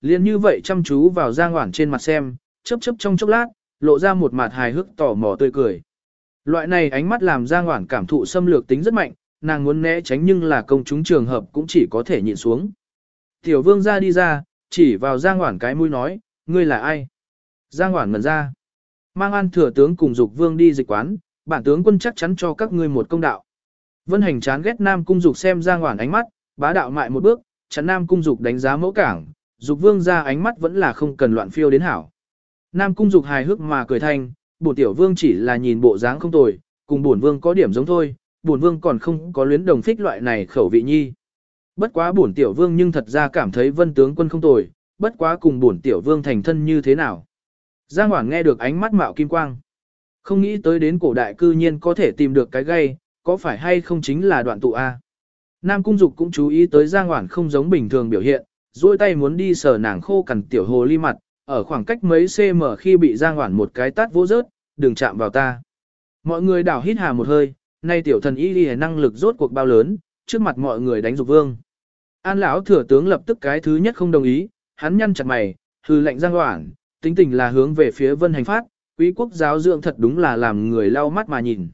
liền như vậy chăm chú vào Giang Hoản trên mặt xem, chớp chớp trong chốc lát, lộ ra một mặt hài hước tỏ mò tươi cười. Loại này ánh mắt làm Giang Hoản cảm thụ xâm lược tính rất mạnh, nàng muốn né tránh nhưng là công chúng trường hợp cũng chỉ có thể nhịn xuống. Tiểu vương ra đi ra, chỉ vào Giang Hoản cái mũi nói, ngươi là ai? Giang Hoản ngẩn ra. Mang an thừa tướng cùng dục vương đi dịch quán, bản tướng quân chắc chắn cho các ngươi một công đạo. Vân hành chán ghét Nam Cung Dục xem Giang Hoản ánh mắt, bá đạo mại một bước, chắn Nam Cung Dục đánh giá mẫu cảng, Dục Vương ra ánh mắt vẫn là không cần loạn phiêu đến hảo. Nam Cung Dục hài hước mà cười thanh, bổn tiểu vương chỉ là nhìn bộ dáng không tồi, cùng bổn vương có điểm giống thôi, bổn vương còn không có luyến đồng phích loại này khẩu vị nhi. Bất quá bổn tiểu vương nhưng thật ra cảm thấy vân tướng quân không tồi, bất quá cùng bổn tiểu vương thành thân như thế nào. Giang Hoảng nghe được ánh mắt mạo kim quang. Không nghĩ tới đến cổ đại cư nhiên có thể tìm được cái gây, có phải hay không chính là đoạn tụ A. Nam Cung Dục cũng chú ý tới Giang Hoảng không giống bình thường biểu hiện, duỗi tay muốn đi sờ nàng khô cằn tiểu hồ ly mặt, ở khoảng cách mấy cm khi bị Giang Hoản một cái tát vỗ rớt, đừng chạm vào ta. Mọi người đảo hít hà một hơi, nay tiểu thần y đi năng lực rốt cuộc bao lớn, trước mặt mọi người đánh dục vương. An lão thừa tướng lập tức cái thứ nhất không đồng ý, hắn nhăn chặt mày, hư lệnh Giang Hoản, tính tình là hướng về phía vân hành phát, quý quốc giáo dưỡng thật đúng là làm người lau mắt mà nhìn.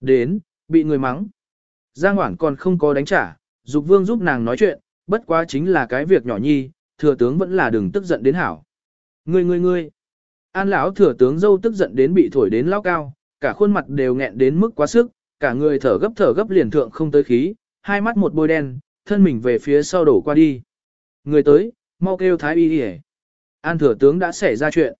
Đến, bị người mắng. Giang Hoản còn không có đánh trả, Dục Vương giúp nàng nói chuyện, bất quá chính là cái việc nhỏ nhi, thừa tướng vẫn là đừng tức giận đến hảo. Ngươi ngươi ngươi. An lão thừa tướng dâu tức giận đến bị thổi đến lao cao, cả khuôn mặt đều nghẹn đến mức quá sức, cả người thở gấp thở gấp liền thượng không tới khí, hai mắt một bôi đen, thân mình về phía sau đổ qua đi. Người tới, mau kêu thái y đi An thừa tướng đã xảy ra chuyện.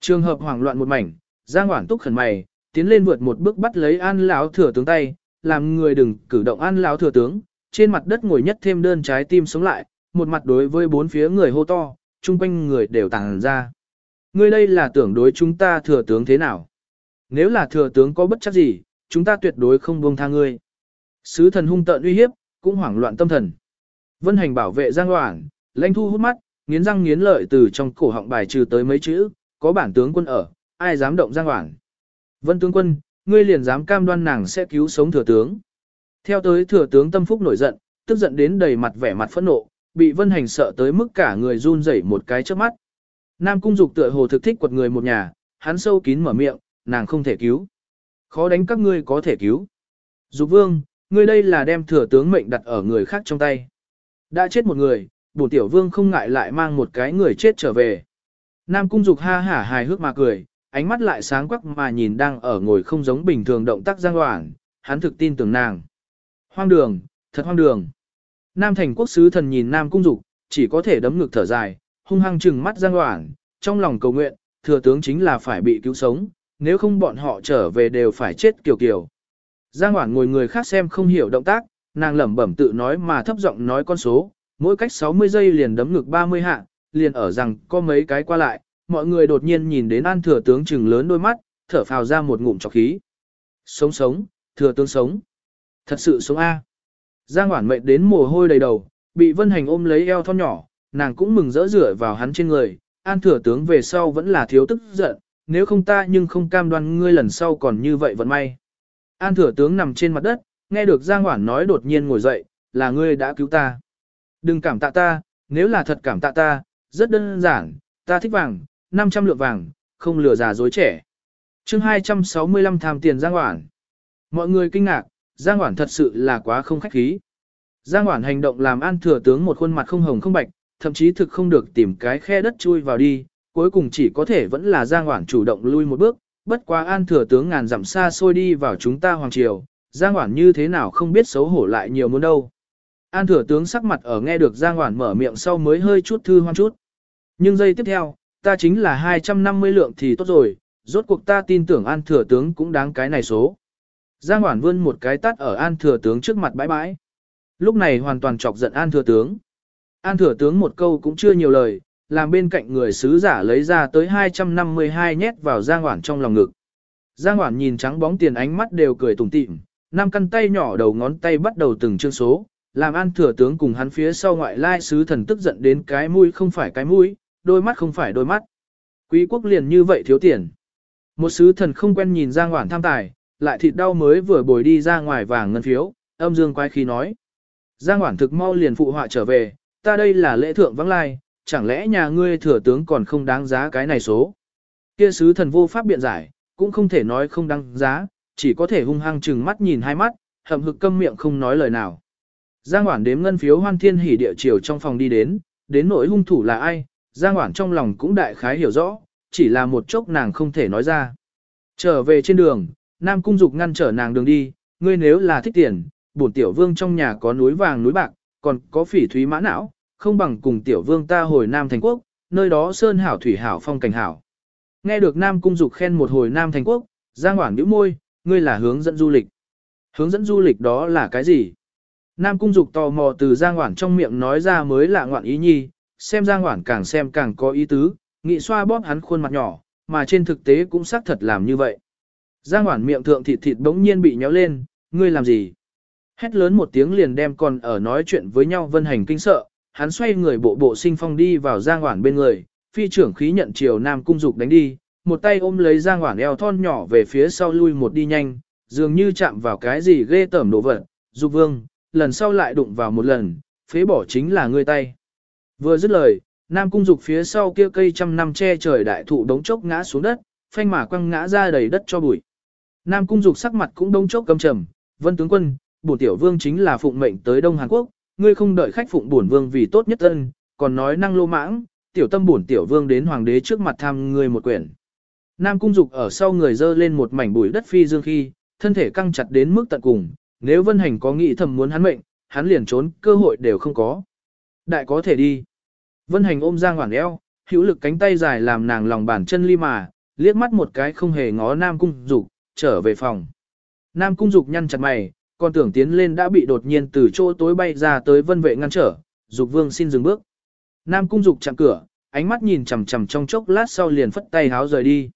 Trường hợp hoảng loạn một mảnh, Giang Hoảng túc khẩn mày, tiến lên vượt một bước bắt lấy An lão thừa tướng tay, làm người đừng cử động An lão thừa tướng, trên mặt đất ngồi nhất thêm đơn trái tim sống lại, một mặt đối với bốn phía người hô to, chung quanh người đều tàng ra. Ngươi đây là tưởng đối chúng ta thừa tướng thế nào? Nếu là thừa tướng có bất chắc gì, chúng ta tuyệt đối không buông tha ngươi. Sứ thần hung tợn uy hiếp, cũng hoảng loạn tâm thần. Vân hành bảo vệ Giang Hoảng, lãnh thu hút mắt, nghiến răng nghiến lợi từ trong cổ họng bài trừ tới mấy chữ, có bản tướng quân ở, ai dám động Giang Hoảng. Vân tướng quân, ngươi liền dám cam đoan nàng sẽ cứu sống thừa tướng. Theo tới thừa tướng tâm phúc nổi giận, tức giận đến đầy mặt vẻ mặt phẫn nộ, bị vân hành sợ tới mức cả người run rẩy một cái trước mắt. Nam cung dục tựa hồ thực thích quật người một nhà, hắn sâu kín mở miệng, nàng không thể cứu. Khó đánh các ngươi có thể cứu. Dục vương, ngươi đây là đem thừa tướng mệnh đặt ở người khác trong tay. Đã chết một người, bổ tiểu vương không ngại lại mang một cái người chết trở về. Nam cung dục ha hả hài hước mà cười, ánh mắt lại sáng quắc mà nhìn đang ở ngồi không giống bình thường động tác giang hoảng, hắn thực tin tưởng nàng. Hoang đường, thật hoang đường. Nam thành quốc sứ thần nhìn Nam cung dục, chỉ có thể đấm ngực thở dài, hung hăng trừng mắt giang hoảng, trong lòng cầu nguyện, thừa tướng chính là phải bị cứu sống, nếu không bọn họ trở về đều phải chết kiểu kiểu. Giang hoảng ngồi người khác xem không hiểu động tác, nàng lẩm bẩm tự nói mà thấp giọng nói con số, mỗi cách 60 giây liền đấm ngực 30 hạ, liền ở rằng có mấy cái qua lại, mọi người đột nhiên nhìn đến an thừa tướng trừng lớn đôi mắt, thở phào ra một ngụm trọc khí. Sống sống, thừa tướng sống. Thật sự sống A. Giang Hoản mệt đến mồ hôi đầy đầu, bị Vân Hành ôm lấy eo thon nhỏ, nàng cũng mừng rỡ rửa vào hắn trên người, an thừa tướng về sau vẫn là thiếu tức giận, nếu không ta nhưng không cam đoan ngươi lần sau còn như vậy vẫn may. An thừa tướng nằm trên mặt đất, nghe được Giang Hoản nói đột nhiên ngồi dậy, là ngươi đã cứu ta. Đừng cảm tạ ta, nếu là thật cảm tạ ta, rất đơn giản, ta thích vàng, 500 lượng vàng, không lừa già dối trẻ. chương 265 tham tiền Giang Hoản. Mọi người kinh ngạc, Giang Hoản thật sự là quá không khách khí. Giang Hoản hành động làm an thừa tướng một khuôn mặt không hồng không bạch, thậm chí thực không được tìm cái khe đất chui vào đi, cuối cùng chỉ có thể vẫn là Giang Hoản chủ động lui một bước, bất quá an thừa tướng ngàn dặm xa xôi đi vào chúng ta hoàng triều, Giang Hoản như thế nào không biết xấu hổ lại nhiều muốn đâu. An thừa tướng sắc mặt ở nghe được Giang Hoản mở miệng sau mới hơi chút thư hoan chút. Nhưng giây tiếp theo, ta chính là 250 lượng thì tốt rồi, rốt cuộc ta tin tưởng An thừa tướng cũng đáng cái này số. Giang Hoản vươn một cái tắt ở An thừa tướng trước mặt bãi bãi. Lúc này hoàn toàn chọc giận An thừa tướng. An thừa tướng một câu cũng chưa nhiều lời, làm bên cạnh người sứ giả lấy ra tới 252 nhét vào Giang Hoản trong lòng ngực. Giang Hoản nhìn trắng bóng tiền ánh mắt đều cười tủm tỉm, năm căn tay nhỏ đầu ngón tay bắt đầu từng chương số, làm An thừa tướng cùng hắn phía sau ngoại lai sứ thần tức giận đến cái mũi không phải cái mũi, đôi mắt không phải đôi mắt. Quý quốc liền như vậy thiếu tiền. Một sứ thần không quen nhìn Giang Hoản tham tài, lại thịt đau mới vừa bồi đi ra ngoài vàng ngân phiếu, âm dương quay khí nói. Giang Hoản thực mau liền phụ họa trở về, ta đây là lễ thượng vắng lai, chẳng lẽ nhà ngươi thừa tướng còn không đáng giá cái này số. Kia sứ thần vô pháp biện giải, cũng không thể nói không đáng giá, chỉ có thể hung hăng chừng mắt nhìn hai mắt, hậm hực câm miệng không nói lời nào. Giang Hoản đếm ngân phiếu hoan thiên hỉ địa chiều trong phòng đi đến, đến nỗi hung thủ là ai, Giang Hoản trong lòng cũng đại khái hiểu rõ, chỉ là một chốc nàng không thể nói ra. Trở về trên đường, Nam Cung Dục ngăn trở nàng đường đi, ngươi nếu là thích tiền, bổn tiểu vương trong nhà có núi vàng núi bạc, còn có phỉ thúy mã não, không bằng cùng tiểu vương ta hồi Nam Thành Quốc, nơi đó sơn hảo thủy hảo phong cảnh hảo. Nghe được Nam Cung Dục khen một hồi Nam Thành Quốc, Giang Hoảng nhíu môi, ngươi là hướng dẫn du lịch. Hướng dẫn du lịch đó là cái gì? Nam Cung Dục tò mò từ Giang Hoảng trong miệng nói ra mới là ngoạn ý nhi, xem Giang Hoảng càng xem càng có ý tứ, nghị xoa bóp hắn khuôn mặt nhỏ, mà trên thực tế cũng xác thật làm như vậy. Giang Hoản miệng thượng thịt thịt bỗng nhiên bị nhéo lên, ngươi làm gì? Hét lớn một tiếng liền đem còn ở nói chuyện với nhau vân hành kinh sợ, hắn xoay người bộ bộ sinh phong đi vào Giang Hoản bên người, phi trưởng khí nhận chiều Nam Cung Dục đánh đi, một tay ôm lấy Giang Hoản eo thon nhỏ về phía sau lui một đi nhanh, dường như chạm vào cái gì ghê tởm đồ vật, Dục Vương, lần sau lại đụng vào một lần, phế bỏ chính là ngươi tay. Vừa dứt lời, Nam Cung Dục phía sau kia cây trăm năm che trời đại thụ đống chốc ngã xuống đất, phanh mà quăng ngã ra đầy đất cho bụi. Nam Cung Dục sắc mặt cũng đông chốc căm trầm, "Vân tướng quân, bổn tiểu vương chính là phụng mệnh tới Đông Hàn Quốc, ngươi không đợi khách phụng bổn vương vì tốt nhất thân, còn nói năng lô mãng, tiểu tâm bổn tiểu vương đến hoàng đế trước mặt tham ngươi một quyển." Nam Cung Dục ở sau người dơ lên một mảnh bụi đất phi dương khi, thân thể căng chặt đến mức tận cùng, nếu Vân Hành có nghĩ thầm muốn hắn mệnh, hắn liền trốn, cơ hội đều không có. Đại có thể đi. Vân Hành ôm Giang Hoảng eo, hữu lực cánh tay dài làm nàng lòng bàn chân li mà, liếc mắt một cái không hề ngó Nam Cung Dục, trở về phòng. Nam Cung Dục nhăn chặt mày, còn tưởng tiến lên đã bị đột nhiên từ chỗ tối bay ra tới vân vệ ngăn trở, Dục Vương xin dừng bước. Nam Cung Dục chặn cửa, ánh mắt nhìn chằm chằm trong chốc lát sau liền phất tay háo rời đi.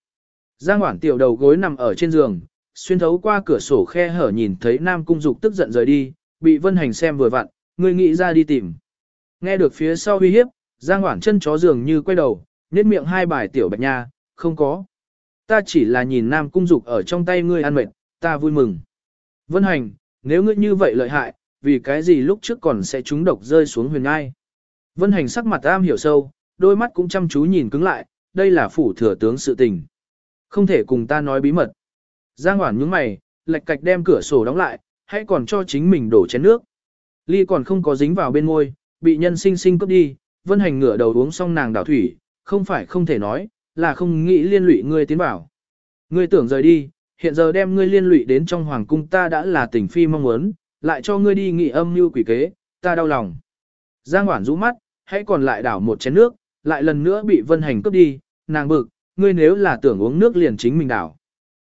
Giang Hoảng tiểu đầu gối nằm ở trên giường, xuyên thấu qua cửa sổ khe hở nhìn thấy Nam Cung Dục tức giận rời đi, bị Vân Hành xem vừa vặn, người nghĩ ra đi tìm. Nghe được phía sau uy hiếp, Giang Hoảng chân chó giường như quay đầu, nhếch miệng hai bài tiểu bạch nha, không có. Ta chỉ là nhìn Nam Cung Dục ở trong tay ngươi ăn mệt, ta vui mừng. Vân Hành, nếu ngươi như vậy lợi hại, vì cái gì lúc trước còn sẽ trúng độc rơi xuống huyền ngai. Vân Hành sắc mặt am hiểu sâu, đôi mắt cũng chăm chú nhìn cứng lại, đây là phủ thừa tướng sự tình. Không thể cùng ta nói bí mật. Giang hoảng nhướng mày, lệch cạch đem cửa sổ đóng lại, hãy còn cho chính mình đổ chén nước. Ly còn không có dính vào bên ngôi, bị nhân sinh sinh cướp đi, vân hành ngửa đầu uống xong nàng đảo thủy, không phải không thể nói, là không nghĩ liên lụy ngươi tiến vào. Ngươi tưởng rời đi, hiện giờ đem ngươi liên lụy đến trong hoàng cung ta đã là tình phi mong muốn, lại cho ngươi đi nghị âm như quỷ kế, ta đau lòng. Giang Hoản rũ mắt, hãy còn lại đảo một chén nước, lại lần nữa bị vân hành cướp đi, nàng bực, ngươi nếu là tưởng uống nước liền chính mình đảo.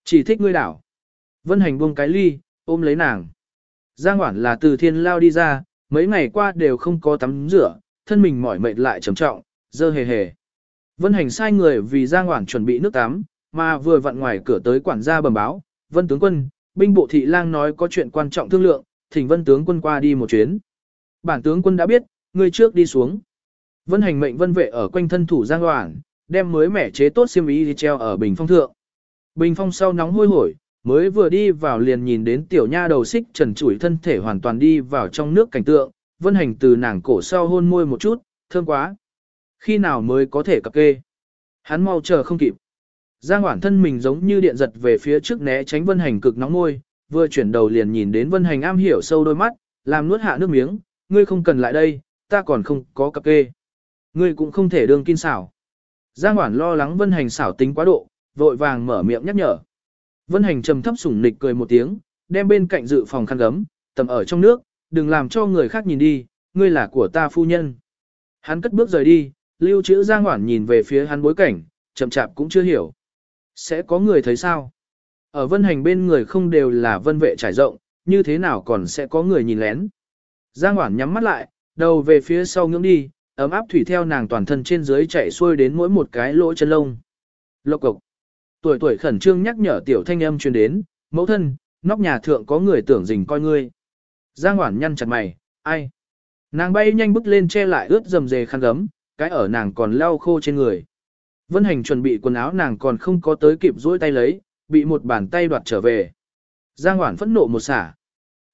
Chỉ thích ngươi đảo. Vân hành buông cái ly, ôm lấy nàng. Giang Hoản là từ thiên lao đi ra, mấy ngày qua đều không có tắm rửa, thân mình mỏi mệt lại trầm trọng, dơ hề hề. Vân hành sai người vì Giang Hoản chuẩn bị nước tắm, mà vừa vặn ngoài cửa tới quản gia bẩm báo, Vân tướng quân, binh bộ thị lang nói có chuyện quan trọng thương lượng, thỉnh Vân tướng quân qua đi một chuyến. Bản tướng quân đã biết, người trước đi xuống. Vân hành mệnh vân vệ ở quanh thân thủ Giang Hoản, đem mới mẻ chế tốt xiêm y đi treo ở bình phong thượng. Bình phong sau nóng hôi hổi, mới vừa đi vào liền nhìn đến tiểu nha đầu xích trần trụi thân thể hoàn toàn đi vào trong nước cảnh tượng, vân hành từ nàng cổ sau hôn môi một chút, thương quá. Khi nào mới có thể cập kê? Hắn mau chờ không kịp. Giang Hoản thân mình giống như điện giật về phía trước né tránh vân hành cực nóng môi, vừa chuyển đầu liền nhìn đến vân hành am hiểu sâu đôi mắt, làm nuốt hạ nước miếng, ngươi không cần lại đây, ta còn không có cập kê. Ngươi cũng không thể đương kinh xảo. Giang Hoản lo lắng vân hành xảo tính quá độ, vội vàng mở miệng nhắc nhở. Vân hành trầm thấp sủng nịch cười một tiếng, đem bên cạnh dự phòng khăn gấm, tầm ở trong nước, đừng làm cho người khác nhìn đi, ngươi là của ta phu nhân. Hắn cất bước rời đi, lưu trữ Giang Hoản nhìn về phía hắn bối cảnh, chậm chạp cũng chưa hiểu. Sẽ có người thấy sao? Ở vân hành bên người không đều là vân vệ trải rộng, như thế nào còn sẽ có người nhìn lén. Giang Hoản nhắm mắt lại, đầu về phía sau ngưỡng đi, ấm áp thủy theo nàng toàn thân trên dưới chạy xuôi đến mỗi một cái lỗ chân lông. Lộc cục. Tuổi tuổi khẩn trương nhắc nhở tiểu thanh âm truyền đến, mẫu thân, nóc nhà thượng có người tưởng dình coi ngươi. Giang Hoản nhăn chặt mày, ai? Nàng bay nhanh bước lên che lại ướt dầm dề khăn gấm, cái ở nàng còn lau khô trên người. Vân hành chuẩn bị quần áo nàng còn không có tới kịp duỗi tay lấy, bị một bàn tay đoạt trở về. Giang Hoản phẫn nộ một xả.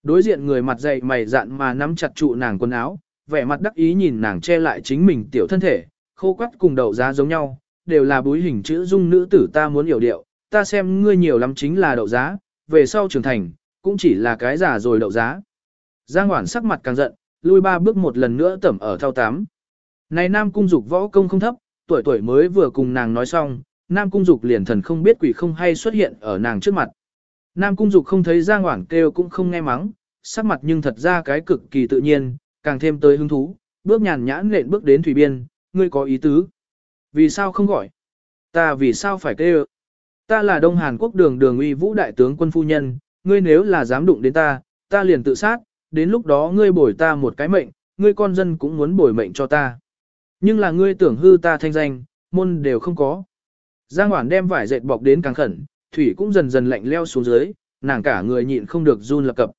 Đối diện người mặt dày mày dạn mà nắm chặt trụ nàng quần áo, vẻ mặt đắc ý nhìn nàng che lại chính mình tiểu thân thể, khô quắt cùng đậu giá giống nhau, đều là búi hình chữ dung nữ tử ta muốn hiểu điệu, ta xem ngươi nhiều lắm chính là đậu giá, về sau trưởng thành, cũng chỉ là cái giả rồi đậu giá. Giang Hoản sắc mặt càng giận, lui ba bước một lần nữa tẩm ở thao tám. Này Nam Cung Dục võ công không thấp, tuổi tuổi mới vừa cùng nàng nói xong, Nam Cung Dục liền thần không biết quỷ không hay xuất hiện ở nàng trước mặt. Nam Cung Dục không thấy Giang Hoảng kêu cũng không nghe mắng, sắc mặt nhưng thật ra cái cực kỳ tự nhiên, càng thêm tới hứng thú, bước nhàn nhãn lện bước đến thủy biên, ngươi có ý tứ. Vì sao không gọi? Ta vì sao phải kêu? Ta là Đông Hàn Quốc đường đường uy vũ đại tướng quân phu nhân, ngươi nếu là dám đụng đến ta, ta liền tự sát, đến lúc đó ngươi bồi ta một cái mệnh, ngươi con dân cũng muốn bồi mệnh cho ta. Nhưng là ngươi tưởng hư ta thanh danh, môn đều không có. Giang Hoản đem vải dệt bọc đến càng khẩn, thủy cũng dần dần lạnh leo xuống dưới, nàng cả người nhịn không được run lập cập.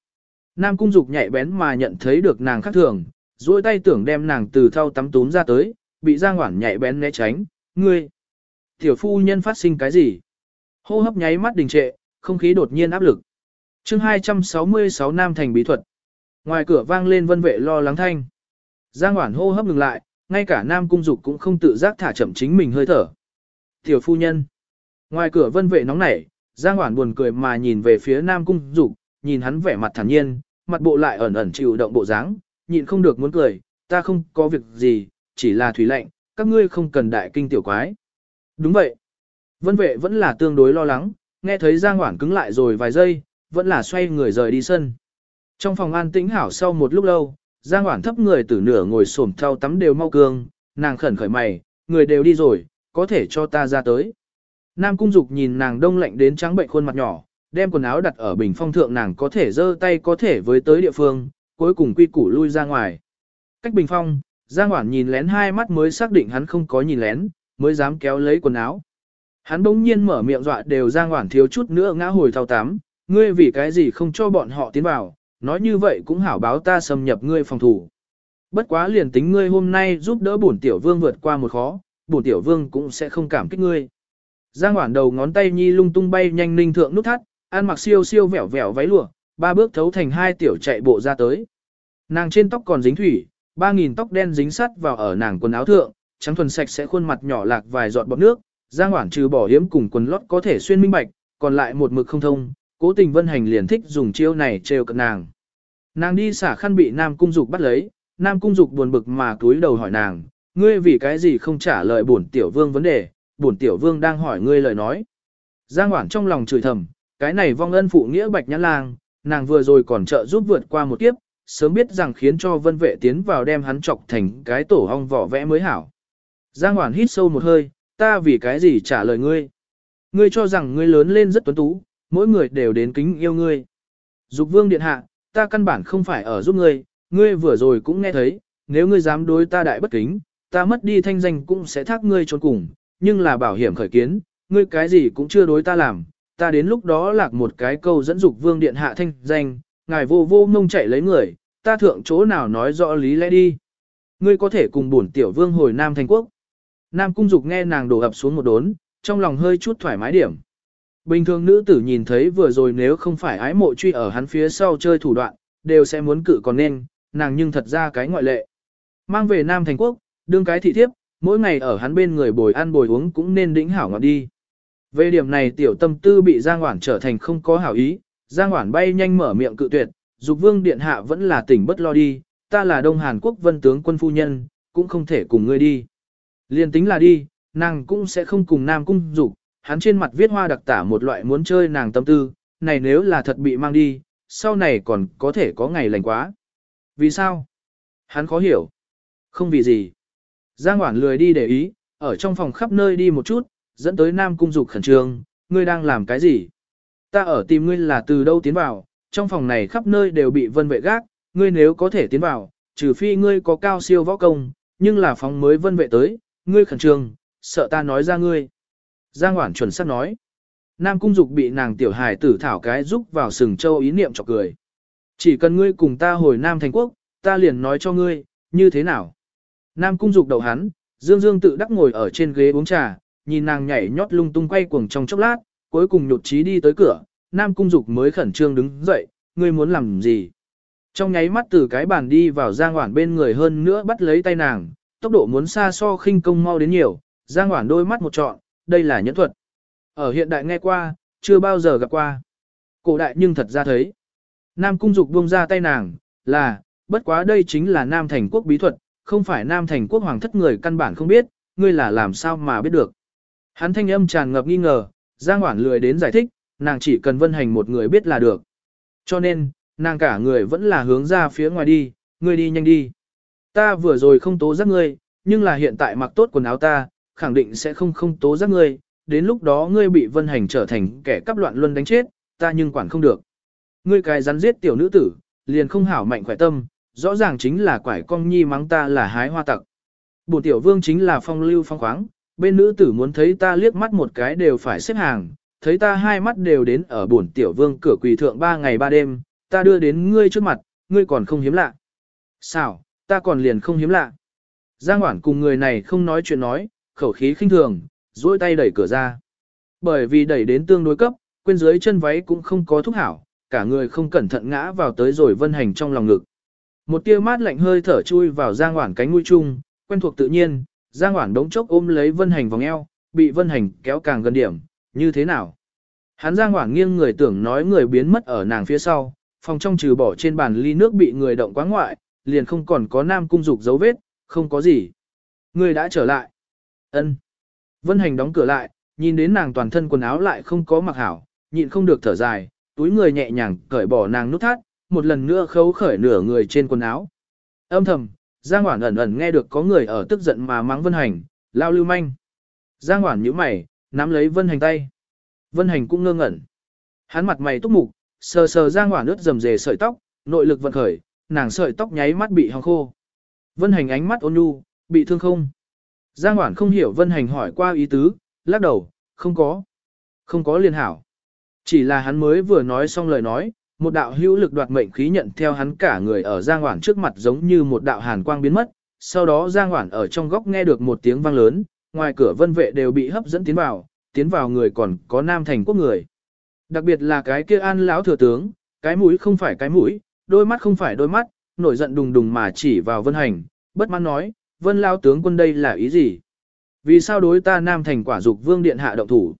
Nam cung dục nhạy bén mà nhận thấy được nàng khác thường, duỗi tay tưởng đem nàng từ thau tắm túm ra tới, bị Giang Hoản nhạy bén né tránh, ngươi. Tiểu phu nhân phát sinh cái gì? Hô hấp nháy mắt đình trệ, không khí đột nhiên áp lực. chương 266 Nam Thành bí thuật. Ngoài cửa vang lên vân vệ lo lắng thanh. Giang Hoản hô hấp ngừng lại, ngay cả Nam Cung Dục cũng không tự giác thả chậm chính mình hơi thở. Tiểu phu nhân. Ngoài cửa vân vệ nóng nảy, Giang Hoản buồn cười mà nhìn về phía Nam Cung Dục, nhìn hắn vẻ mặt thản nhiên, mặt bộ lại ẩn ẩn chịu động bộ dáng, nhịn không được muốn cười, ta không có việc gì, chỉ là thủy lệnh, các ngươi không cần đại kinh tiểu quái. Đúng vậy. Vân vệ vẫn là tương đối lo lắng, nghe thấy Giang Hoản cứng lại rồi vài giây, vẫn là xoay người rời đi sân. Trong phòng an tĩnh hảo sau một lúc lâu, Giang Hoản thấp người từ nửa ngồi xổm thao tắm đều mau cương, nàng khẩn khởi mày, người đều đi rồi, có thể cho ta ra tới. Nam Cung Dục nhìn nàng đông lạnh đến trắng bệnh khuôn mặt nhỏ, đem quần áo đặt ở bình phong thượng nàng có thể giơ tay có thể với tới địa phương, cuối cùng quy củ lui ra ngoài. Cách bình phong, Giang Hoản nhìn lén hai mắt mới xác định hắn không có nhìn lén, mới dám kéo lấy quần áo. Hắn bỗng nhiên mở miệng dọa đều Giang Hoản thiếu chút nữa ngã hồi thao tám, ngươi vì cái gì không cho bọn họ tiến vào, nói như vậy cũng hảo báo ta xâm nhập ngươi phòng thủ. Bất quá liền tính ngươi hôm nay giúp đỡ bổn tiểu vương vượt qua một khó, bổn tiểu vương cũng sẽ không cảm kích ngươi. Giang Hoản đầu ngón tay nhi lung tung bay nhanh ninh thượng nút thắt, ăn mặc siêu siêu vẻo vẻo váy lụa, ba bước thấu thành hai tiểu chạy bộ ra tới. Nàng trên tóc còn dính thủy, ba nghìn tóc đen dính sắt vào ở nàng quần áo thượng, trắng thuần sạch sẽ khuôn mặt nhỏ lạc vài giọt bọt nước, Giang Hoản trừ bỏ hiếm cùng quần lót có thể xuyên minh bạch, còn lại một mực không thông, cố tình vân hành liền thích dùng chiêu này trêu cận nàng. Nàng đi xả khăn bị Nam Cung Dục bắt lấy, Nam Cung Dục buồn bực mà túi đầu hỏi nàng, ngươi vì cái gì không trả lời bổn tiểu vương vấn đề, bổn tiểu vương đang hỏi ngươi lời nói. Giang Hoản trong lòng chửi thầm, cái này vong ân phụ nghĩa bạch nhãn lang, nàng vừa rồi còn trợ giúp vượt qua một kiếp, sớm biết rằng khiến cho vân vệ tiến vào đem hắn chọc thành cái tổ hong vỏ vẽ mới hảo. Giang Hoản hít sâu một hơi, ta vì cái gì trả lời ngươi. Ngươi cho rằng ngươi lớn lên rất tuấn tú, mỗi người đều đến kính yêu ngươi. Dục vương điện hạ, ta căn bản không phải ở giúp ngươi, ngươi vừa rồi cũng nghe thấy, nếu ngươi dám đối ta đại bất kính, ta mất đi thanh danh cũng sẽ thác ngươi trốn cùng, nhưng là bảo hiểm khởi kiến, ngươi cái gì cũng chưa đối ta làm, ta đến lúc đó lạc một cái câu dẫn dục vương điện hạ thanh danh, ngài vô vô mông chạy lấy người, ta thượng chỗ nào nói rõ lý lẽ đi. Ngươi có thể cùng bổn tiểu vương hồi Nam Thành Quốc. Nam Cung Dục nghe nàng đổ ập xuống một đốn, trong lòng hơi chút thoải mái điểm. Bình thường nữ tử nhìn thấy vừa rồi nếu không phải ái mộ truy ở hắn phía sau chơi thủ đoạn, đều sẽ muốn cự còn nên, nàng nhưng thật ra cái ngoại lệ. Mang về Nam Thành Quốc, đương cái thị thiếp, mỗi ngày ở hắn bên người bồi ăn bồi uống cũng nên đĩnh hảo ngọt đi. Về điểm này tiểu tâm tư bị Giang Hoản trở thành không có hảo ý, Giang Hoản bay nhanh mở miệng cự tuyệt, dục vương điện hạ vẫn là tỉnh bất lo đi, ta là Đông Hàn Quốc vân tướng quân phu nhân, cũng không thể cùng ngươi đi. Liên tính là đi, nàng cũng sẽ không cùng Nam Cung dục hắn trên mặt viết hoa đặc tả một loại muốn chơi nàng tâm tư, này nếu là thật bị mang đi, sau này còn có thể có ngày lành quá. Vì sao? Hắn khó hiểu. Không vì gì. Giang Hoản lười đi để ý, ở trong phòng khắp nơi đi một chút, dẫn tới Nam Cung Dục khẩn trương, ngươi đang làm cái gì? Ta ở tìm ngươi là từ đâu tiến vào, trong phòng này khắp nơi đều bị vân vệ gác, ngươi nếu có thể tiến vào, trừ phi ngươi có cao siêu võ công, nhưng là phòng mới vân vệ tới, ngươi khẩn trương, sợ ta nói ra ngươi. Giang Hoản chuẩn xác nói. Nam Cung Dục bị nàng tiểu hài tử thảo cái giúp vào sừng châu ý niệm chọc cười. Chỉ cần ngươi cùng ta hồi Nam Thành Quốc, ta liền nói cho ngươi, như thế nào. Nam Cung Dục đầu hắn, Dương Dương tự đắc ngồi ở trên ghế uống trà, nhìn nàng nhảy nhót lung tung quay cuồng trong chốc lát, cuối cùng nhột chí đi tới cửa, Nam Cung Dục mới khẩn trương đứng dậy, ngươi muốn làm gì? Trong nháy mắt từ cái bàn đi vào Giang Hoản bên người hơn nữa bắt lấy tay nàng, tốc độ muốn xa so khinh công mau đến nhiều, Giang Hoản đôi mắt một trọn, đây là nhẫn thuật. Ở hiện đại nghe qua, chưa bao giờ gặp qua. Cổ đại nhưng thật ra thấy. Nam cung dục buông ra tay nàng, là, bất quá đây chính là Nam thành quốc bí thuật, không phải Nam thành quốc hoàng thất người căn bản không biết, ngươi là làm sao mà biết được. Hắn thanh âm tràn ngập nghi ngờ, Giang Hoản lười đến giải thích, nàng chỉ cần vân hành một người biết là được. Cho nên, nàng cả người vẫn là hướng ra phía ngoài đi, ngươi đi nhanh đi. Ta vừa rồi không tố giác ngươi, nhưng là hiện tại mặc tốt quần áo ta, khẳng định sẽ không không tố giác ngươi, đến lúc đó ngươi bị vân hành trở thành kẻ cắp loạn luân đánh chết, ta nhưng quản không được. Ngươi cái rắn giết tiểu nữ tử, liền không hảo mạnh khỏe tâm, rõ ràng chính là quải cong nhi mắng ta là hái hoa tặc. bổ tiểu vương chính là phong lưu phong khoáng, bên nữ tử muốn thấy ta liếc mắt một cái đều phải xếp hàng, thấy ta hai mắt đều đến ở bổn tiểu vương cửa quỳ thượng ba ngày ba đêm, ta đưa đến ngươi trước mặt, ngươi còn không hiếm lạ. Sao, ta còn liền không hiếm lạ. Giang Hoản cùng người này không nói chuyện nói, khẩu khí khinh thường, duỗi tay đẩy cửa ra. Bởi vì đẩy đến tương đối cấp, quên dưới chân váy cũng không có thúc hảo, cả người không cẩn thận ngã vào tới rồi vân hành trong lòng ngực. Một tia mát lạnh hơi thở chui vào Giang Hoản cánh mũi chung, quen thuộc tự nhiên, Giang Hoản đống chốc ôm lấy vân hành vòng eo, bị vân hành kéo càng gần điểm, như thế nào? Hắn Giang Hoản nghiêng người tưởng nói người biến mất ở nàng phía sau, phòng trong trừ bỏ trên bàn ly nước bị người động quá ngoại, liền không còn có nam cung dục dấu vết, không có gì. Người đã trở lại ân Vân hành đóng cửa lại, nhìn đến nàng toàn thân quần áo lại không có mặc hảo, nhịn không được thở dài, túi người nhẹ nhàng cởi bỏ nàng nút thắt, một lần nữa khấu khởi nửa người trên quần áo. Âm thầm, Giang Hoản ẩn ẩn nghe được có người ở tức giận mà mắng Vân Hành, lao lưu manh. Giang Hoản nhíu mày, nắm lấy Vân Hành tay. Vân Hành cũng ngơ ngẩn. Hắn mặt mày túc mục, sờ sờ Giang Hoản ướt dầm dề sợi tóc, nội lực vận khởi, nàng sợi tóc nháy mắt bị hong khô. Vân Hành ánh mắt ôn nhu, bị thương không? Giang Hoản không hiểu Vân Hành hỏi qua ý tứ, lắc đầu, không có. Không có liên hảo. Chỉ là hắn mới vừa nói xong lời nói, một đạo hữu lực đoạt mệnh khí nhận theo hắn cả người ở Giang Hoản trước mặt giống như một đạo hàn quang biến mất. Sau đó Giang Hoản ở trong góc nghe được một tiếng vang lớn, ngoài cửa vân vệ đều bị hấp dẫn tiến vào, tiến vào người còn có nam thành quốc người. Đặc biệt là cái kia an lão thừa tướng, cái mũi không phải cái mũi, đôi mắt không phải đôi mắt, nổi giận đùng đùng mà chỉ vào vân hành, bất mãn nói, vân lao tướng quân đây là ý gì? Vì sao đối ta nam thành quả dục vương điện hạ động thủ?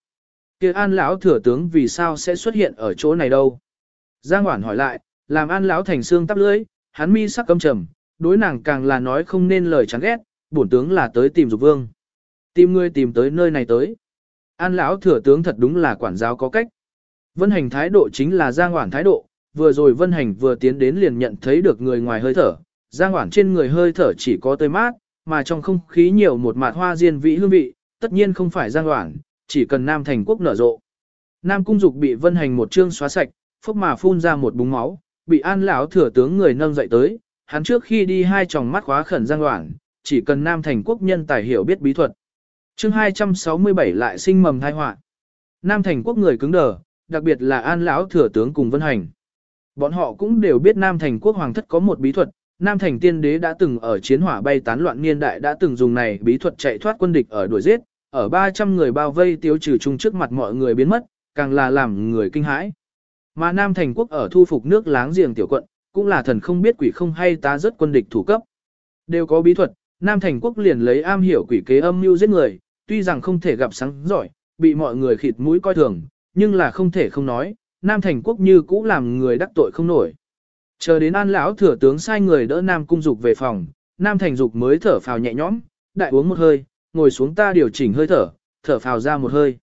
kia an lão thừa tướng vì sao sẽ xuất hiện ở chỗ này đâu? Giang Hoản hỏi lại, làm an lão thành xương tắp lưỡi, hắn mi sắc căm trầm, đối nàng càng là nói không nên lời chán ghét, bổn tướng là tới tìm dục vương. Tìm ngươi tìm tới nơi này tới. An lão thừa tướng thật đúng là quản giáo có cách. Vân hành thái độ chính là Giang Hoản thái độ, vừa rồi Vân hành vừa tiến đến liền nhận thấy được người ngoài hơi thở, Giang Hoản trên người hơi thở chỉ có tươi mát, mà trong không khí nhiều một mạt hoa diên vị hương vị, tất nhiên không phải Giang đoạn, chỉ cần Nam Thành Quốc nở rộ. Nam Cung Dục bị Vân Hành một chương xóa sạch, phốc mà phun ra một búng máu, bị An lão thừa tướng người nâng dậy tới, hắn trước khi đi hai tròng mắt khóa khẩn Giang đoạn, chỉ cần Nam Thành Quốc nhân tài hiểu biết bí thuật. Chương 267 lại sinh mầm thai họa. Nam Thành Quốc người cứng đờ, đặc biệt là An lão thừa tướng cùng Vân Hành. Bọn họ cũng đều biết Nam Thành Quốc hoàng thất có một bí thuật, Nam Thành Tiên Đế đã từng ở chiến hỏa bay tán loạn niên đại đã từng dùng này bí thuật chạy thoát quân địch ở đuổi giết, ở 300 người bao vây tiêu trừ chung trước mặt mọi người biến mất, càng là làm người kinh hãi. Mà Nam Thành quốc ở thu phục nước láng giềng tiểu quận, cũng là thần không biết quỷ không hay tá rất quân địch thủ cấp. Đều có bí thuật, Nam Thành quốc liền lấy am hiểu quỷ kế âm mưu giết người, tuy rằng không thể gặp sáng giỏi, bị mọi người khịt mũi coi thường, nhưng là không thể không nói, Nam Thành quốc như cũ làm người đắc tội không nổi. Chờ đến An lão thừa tướng sai người đỡ Nam cung dục về phòng, Nam Thành dục mới thở phào nhẹ nhõm, đại uống một hơi, ngồi xuống ta điều chỉnh hơi thở, thở phào ra một hơi.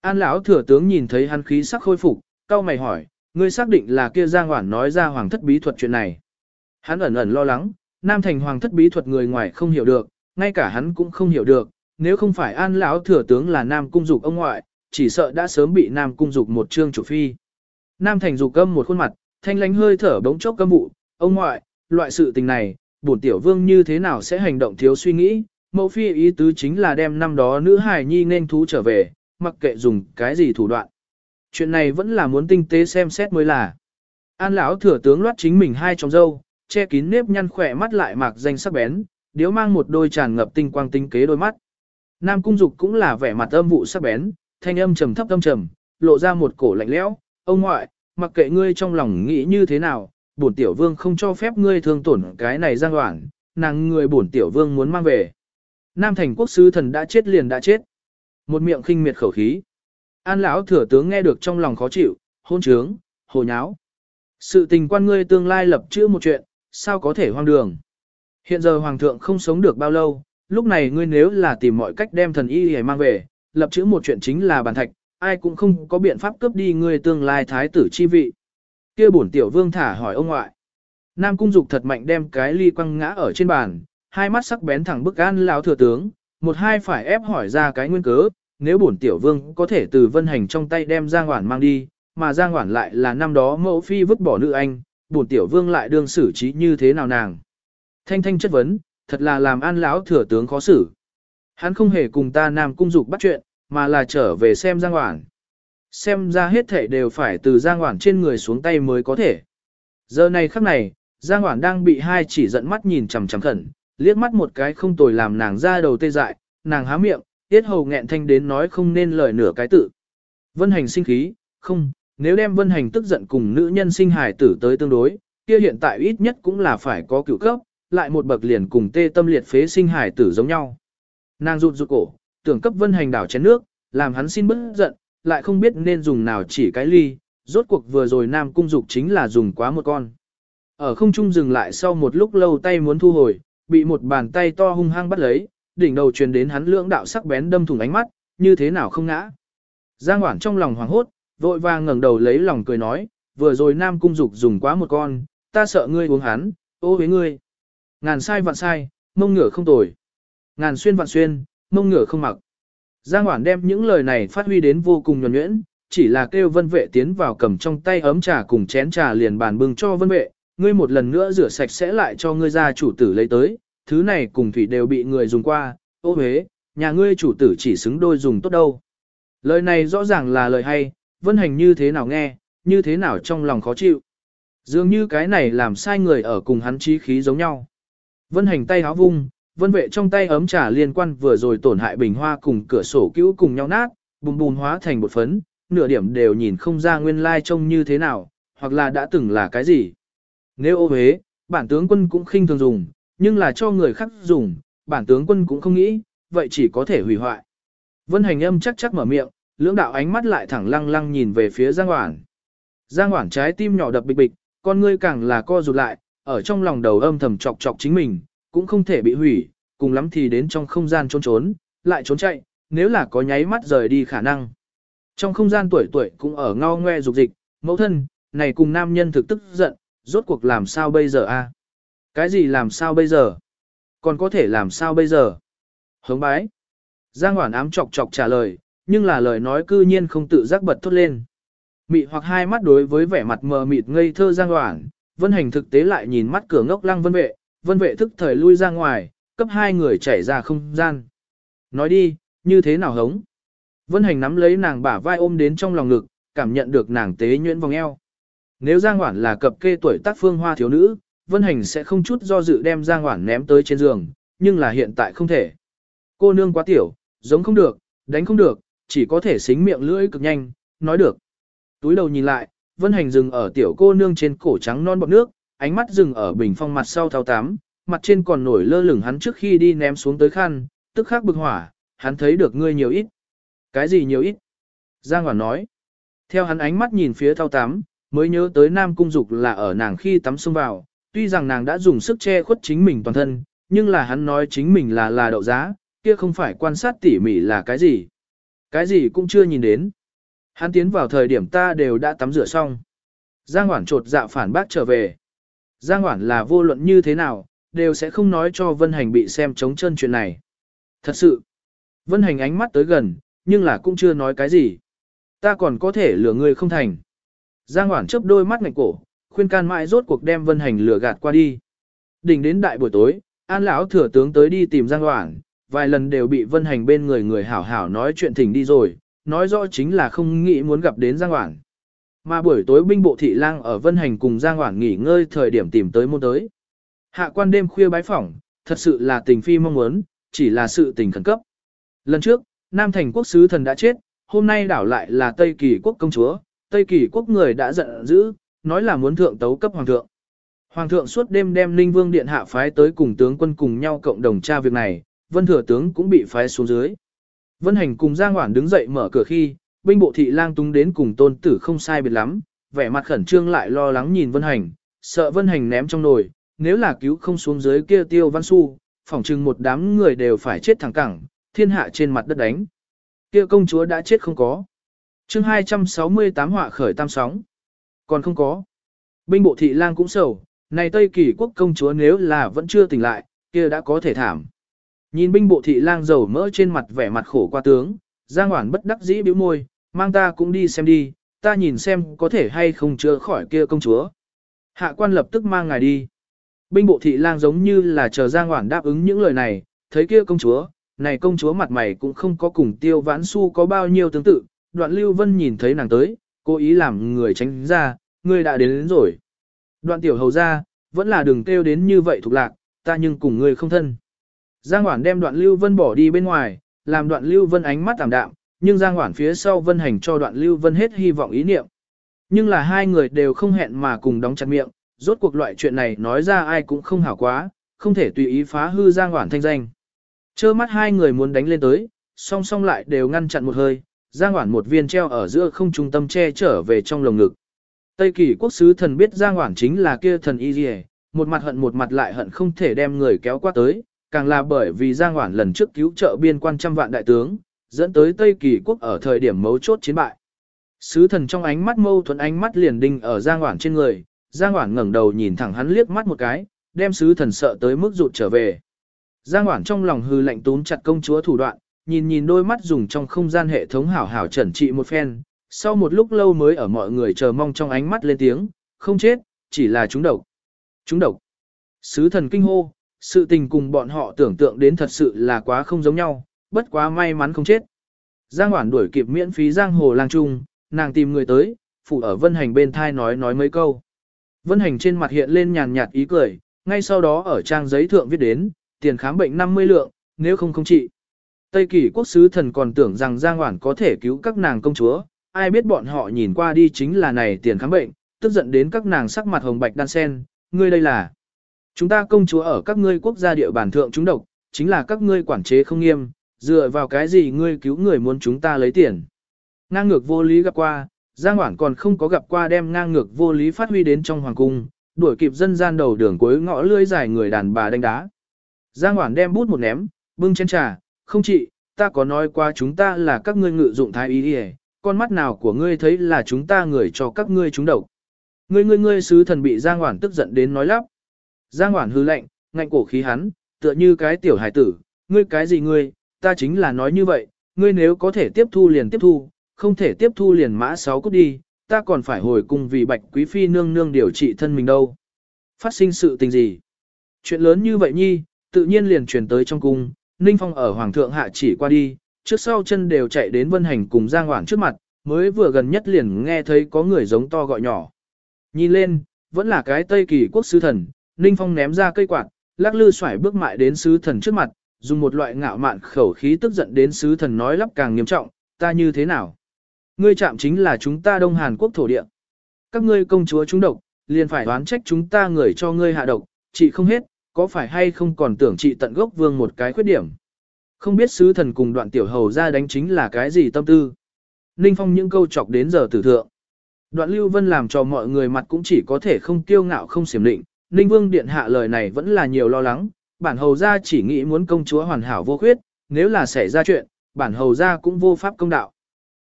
An lão thừa tướng nhìn thấy hắn khí sắc khôi phục, cau mày hỏi, ngươi xác định là kia Giang Hoản nói ra hoàng thất bí thuật chuyện này. Hắn ẩn ẩn lo lắng, Nam Thành hoàng thất bí thuật người ngoài không hiểu được, ngay cả hắn cũng không hiểu được, nếu không phải An lão thừa tướng là Nam cung dục ông ngoại, chỉ sợ đã sớm bị Nam cung dục một trương chủ phi. Nam Thành dục câm một khuôn mặt, thanh lánh hơi thở bỗng chốc câm vụ, ông ngoại, loại sự tình này, bổn tiểu vương như thế nào sẽ hành động thiếu suy nghĩ, mẫu phi ý tứ chính là đem năm đó nữ hài nhi nên thú trở về, mặc kệ dùng cái gì thủ đoạn. Chuyện này vẫn là muốn tinh tế xem xét mới là. An lão thừa tướng loát chính mình hai trong dâu, che kín nếp nhăn khỏe mắt lại mạc danh sắc bén, điếu mang một đôi tràn ngập tinh quang tinh kế đôi mắt. Nam cung dục cũng là vẻ mặt âm vụ sắc bén, thanh âm trầm thấp âm trầm, lộ ra một cổ lạnh lẽo, ông ngoại, mặc kệ ngươi trong lòng nghĩ như thế nào, bổn tiểu vương không cho phép ngươi thương tổn cái này giang hoảng, nàng người bổn tiểu vương muốn mang về. Nam thành quốc sư thần đã chết liền đã chết. Một miệng khinh miệt khẩu khí. An lão thừa tướng nghe được trong lòng khó chịu, hôn trướng, hồ nháo. Sự tình quan ngươi tương lai lập chữ một chuyện, sao có thể hoang đường. Hiện giờ hoàng thượng không sống được bao lâu, lúc này ngươi nếu là tìm mọi cách đem thần y hề mang về, lập chữ một chuyện chính là bàn thạch, ai cũng không có biện pháp cướp đi ngươi tương lai thái tử chi vị. Kia bổn tiểu vương thả hỏi ông ngoại. Nam cung dục thật mạnh đem cái ly quăng ngã ở trên bàn, hai mắt sắc bén thẳng bức an lão thừa tướng, một hai phải ép hỏi ra cái nguyên cớ, nếu bổn tiểu vương có thể từ vân hành trong tay đem Giang Hoản mang đi, mà Giang Hoản lại là năm đó mẫu phi vứt bỏ nữ anh, bổn tiểu vương lại đương xử trí như thế nào nàng. Thanh thanh chất vấn, thật là làm an lão thừa tướng khó xử. Hắn không hề cùng ta Nam cung dục bắt chuyện, mà là trở về xem Giang Hoảng. Xem ra hết thể đều phải từ Giang Hoảng trên người xuống tay mới có thể. Giờ này khắc này, Giang Hoảng đang bị hai chỉ giận mắt nhìn chằm chằm khẩn, liếc mắt một cái không tồi làm nàng ra đầu tê dại, nàng há miệng, tiết hầu nghẹn thanh đến nói không nên lời nửa cái tự. Vân hành sinh khí, không, nếu đem vân hành tức giận cùng nữ nhân sinh hài tử tới tương đối, kia hiện tại ít nhất cũng là phải có cựu cấp, lại một bậc liền cùng tê tâm liệt phế sinh hài tử giống nhau. Nàng rụt rụt cổ, tưởng cấp vân hành đảo chén nước, làm hắn xin bớt giận, lại không biết nên dùng nào chỉ cái ly, rốt cuộc vừa rồi nam cung dục chính là dùng quá một con. Ở không trung dừng lại sau một lúc lâu tay muốn thu hồi, bị một bàn tay to hung hăng bắt lấy, đỉnh đầu truyền đến hắn lưỡng đạo sắc bén đâm thủng ánh mắt, như thế nào không ngã. Giang Hoản trong lòng hoảng hốt, vội vàng ngẩng đầu lấy lòng cười nói, vừa rồi Nam Cung Dục dùng quá một con, ta sợ ngươi uống hắn, ô với ngươi. Ngàn sai vạn sai, mông ngửa không tồi. Ngàn xuyên vạn xuyên, mông ngựa không mặc. Giang Hoản đem những lời này phát huy đến vô cùng nhuần nhuyễn, chỉ là kêu vân vệ tiến vào cầm trong tay ấm trà cùng chén trà liền bàn bưng cho vân vệ, ngươi một lần nữa rửa sạch sẽ lại cho ngươi ra chủ tử lấy tới, thứ này cùng thủy đều bị người dùng qua, ô hế, nhà ngươi chủ tử chỉ xứng đôi dùng tốt đâu. Lời này rõ ràng là lời hay, vân hành như thế nào nghe, như thế nào trong lòng khó chịu. Dường như cái này làm sai người ở cùng hắn trí khí giống nhau. Vân hành tay háo vung, vân vệ trong tay ấm trà liên quan vừa rồi tổn hại bình hoa cùng cửa sổ cứu cùng nhau nát, bùm bùm hóa thành bột phấn, nửa điểm đều nhìn không ra nguyên lai trông như thế nào, hoặc là đã từng là cái gì. Nếu ô huế, bản tướng quân cũng khinh thường dùng, nhưng là cho người khác dùng, bản tướng quân cũng không nghĩ, vậy chỉ có thể hủy hoại. Vân hành âm chắc chắc mở miệng, lưỡng đạo ánh mắt lại thẳng lăng lăng nhìn về phía Giang Hoảng. Giang Hoảng trái tim nhỏ đập bịch bịch, con ngươi càng là co rụt lại, ở trong lòng đầu âm thầm chọc chọc chính mình, cũng không thể bị hủy, cùng lắm thì đến trong không gian trốn trốn, lại trốn chạy, nếu là có nháy mắt rời đi khả năng. Trong không gian tuổi tuổi cũng ở ngao ngoe dục dịch, mẫu thân, này cùng nam nhân thực tức giận, rốt cuộc làm sao bây giờ a? Cái gì làm sao bây giờ? Còn có thể làm sao bây giờ? Hống bái. Giang Hoản ám chọc chọc trả lời, nhưng là lời nói cư nhiên không tự giác bật thốt lên. Mị hoặc hai mắt đối với vẻ mặt mờ mịt ngây thơ Giang Hoản, vân hành thực tế lại nhìn mắt cửa ngốc lăng vân vệ, vân vệ thức thời lui ra ngoài, cấp hai người chảy ra không gian. Nói đi, như thế nào hống? Vân hành nắm lấy nàng bả vai ôm đến trong lòng ngực, cảm nhận được nàng tế nhuyễn vòng eo. Nếu Giang Hoản là cập kê tuổi tác phương hoa thiếu nữ, Vân Hành sẽ không chút do dự đem Giang Hoản ném tới trên giường, nhưng là hiện tại không thể. Cô nương quá tiểu, giống không được, đánh không được, chỉ có thể xính miệng lưỡi cực nhanh, nói được. Túi đầu nhìn lại, Vân Hành dừng ở tiểu cô nương trên cổ trắng non bọt nước, ánh mắt dừng ở bình phong mặt sau thao tám, mặt trên còn nổi lơ lửng hắn trước khi đi ném xuống tới khăn, tức khắc bực hỏa, hắn thấy được ngươi nhiều ít. Cái gì nhiều ít? Giang Hoản nói. Theo hắn ánh mắt nhìn phía thao tám, mới nhớ tới Nam Cung Dục là ở nàng khi tắm xông vào, tuy rằng nàng đã dùng sức che khuất chính mình toàn thân, nhưng là hắn nói chính mình là là đậu giá, kia không phải quan sát tỉ mỉ là cái gì. Cái gì cũng chưa nhìn đến. Hắn tiến vào thời điểm ta đều đã tắm rửa xong. Giang Hoản trột dạ phản bác trở về. Giang Hoản là vô luận như thế nào, đều sẽ không nói cho Vân Hành bị xem chống chân chuyện này. Thật sự, Vân Hành ánh mắt tới gần, nhưng là cũng chưa nói cái gì. Ta còn có thể lừa người không thành. Giang Hoản chớp đôi mắt ngạnh cổ, khuyên can mãi rốt cuộc đem Vân Hành lừa gạt qua đi. Đỉnh đến đại buổi tối, An lão thừa tướng tới đi tìm Giang Hoản, vài lần đều bị Vân Hành bên người người hảo hảo nói chuyện thỉnh đi rồi, nói rõ chính là không nghĩ muốn gặp đến Giang Hoản. Mà buổi tối binh bộ thị lang ở Vân Hành cùng Giang Hoảng nghỉ ngơi thời điểm tìm tới môn tới. Hạ quan đêm khuya bái phỏng, thật sự là tình phi mong muốn, chỉ là sự tình khẩn cấp. Lần trước, Nam Thành quốc sứ thần đã chết, hôm nay đảo lại là Tây Kỳ quốc công chúa, Tây Kỳ quốc người đã giận dữ, nói là muốn thượng tấu cấp hoàng thượng. Hoàng thượng suốt đêm đem linh Vương Điện hạ phái tới cùng tướng quân cùng nhau cộng đồng tra việc này, Vân Thừa Tướng cũng bị phái xuống dưới. Vân Hành cùng Giang Hoản đứng dậy mở cửa khi, binh bộ thị lang tung đến cùng tôn tử không sai biệt lắm, vẻ mặt khẩn trương lại lo lắng nhìn Vân Hành, sợ Vân Hành ném trong nồi, nếu là cứu không xuống dưới kia tiêu văn su, phỏng chừng một đám người đều phải chết thẳng cẳng, thiên hạ trên mặt đất đánh. Kia công chúa đã chết không có. chương 268 họa khởi tam sóng. Còn không có. Binh bộ thị lang cũng sầu, này Tây Kỳ quốc công chúa nếu là vẫn chưa tỉnh lại, kia đã có thể thảm. Nhìn binh bộ thị lang dầu mỡ trên mặt vẻ mặt khổ qua tướng, Giang Hoản bất đắc dĩ bĩu môi, mang ta cũng đi xem đi, ta nhìn xem có thể hay không chữa khỏi kia công chúa. Hạ quan lập tức mang ngài đi. Binh bộ thị lang giống như là chờ Giang Hoản đáp ứng những lời này, thấy kia công chúa, này công chúa mặt mày cũng không có cùng tiêu vãn su có bao nhiêu tương tự, đoạn lưu vân nhìn thấy nàng tới, cố ý làm người tránh ra, người đã đến, đến rồi. Đoạn tiểu hầu ra, vẫn là đừng kêu đến như vậy thuộc lạc, ta nhưng cùng người không thân. Giang Hoản đem đoạn lưu vân bỏ đi bên ngoài, làm đoạn lưu vân ánh mắt tạm đạm, nhưng Giang Hoản phía sau vân hành cho đoạn lưu vân hết hy vọng ý niệm. Nhưng là hai người đều không hẹn mà cùng đóng chặt miệng, rốt cuộc loại chuyện này nói ra ai cũng không hảo quá, không thể tùy ý phá hư Giang Hoản thanh danh. Chơ mắt hai người muốn đánh lên tới, song song lại đều ngăn chặn một hơi, Giang Hoản một viên treo ở giữa không trung tâm che trở về trong lồng ngực. Tây kỳ quốc sứ thần biết Giang Hoản chính là kia thần y dì một mặt hận một mặt lại hận không thể đem người kéo qua tới, càng là bởi vì Giang Hoản lần trước cứu trợ biên quan trăm vạn đại tướng, dẫn tới Tây kỳ quốc ở thời điểm mấu chốt chiến bại. Sứ thần trong ánh mắt mâu thuẫn ánh mắt liền đinh ở Giang Hoảng trên người, Giang Hoảng ngẩng đầu nhìn thẳng hắn liếc mắt một cái, đem sứ thần sợ tới mức rụt trở về. Giang Hoảng trong lòng hư lạnh túm chặt công chúa thủ đoạn, nhìn nhìn đôi mắt dùng trong không gian hệ thống hảo hảo trần trị một phen, sau một lúc lâu mới ở mọi người chờ mong trong ánh mắt lên tiếng, không chết, chỉ là chúng độc. Chúng độc. Sứ thần kinh hô, sự tình cùng bọn họ tưởng tượng đến thật sự là quá không giống nhau, bất quá may mắn không chết. Giang Hoản đuổi kịp miễn phí giang hồ lang trung, nàng tìm người tới, phụ ở Vân Hành bên thai nói nói mấy câu. Vân Hành trên mặt hiện lên nhàn nhạt ý cười, ngay sau đó ở trang giấy thượng viết đến, tiền khám bệnh 50 lượng, nếu không không trị. Tây kỳ quốc sứ thần còn tưởng rằng Giang Hoản có thể cứu các nàng công chúa, ai biết bọn họ nhìn qua đi chính là này tiền khám bệnh, tức giận đến các nàng sắc mặt hồng bạch đan sen, ngươi đây là. Chúng ta công chúa ở các ngươi quốc gia địa bàn thượng chúng độc, chính là các ngươi quản chế không nghiêm, dựa vào cái gì ngươi cứu người muốn chúng ta lấy tiền. Ngang ngược vô lý gặp qua, Giang Hoảng còn không có gặp qua đem ngang ngược vô lý phát huy đến trong hoàng cung, đuổi kịp dân gian đầu đường cuối ngõ lưỡi dài người đàn bà đánh đá. Giang Hoảng đem bút một ném, bưng chén trà, không chị, ta có nói qua chúng ta là các ngươi ngự dụng thái y đi con mắt nào của ngươi thấy là chúng ta người cho các ngươi chúng độc. Ngươi ngươi ngươi sứ thần bị Giang Hoảng tức giận đến nói lắp. Giang Hoảng hư lệnh, ngạnh cổ khí hắn, tựa như cái tiểu hải tử, ngươi cái gì ngươi, ta chính là nói như vậy, ngươi nếu có thể tiếp thu liền tiếp thu, không thể tiếp thu liền mã sáu cút đi, ta còn phải hồi cùng vì bạch quý phi nương nương điều trị thân mình đâu. Phát sinh sự tình gì? Chuyện lớn như vậy nhi, tự nhiên liền truyền tới trong cung, Ninh Phong ở Hoàng thượng hạ chỉ qua đi, trước sau chân đều chạy đến vân hành cùng Giang Hoảng trước mặt, mới vừa gần nhất liền nghe thấy có người giống to gọi nhỏ. Nhìn lên, vẫn là cái Tây Kỳ quốc sứ thần, Ninh Phong ném ra cây quạt, lắc lư xoải bước mại đến sứ thần trước mặt, dùng một loại ngạo mạn khẩu khí tức giận đến sứ thần nói lắp càng nghiêm trọng, ta như thế nào? Ngươi chạm chính là chúng ta Đông Hàn Quốc thổ địa. Các ngươi công chúa chúng độc, liền phải đoán trách chúng ta người cho ngươi hạ độc, chị không hết, có phải hay không còn tưởng chị tận gốc vương một cái khuyết điểm. Không biết sứ thần cùng đoạn tiểu hầu ra đánh chính là cái gì tâm tư. Ninh Phong những câu chọc đến giờ tử thượng. Đoạn Lưu Vân làm cho mọi người mặt cũng chỉ có thể không kiêu ngạo không xiểm định. Ninh Vương Điện hạ lời này vẫn là nhiều lo lắng, bản hầu gia chỉ nghĩ muốn công chúa hoàn hảo vô khuyết, nếu là xảy ra chuyện, bản hầu gia cũng vô pháp công đạo.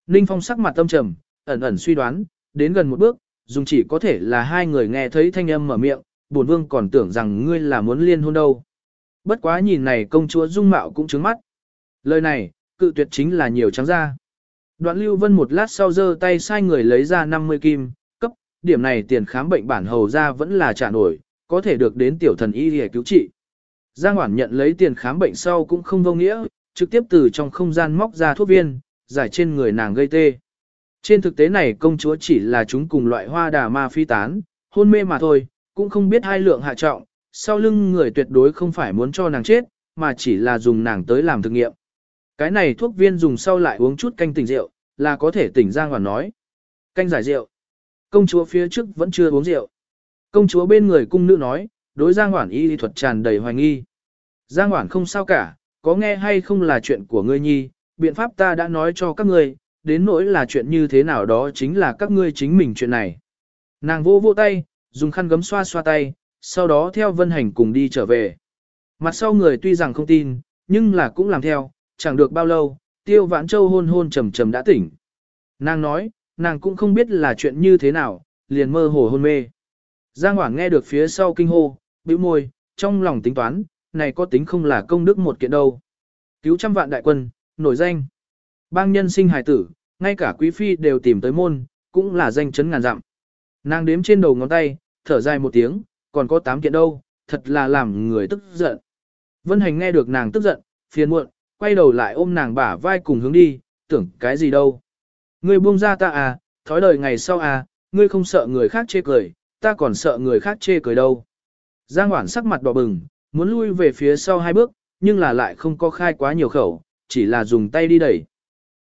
Ninh Phong sắc mặt tâm trầm, ẩn ẩn suy đoán, đến gần một bước, dùng chỉ có thể là hai người nghe thấy thanh âm mở miệng, bổn vương còn tưởng rằng ngươi là muốn liên hôn đâu. Bất quá nhìn này công chúa dung mạo cũng trướng mắt. Lời này, cự tuyệt chính là nhiều trắng ra. Đoạn Lưu Vân một lát sau giơ tay sai người lấy ra 50 kim, cấp, điểm này tiền khám bệnh bản hầu ra vẫn là trả nổi, có thể được đến tiểu thần y để cứu trị. Giang Hoản nhận lấy tiền khám bệnh sau cũng không vô nghĩa, trực tiếp từ trong không gian móc ra thuốc viên, giải trên người nàng gây tê. Trên thực tế này công chúa chỉ là chúng cùng loại hoa đà ma phi tán, hôn mê mà thôi, cũng không biết hai lượng hạ trọng, sau lưng người tuyệt đối không phải muốn cho nàng chết, mà chỉ là dùng nàng tới làm thực nghiệm. Cái này thuốc viên dùng sau lại uống chút canh tỉnh rượu, là có thể tỉnh Giang Hoản nói. Canh giải rượu. Công chúa phía trước vẫn chưa uống rượu. Công chúa bên người cung nữ nói, đối Giang Hoản y thuật tràn đầy hoài nghi. Giang Hoản không sao cả, có nghe hay không là chuyện của ngươi nhi, biện pháp ta đã nói cho các ngươi, đến nỗi là chuyện như thế nào đó chính là các ngươi chính mình chuyện này. Nàng vô vô tay, dùng khăn gấm xoa xoa tay, sau đó theo vân hành cùng đi trở về. Mặt sau người tuy rằng không tin, nhưng là cũng làm theo, chẳng được bao lâu, tiêu vãn châu hôn hôn trầm trầm đã tỉnh. Nàng nói, nàng cũng không biết là chuyện như thế nào, liền mơ hồ hôn mê. Giang Hoảng nghe được phía sau kinh hô, bĩu môi, trong lòng tính toán, này có tính không là công đức một kiện đâu. Cứu trăm vạn đại quân, nổi danh. Bang nhân sinh hài tử, ngay cả quý phi đều tìm tới môn, cũng là danh chấn ngàn dặm. Nàng đếm trên đầu ngón tay, thở dài một tiếng, còn có tám kiện đâu, thật là làm người tức giận. Vân Hành nghe được nàng tức giận, phiền muộn, quay đầu lại ôm nàng bả vai cùng hướng đi, tưởng cái gì đâu. Ngươi buông ra ta à, thói đời ngày sau à, ngươi không sợ người khác chê cười, ta còn sợ người khác chê cười đâu. Giang Hoản sắc mặt đỏ bừng, muốn lui về phía sau hai bước, nhưng là lại không có khai quá nhiều khẩu, chỉ là dùng tay đi đẩy.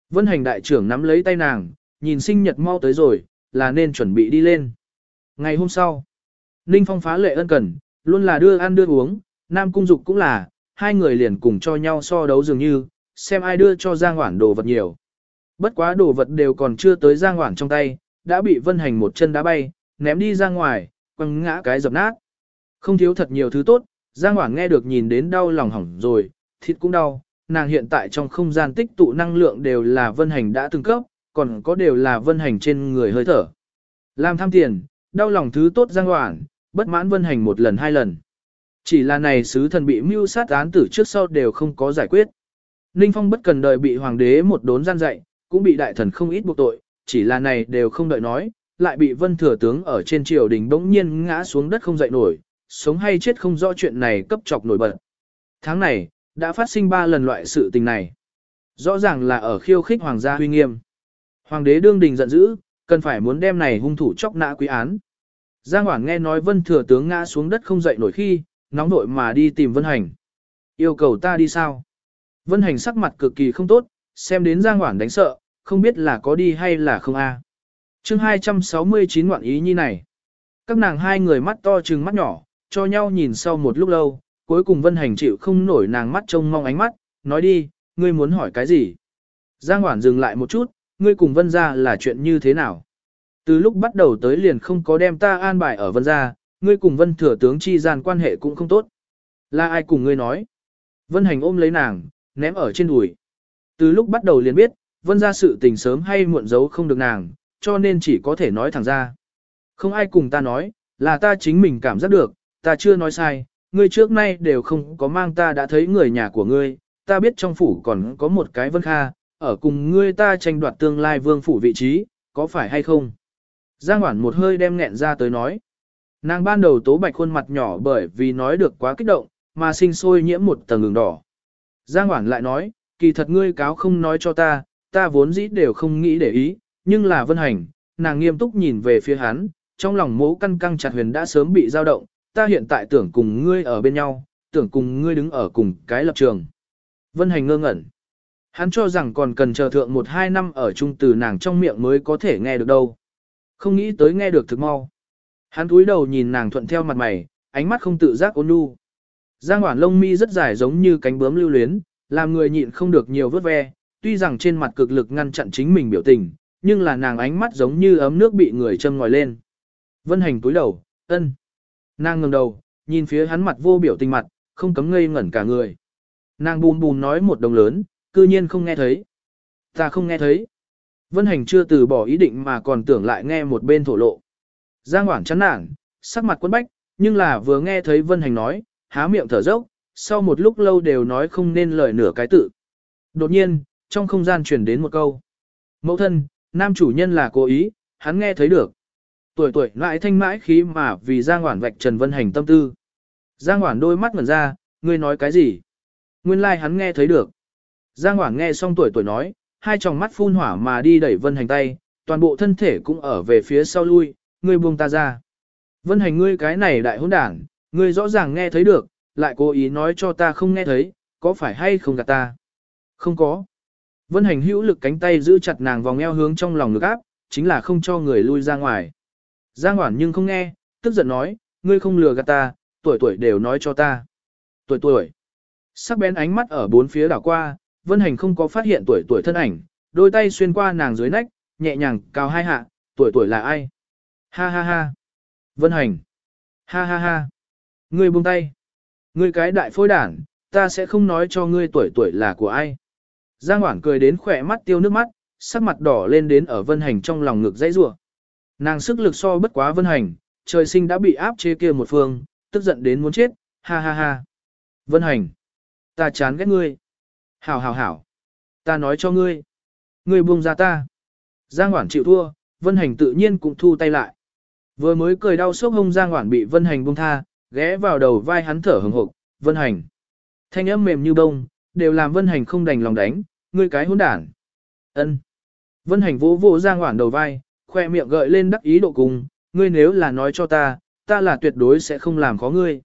Vân hành đại trưởng nắm lấy tay nàng, nhìn sinh nhật mau tới rồi, là nên chuẩn bị đi lên. Ngày hôm sau, Ninh Phong phá lệ ân cần, luôn là đưa ăn đưa uống, Nam Cung Dục cũng là, hai người liền cùng cho nhau so đấu dường như, xem ai đưa cho Giang Hoản đồ vật nhiều. Bất quá đồ vật đều còn chưa tới Giang Hoản trong tay, đã bị Vân Hành một chân đá bay, ném đi ra ngoài, quăng ngã cái dập nát. Không thiếu thật nhiều thứ tốt, Giang Hoảng nghe được nhìn đến đau lòng hỏng rồi, thịt cũng đau, nàng hiện tại trong không gian tích tụ năng lượng đều là vân hành đã từng cấp, còn có đều là vân hành trên người hơi thở. Làm tham tiền, đau lòng thứ tốt Giang Hoảng, bất mãn vân hành một lần hai lần. Chỉ là này sứ thần bị mưu sát án tử trước sau đều không có giải quyết. Ninh Phong bất cần đợi bị hoàng đế một đốn gian dạy, cũng bị đại thần không ít buộc tội, chỉ là này đều không đợi nói, lại bị vân thừa tướng ở trên triều đình bỗng nhiên ngã xuống đất không dậy nổi, sống hay chết không rõ chuyện này cấp chọc nổi bật. Tháng này, đã phát sinh ba lần loại sự tình này. Rõ ràng là ở khiêu khích hoàng gia huy nghiêm. Hoàng đế đương đình giận dữ, cần phải muốn đem này hung thủ chọc nã quý án. Giang Hoảng nghe nói vân thừa tướng ngã xuống đất không dậy nổi khi, nóng nội mà đi tìm vân hành. Yêu cầu ta đi sao? Vân hành sắc mặt cực kỳ không tốt, xem đến Giang Hoảng đánh sợ, không biết là có đi hay là không a. À. Chương 269 ngoạn ý như này. Các nàng hai người mắt to trừng mắt nhỏ, cho nhau nhìn sau một lúc lâu, cuối cùng Vân Hành chịu không nổi nàng mắt trông mong ánh mắt, nói đi, ngươi muốn hỏi cái gì? Giang Hoản dừng lại một chút, ngươi cùng Vân gia là chuyện như thế nào? Từ lúc bắt đầu tới liền không có đem ta an bài ở Vân gia, ngươi cùng Vân thừa tướng chi gian quan hệ cũng không tốt. Là ai cùng ngươi nói? Vân Hành ôm lấy nàng, ném ở trên đùi. Từ lúc bắt đầu liền biết, Vân gia sự tình sớm hay muộn giấu không được nàng, cho nên chỉ có thể nói thẳng ra. Không ai cùng ta nói, là ta chính mình cảm giác được, ta chưa nói sai, ngươi trước nay đều không có mang ta đã thấy người nhà của ngươi, ta biết trong phủ còn có một cái vân kha, ở cùng ngươi ta tranh đoạt tương lai vương phủ vị trí, có phải hay không? Giang Hoản một hơi đem nghẹn ra tới nói. Nàng ban đầu tố bạch khuôn mặt nhỏ bởi vì nói được quá kích động, mà sinh sôi nhiễm một tầng đường đỏ. Giang Hoản lại nói, kỳ thật ngươi cáo không nói cho ta, ta vốn dĩ đều không nghĩ để ý, nhưng là vân hành, nàng nghiêm túc nhìn về phía hắn, trong lòng mố căng căng chặt huyền đã sớm bị dao động, ta hiện tại tưởng cùng ngươi ở bên nhau, tưởng cùng ngươi đứng ở cùng cái lập trường. Vân Hành ngơ ngẩn. Hắn cho rằng còn cần chờ thượng một hai năm ở chung từ nàng trong miệng mới có thể nghe được đâu. Không nghĩ tới nghe được thực mau. Hắn cúi đầu nhìn nàng thuận theo mặt mày, ánh mắt không tự giác ôn nhu. Giang hoảng lông mi rất dài giống như cánh bướm lưu luyến, làm người nhịn không được nhiều vớt ve, tuy rằng trên mặt cực lực ngăn chặn chính mình biểu tình, nhưng là nàng ánh mắt giống như ấm nước bị người châm ngòi lên. Vân hành túi đầu, ân. Nàng ngẩng đầu, nhìn phía hắn mặt vô biểu tình mặt, không cấm ngây ngẩn cả người. Nàng bùn bùn nói một đồng lớn, cư nhiên không nghe thấy. Ta không nghe thấy. Vân hành chưa từ bỏ ý định mà còn tưởng lại nghe một bên thổ lộ. Giang Hoảng chán nản, sắc mặt quấn bách, nhưng là vừa nghe thấy Vân hành nói, há miệng thở dốc, sau một lúc lâu đều nói không nên lời nửa cái tự. Đột nhiên, trong không gian truyền đến một câu. Mẫu thân, nam chủ nhân là cố ý, hắn nghe thấy được tuổi tuổi lại thanh mãi khí mà vì Giang Hoản vạch Trần Vân Hành tâm tư. Giang Hoản đôi mắt ngẩn ra, ngươi nói cái gì? Nguyên lai like hắn nghe thấy được. Giang Hoản nghe xong tuổi tuổi nói, hai tròng mắt phun hỏa mà đi đẩy Vân Hành tay, toàn bộ thân thể cũng ở về phía sau lui, ngươi buông ta ra. Vân Hành ngươi cái này đại hỗn đảng, ngươi rõ ràng nghe thấy được, lại cố ý nói cho ta không nghe thấy, có phải hay không gạt ta? Không có. Vân Hành hữu lực cánh tay giữ chặt nàng vòng eo hướng trong lòng ngực áp, chính là không cho người lui ra ngoài. Giang Hoản nhưng không nghe, tức giận nói, ngươi không lừa gạt ta, tuổi tuổi đều nói cho ta. Tuổi tuổi. Sắc bén ánh mắt ở bốn phía đảo qua, Vân Hành không có phát hiện tuổi tuổi thân ảnh, đôi tay xuyên qua nàng dưới nách, nhẹ nhàng cao hai hạ, tuổi tuổi là ai? Ha ha ha. Vân Hành. Ha ha ha. Ngươi buông tay. Ngươi cái đại phôi đản, ta sẽ không nói cho ngươi tuổi tuổi là của ai. Giang Hoảng cười đến khỏe mắt tiêu nước mắt, sắc mặt đỏ lên đến ở Vân Hành trong lòng ngực dãy rủa. Nàng sức lực so bất quá Vân Hành, trời sinh đã bị áp chế kia một phương, tức giận đến muốn chết, ha ha ha. Vân Hành. Ta chán ghét ngươi. Hảo hảo hảo. Ta nói cho ngươi. Ngươi buông ra ta. Giang Hoản chịu thua, Vân Hành tự nhiên cũng thu tay lại. Vừa mới cười đau sốc hông Giang Hoản bị Vân Hành buông tha, ghé vào đầu vai hắn thở hừng hực, Vân Hành. Thanh âm mềm như bông, đều làm Vân Hành không đành lòng đánh, ngươi cái hỗn đản. Ân. Vân Hành vỗ vỗ Giang Hoản đầu vai, khoe miệng gợi lên đắc ý độ cùng, ngươi nếu là nói cho ta, ta là tuyệt đối sẽ không làm khó ngươi.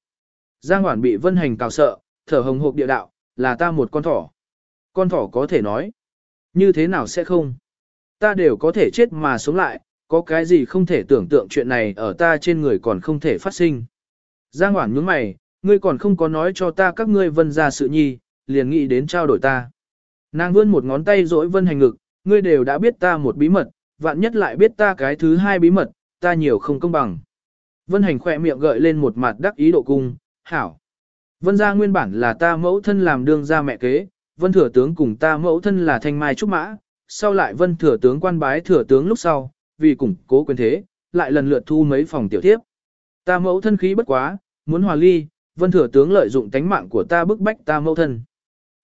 Giang Hoản bị Vân Hành cào sợ, thở hồng hộc địa đạo, là ta một con thỏ. Con thỏ có thể nói. Như thế nào sẽ không? Ta đều có thể chết mà sống lại, có cái gì không thể tưởng tượng chuyện này ở ta trên người còn không thể phát sinh. Giang Hoản nhướng mày, ngươi còn không có nói cho ta các ngươi vân ra sự nhi, liền nghĩ đến trao đổi ta. Nàng vươn một ngón tay dỗi vân hành ngực, ngươi đều đã biết ta một bí mật, vạn nhất lại biết ta cái thứ hai bí mật, ta nhiều không công bằng. Vân hành khỏe miệng gợi lên một mặt đắc ý độ cung, hảo. Vân gia nguyên bản là ta mẫu thân làm đương gia mẹ kế, vân thừa tướng cùng ta mẫu thân là thanh mai trúc mã, sau lại vân thừa tướng quan bái thừa tướng lúc sau, vì củng cố quyền thế, lại lần lượt thu mấy phòng tiểu thiếp. Ta mẫu thân khí bất quá, muốn hòa ly, vân thừa tướng lợi dụng tánh mạng của ta bức bách ta mẫu thân.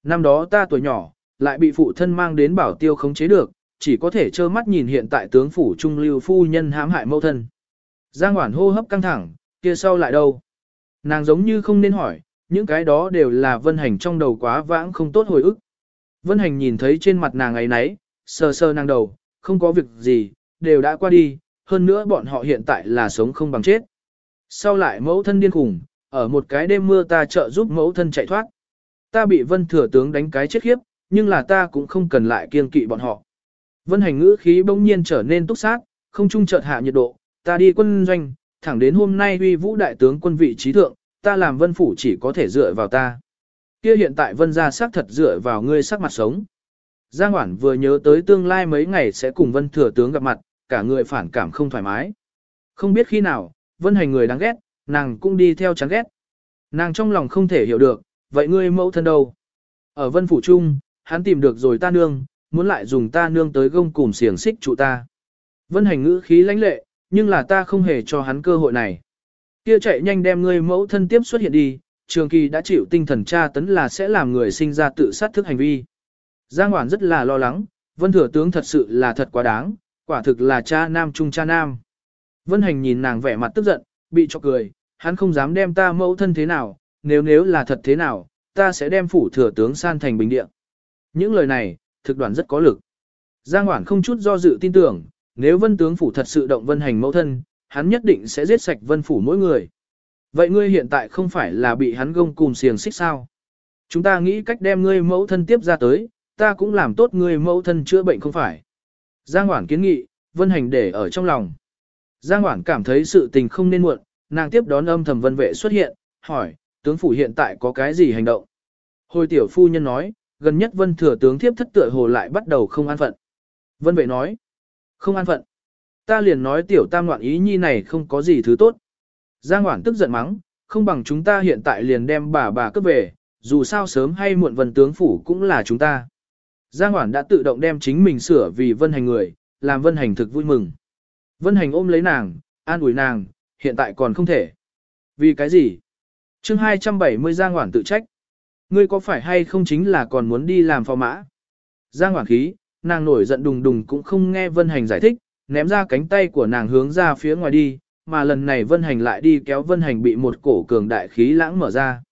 Năm đó ta tuổi nhỏ, lại bị phụ thân mang đến bảo tiêu khống chế được, chỉ có thể trơ mắt nhìn hiện tại tướng phủ trung lưu phu nhân hãm hại mẫu thân. Giang Hoản hô hấp căng thẳng, kia sau lại đâu? Nàng giống như không nên hỏi, những cái đó đều là vân hành trong đầu quá vãng không tốt hồi ức. Vân hành nhìn thấy trên mặt nàng ấy nấy, sờ sờ nàng đầu, không có việc gì, đều đã qua đi, hơn nữa bọn họ hiện tại là sống không bằng chết. Sau lại mẫu thân điên khủng, ở một cái đêm mưa ta trợ giúp mẫu thân chạy thoát. Ta bị vân thừa tướng đánh cái chết khiếp, nhưng là ta cũng không cần lại kiên kỵ bọn họ. Vân hành ngữ khí bỗng nhiên trở nên túc sát, không trung chợt hạ nhiệt độ, ta đi quân doanh, thẳng đến hôm nay uy vũ đại tướng quân vị trí thượng, ta làm vân phủ chỉ có thể dựa vào ta. Kia hiện tại vân gia xác thật dựa vào ngươi sắc mặt sống. Giang Hoản vừa nhớ tới tương lai mấy ngày sẽ cùng vân thừa tướng gặp mặt, cả người phản cảm không thoải mái. Không biết khi nào, vân hành người đáng ghét, nàng cũng đi theo chán ghét. Nàng trong lòng không thể hiểu được, vậy ngươi mẫu thân đâu? Ở vân phủ trung, hắn tìm được rồi ta nương, muốn lại dùng ta nương tới gông cùm xiềng xích trụ ta. Vân hành ngữ khí lãnh lệ, nhưng là ta không hề cho hắn cơ hội này. Kia chạy nhanh đem ngươi mẫu thân tiếp xuất hiện đi, trường kỳ đã chịu tinh thần tra tấn là sẽ làm người sinh ra tự sát thức hành vi. Giang Hoản rất là lo lắng, vân thừa tướng thật sự là thật quá đáng, quả thực là cha nam trung cha nam. Vân hành nhìn nàng vẻ mặt tức giận, bị cho cười, hắn không dám đem ta mẫu thân thế nào, nếu nếu là thật thế nào, ta sẽ đem phủ thừa tướng san thành bình địa. Những lời này, thực đoàn rất có lực. Giang Hoản không chút do dự tin tưởng, nếu vân tướng phủ thật sự động vân hành mẫu thân, hắn nhất định sẽ giết sạch vân phủ mỗi người. Vậy ngươi hiện tại không phải là bị hắn gông cùng xiềng xích sao? Chúng ta nghĩ cách đem ngươi mẫu thân tiếp ra tới, ta cũng làm tốt ngươi mẫu thân chữa bệnh không phải. Giang Hoản kiến nghị, vân hành để ở trong lòng. Giang Hoản cảm thấy sự tình không nên muộn, nàng tiếp đón âm thầm vân vệ xuất hiện, hỏi, tướng phủ hiện tại có cái gì hành động? Hồi tiểu phu nhân nói, gần nhất vân thừa tướng thiếp thất tựa hồ lại bắt đầu không an phận. Vân vệ nói, không an phận. Ta liền nói tiểu tam ngoạn ý nhi này không có gì thứ tốt. Giang Hoảng tức giận mắng, không bằng chúng ta hiện tại liền đem bà bà cướp về, dù sao sớm hay muộn vân tướng phủ cũng là chúng ta. Giang Hoảng đã tự động đem chính mình sửa vì vân hành người, làm vân hành thực vui mừng. Vân hành ôm lấy nàng, an ủi nàng, hiện tại còn không thể. Vì cái gì? chương 270 Giang Hoảng tự trách. Ngươi có phải hay không chính là còn muốn đi làm phò mã? Giang Hoản khí, nàng nổi giận đùng đùng cũng không nghe Vân Hành giải thích, ném ra cánh tay của nàng hướng ra phía ngoài đi, mà lần này Vân Hành lại đi kéo Vân Hành bị một cổ cường đại khí lãng mở ra.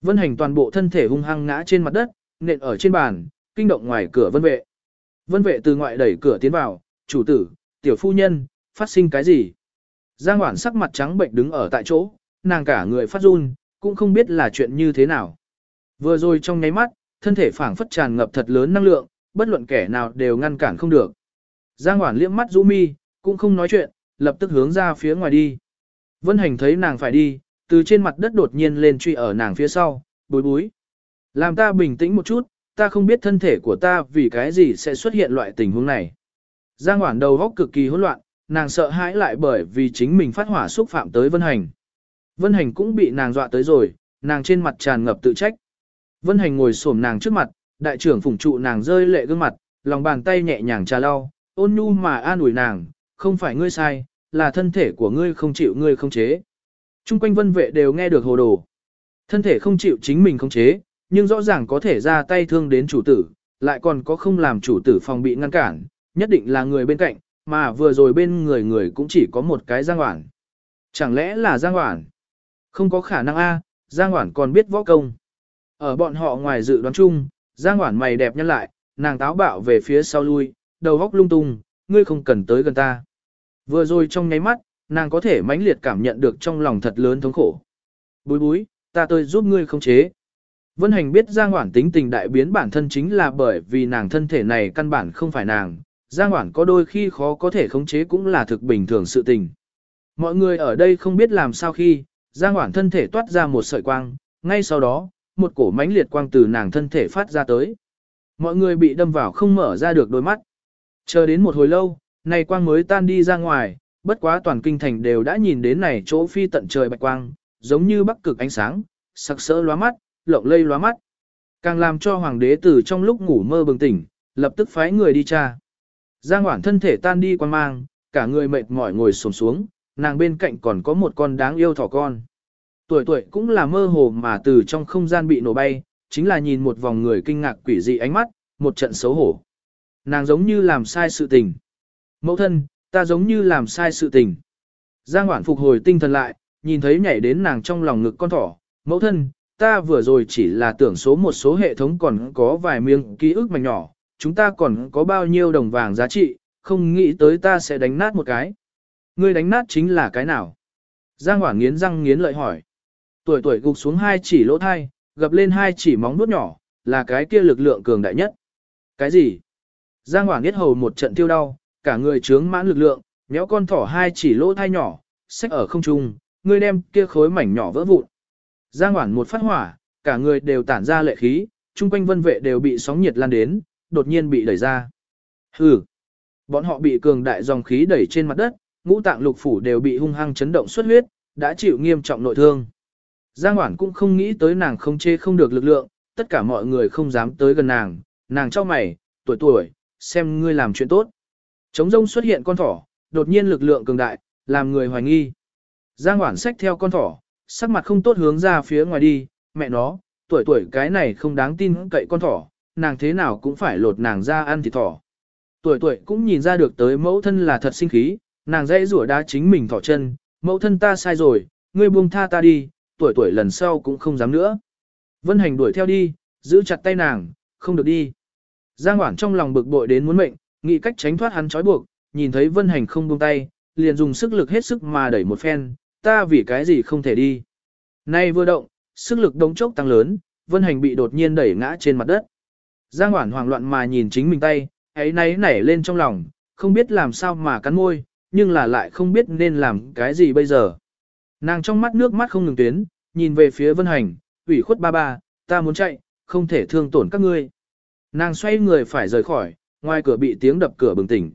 Vân Hành toàn bộ thân thể hung hăng ngã trên mặt đất, nện ở trên bàn, kinh động ngoài cửa Vân Vệ. Vân Vệ từ ngoại đẩy cửa tiến vào, chủ tử, tiểu phu nhân, phát sinh cái gì? Giang Hoản sắc mặt trắng bệnh đứng ở tại chỗ, nàng cả người phát run, cũng không biết là chuyện như thế nào. Vừa rồi trong nháy mắt, thân thể phảng phất tràn ngập thật lớn năng lượng, bất luận kẻ nào đều ngăn cản không được. Giang Hoản liếc mắt rũ mi, cũng không nói chuyện, lập tức hướng ra phía ngoài đi. Vân Hành thấy nàng phải đi, từ trên mặt đất đột nhiên lên truy ở nàng phía sau, bối bối. Làm ta bình tĩnh một chút, ta không biết thân thể của ta vì cái gì sẽ xuất hiện loại tình huống này. Giang Hoản đầu góc cực kỳ hỗn loạn, nàng sợ hãi lại bởi vì chính mình phát hỏa xúc phạm tới Vân Hành. Vân Hành cũng bị nàng dọa tới rồi, nàng trên mặt tràn ngập tự trách. Vân Hành ngồi xổm nàng trước mặt, đại trưởng phụng trụ nàng rơi lệ gương mặt, lòng bàn tay nhẹ nhàng trà lau, ôn nhu mà an ủi nàng, không phải ngươi sai, là thân thể của ngươi không chịu ngươi không chế. Trung quanh vân vệ đều nghe được hồ đồ. Thân thể không chịu chính mình không chế, nhưng rõ ràng có thể ra tay thương đến chủ tử, lại còn có không làm chủ tử phòng bị ngăn cản, nhất định là người bên cạnh, mà vừa rồi bên người người cũng chỉ có một cái Giang Hoản. Chẳng lẽ là Giang Hoản? Không có khả năng a, Giang Hoản còn biết võ công. Ở bọn họ ngoài dự đoán chung, Giang Hoản mày đẹp nhăn lại, nàng táo bạo về phía sau lui, đầu góc lung tung, ngươi không cần tới gần ta. Vừa rồi trong nháy mắt, nàng có thể mãnh liệt cảm nhận được trong lòng thật lớn thống khổ. Búi búi, ta tôi giúp ngươi không chế. Vân Hành biết Giang Hoản tính tình đại biến bản thân chính là bởi vì nàng thân thể này căn bản không phải nàng, Giang Hoản có đôi khi khó có thể khống chế cũng là thực bình thường sự tình. Mọi người ở đây không biết làm sao khi, Giang Hoản thân thể toát ra một sợi quang, ngay sau đó, một cổ mãnh liệt quang từ nàng thân thể phát ra tới. Mọi người bị đâm vào không mở ra được đôi mắt. Chờ đến một hồi lâu, này quang mới tan đi ra ngoài, bất quá toàn kinh thành đều đã nhìn đến này chỗ phi tận trời bạch quang, giống như bắc cực ánh sáng, sặc sỡ lóa mắt, lộng lây lóa mắt. Càng làm cho hoàng đế từ trong lúc ngủ mơ bừng tỉnh, lập tức phái người đi tra. Giang Hoản thân thể tan đi quan mang, cả người mệt mỏi ngồi xổm xuống, nàng bên cạnh còn có một con đáng yêu thỏ con. Tuổi tuổi cũng là mơ hồ mà từ trong không gian bị nổ bay, chính là nhìn một vòng người kinh ngạc quỷ dị ánh mắt, một trận xấu hổ. Nàng giống như làm sai sự tình. Mẫu thân, ta giống như làm sai sự tình. Giang Hoản phục hồi tinh thần lại, nhìn thấy nhảy đến nàng trong lòng ngực con thỏ. Mẫu thân, ta vừa rồi chỉ là tưởng số một số hệ thống còn có vài miếng ký ức mảnh nhỏ, chúng ta còn có bao nhiêu đồng vàng giá trị, không nghĩ tới ta sẽ đánh nát một cái. Ngươi đánh nát chính là cái nào? Giang Hoản nghiến răng nghiến lợi hỏi. Tuổi tuổi gục xuống hai chỉ lỗ thai, gập lên hai chỉ móng nuốt nhỏ, là cái kia lực lượng cường đại nhất. Cái gì? Giang Hoảng biết hầu một trận tiêu đau, cả người trướng mãn lực lượng, méo con thỏ hai chỉ lỗ thai nhỏ, xách ở không trung, người đem kia khối mảnh nhỏ vỡ vụn. Giang Hoảng một phát hỏa, cả người đều tản ra lệ khí, chung quanh vân vệ đều bị sóng nhiệt lan đến, đột nhiên bị đẩy ra. Hừ. Bọn họ bị cường đại dòng khí đẩy trên mặt đất, ngũ tạng lục phủ đều bị hung hăng chấn động xuất huyết, đã chịu nghiêm trọng nội thương. Giang Hoản cũng không nghĩ tới nàng không chê không được lực lượng, tất cả mọi người không dám tới gần nàng, nàng cho mày, tuổi tuổi, xem ngươi làm chuyện tốt. Trống rông xuất hiện con thỏ, đột nhiên lực lượng cường đại, làm người hoài nghi. Giang Hoản xách theo con thỏ, sắc mặt không tốt hướng ra phía ngoài đi, mẹ nó, tuổi tuổi cái này không đáng tin cậy con thỏ, nàng thế nào cũng phải lột nàng ra ăn thịt thỏ. Tuổi tuổi cũng nhìn ra được tới mẫu thân là thật sinh khí, nàng dãy rủa đá chính mình thỏ chân, mẫu thân ta sai rồi, ngươi buông tha ta đi, tuổi tuổi lần sau cũng không dám nữa. Vân hành đuổi theo đi, giữ chặt tay nàng, không được đi. Giang Hoảng trong lòng bực bội đến muốn mệnh, nghĩ cách tránh thoát hắn trói buộc, nhìn thấy Vân hành không buông tay, liền dùng sức lực hết sức mà đẩy một phen, ta vì cái gì không thể đi. Nay vừa động, sức lực đống chốc tăng lớn, Vân hành bị đột nhiên đẩy ngã trên mặt đất. Giang Hoảng hoảng loạn mà nhìn chính mình tay, ấy nấy nảy lên trong lòng, không biết làm sao mà cắn môi, nhưng là lại không biết nên làm cái gì bây giờ. Nàng trong mắt nước mắt không ngừng tuyến, nhìn về phía Vân Hành, ủy khuất ba ba, ta muốn chạy, không thể thương tổn các ngươi. Nàng xoay người phải rời khỏi, ngoài cửa bị tiếng đập cửa bừng tỉnh.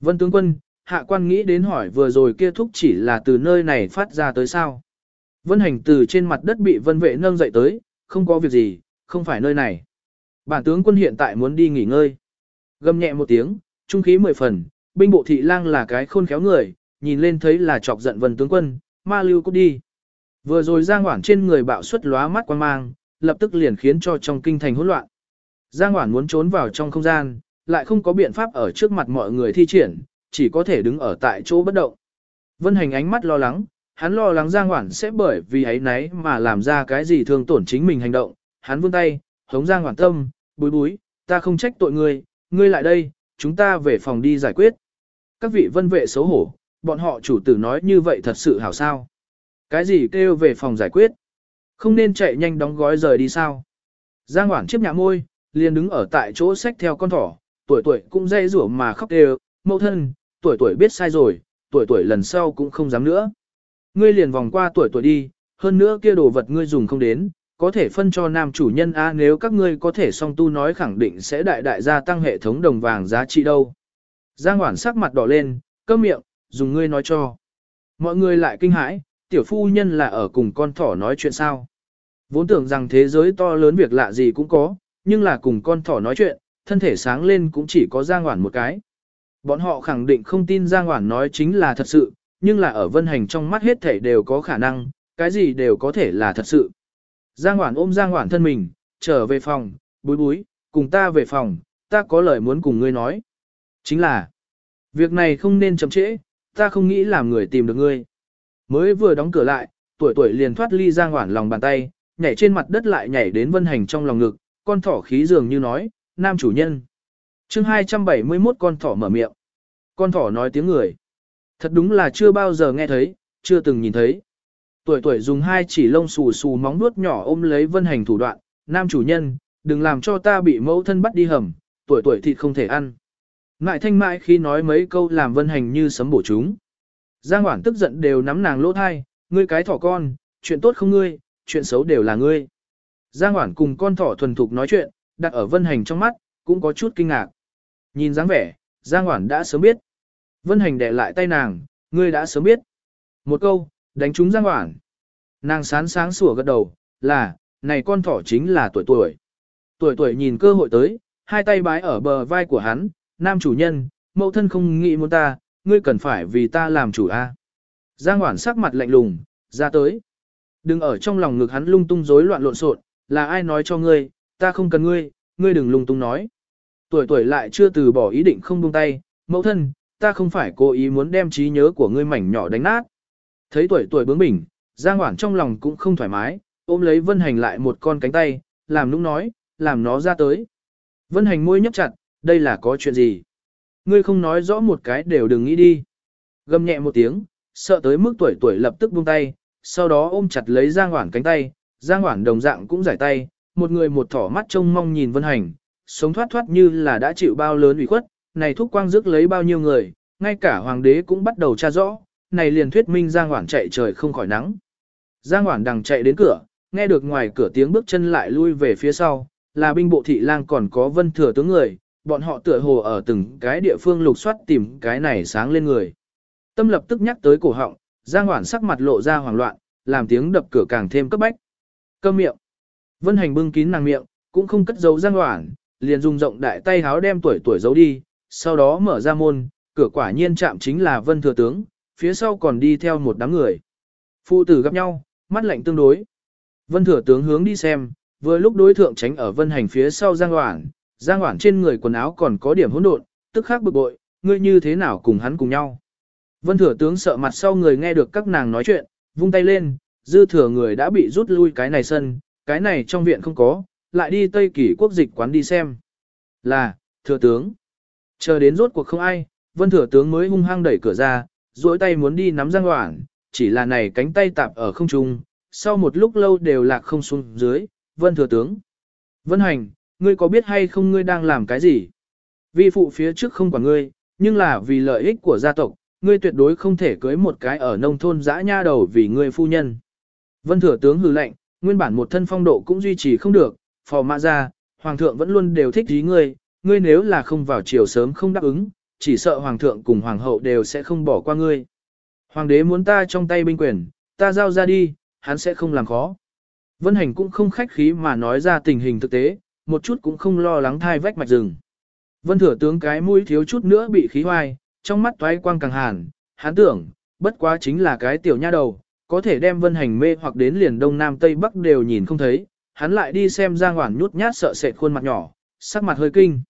Vân tướng quân, hạ quan nghĩ đến hỏi vừa rồi kia thúc chỉ là từ nơi này phát ra tới sao. Vân Hành từ trên mặt đất bị vân vệ nâng dậy tới, không có việc gì, không phải nơi này. Bản tướng quân hiện tại muốn đi nghỉ ngơi. Gầm nhẹ một tiếng, trung khí mười phần, binh bộ thị lang là cái khôn khéo người, nhìn lên thấy là chọc giận vân tướng quân, ma lưu cút đi. Vừa rồi Giang Hoản trên người bạo suất lóa mắt quan mang, lập tức liền khiến cho trong kinh thành hỗn loạn. Giang Hoản muốn trốn vào trong không gian, lại không có biện pháp ở trước mặt mọi người thi triển, chỉ có thể đứng ở tại chỗ bất động. Vân Hành ánh mắt lo lắng, hắn lo lắng Giang Hoản sẽ bởi vì ấy nấy mà làm ra cái gì thương tổn chính mình hành động, hắn vươn tay, hống Giang Hoản tâm, búi búi, ta không trách tội ngươi, ngươi lại đây, chúng ta về phòng đi giải quyết. Các vị vân vệ xấu hổ, bọn họ chủ tử nói như vậy thật sự hảo sao. Cái gì kêu về phòng giải quyết? Không nên chạy nhanh đóng gói rời đi sao? Giang Hoảng chiếc nhà môi, liền đứng ở tại chỗ xách theo con thỏ, tuổi tuổi cũng dây rủa mà khóc đều, mẫu thân, tuổi tuổi biết sai rồi, tuổi tuổi lần sau cũng không dám nữa. Ngươi liền vòng qua tuổi tuổi đi, hơn nữa kia đồ vật ngươi dùng không đến, có thể phân cho nam chủ nhân A nếu các ngươi có thể song tu nói khẳng định sẽ đại đại gia tăng hệ thống đồng vàng giá trị đâu. Giang Hoản sắc mặt đỏ lên, cơm miệng, dùng ngươi nói cho. Mọi người lại kinh hãi, tiểu phu nhân là ở cùng con thỏ nói chuyện sao. Vốn tưởng rằng thế giới to lớn việc lạ gì cũng có, nhưng là cùng con thỏ nói chuyện, thân thể sáng lên cũng chỉ có Giang Hoản một cái. Bọn họ khẳng định không tin Giang Hoản nói chính là thật sự, nhưng là ở vân hành trong mắt hết thể đều có khả năng, cái gì đều có thể là thật sự. Giang Hoản ôm Giang Hoản thân mình, trở về phòng, búi búi, cùng ta về phòng, ta có lời muốn cùng ngươi nói. Chính là, việc này không nên chậm trễ, ta không nghĩ làm người tìm được ngươi. Mới vừa đóng cửa lại, tuổi tuổi liền thoát ly Giang Hoản lòng bàn tay, nhảy trên mặt đất lại nhảy đến vân hành trong lòng ngực, con thỏ khí dường như nói, nam chủ nhân. chương 271 con thỏ mở miệng. Con thỏ nói tiếng người. Thật đúng là chưa bao giờ nghe thấy, chưa từng nhìn thấy. Tuổi tuổi dùng hai chỉ lông xù xù móng nuốt nhỏ ôm lấy vân hành thủ đoạn, nam chủ nhân, đừng làm cho ta bị mẫu thân bắt đi hầm, tuổi tuổi thịt không thể ăn. Ngại thanh mại khi nói mấy câu làm vân hành như sấm bổ chúng. Giang Hoảng tức giận đều nắm nàng lỗ thai, ngươi cái thỏ con, chuyện tốt không ngươi, chuyện xấu đều là ngươi. Giang Hoảng cùng con thỏ thuần thục nói chuyện, đặt ở vân hành trong mắt, cũng có chút kinh ngạc. Nhìn dáng vẻ, Giang Hoảng đã sớm biết. Vân hành đè lại tay nàng, ngươi đã sớm biết. Một câu, đánh trúng Giang Hoảng. Nàng sán sáng sủa gật đầu, là, này con thỏ chính là tuổi tuổi. Tuổi tuổi nhìn cơ hội tới, hai tay bái ở bờ vai của hắn, nam chủ nhân, mẫu thân không nghĩ muốn ta, ngươi cần phải vì ta làm chủ a. Giang Hoản sắc mặt lạnh lùng, ra tới. Đừng ở trong lòng ngực hắn lung tung rối loạn lộn xộn, là ai nói cho ngươi, ta không cần ngươi, ngươi đừng lung tung nói. Tuổi tuổi lại chưa từ bỏ ý định không buông tay, mẫu thân, ta không phải cố ý muốn đem trí nhớ của ngươi mảnh nhỏ đánh nát. Thấy tuổi tuổi bướng bỉnh, Giang Hoản trong lòng cũng không thoải mái, ôm lấy Vân Hành lại một con cánh tay, làm nũng nói, làm nó ra tới. Vân Hành môi nhấp chặt, đây là có chuyện gì? Ngươi không nói rõ một cái đều đừng nghĩ đi. Gầm nhẹ một tiếng, sợ tới mức tuổi tuổi lập tức buông tay, sau đó ôm chặt lấy Giang Hoản cánh tay, Giang Hoản đồng dạng cũng giải tay, một người một thỏ mắt trông mong nhìn Vân Hành, sống thoát thoát như là đã chịu bao lớn ủy khuất, này thúc quang rước lấy bao nhiêu người, ngay cả hoàng đế cũng bắt đầu tra rõ, này liền thuyết minh Giang Hoản chạy trời không khỏi nắng. Giang Hoản đằng chạy đến cửa, nghe được ngoài cửa tiếng bước chân lại lui về phía sau, là binh bộ thị lang còn có vân thừa tướng người, bọn họ tựa hồ ở từng cái địa phương lục soát tìm cái này sáng lên người. Tâm lập tức nhắc tới cổ họng, Giang Hoản sắc mặt lộ ra hoảng loạn, làm tiếng đập cửa càng thêm cấp bách. Câm miệng. Vân Hành bưng kín nàng miệng, cũng không cất giấu Giang Hoản, liền dùng rộng đại tay háo đem tuổi tuổi giấu đi, sau đó mở ra môn, cửa quả nhiên chạm chính là Vân Thừa Tướng, phía sau còn đi theo một đám người. Phụ tử gặp nhau, mắt lạnh tương đối. Vân Thừa Tướng hướng đi xem, vừa lúc đối thượng tránh ở Vân Hành phía sau Giang Hoản, Giang Hoản trên người quần áo còn có điểm hỗn độn, tức khắc bực bội, ngươi như thế nào cùng hắn cùng nhau. Vân Thừa Tướng sợ mặt sau người nghe được các nàng nói chuyện, vung tay lên, dư thừa người đã bị rút lui cái này sân, cái này trong viện không có, lại đi Tây kỳ quốc dịch quán đi xem. Là, Thừa Tướng. Chờ đến rốt cuộc không ai, Vân Thừa Tướng mới hung hăng đẩy cửa ra, duỗi tay muốn đi nắm Giang Hoản, chỉ là này cánh tay tạp ở không trung, sau một lúc lâu đều lạc không xuống dưới, Vân Thừa Tướng. Vân Hành, ngươi có biết hay không ngươi đang làm cái gì? Vi phụ phía trước không quản ngươi, nhưng là vì lợi ích của gia tộc, ngươi tuyệt đối không thể cưới một cái ở nông thôn dã nha đầu vì ngươi phu nhân. Vân thừa tướng hừ lạnh, nguyên bản một thân phong độ cũng duy trì không được, phò mã ra, hoàng thượng vẫn luôn đều thích ý ngươi, ngươi nếu là không vào chiều sớm không đáp ứng, chỉ sợ hoàng thượng cùng hoàng hậu đều sẽ không bỏ qua ngươi. Hoàng đế muốn ta trong tay binh quyền, ta giao ra đi, hắn sẽ không làm khó. Vân hành cũng không khách khí mà nói ra tình hình thực tế, một chút cũng không lo lắng thai vách mạch rừng. Vân thừa tướng cái mũi thiếu chút nữa bị khí hoai, trong mắt toái quang càng hàn, hắn tưởng, bất quá chính là cái tiểu nha đầu, có thể đem vân hành mê hoặc đến liền đông nam tây bắc đều nhìn không thấy, hắn lại đi xem Giang Hoản nhút nhát sợ sệt khuôn mặt nhỏ, sắc mặt hơi kinh.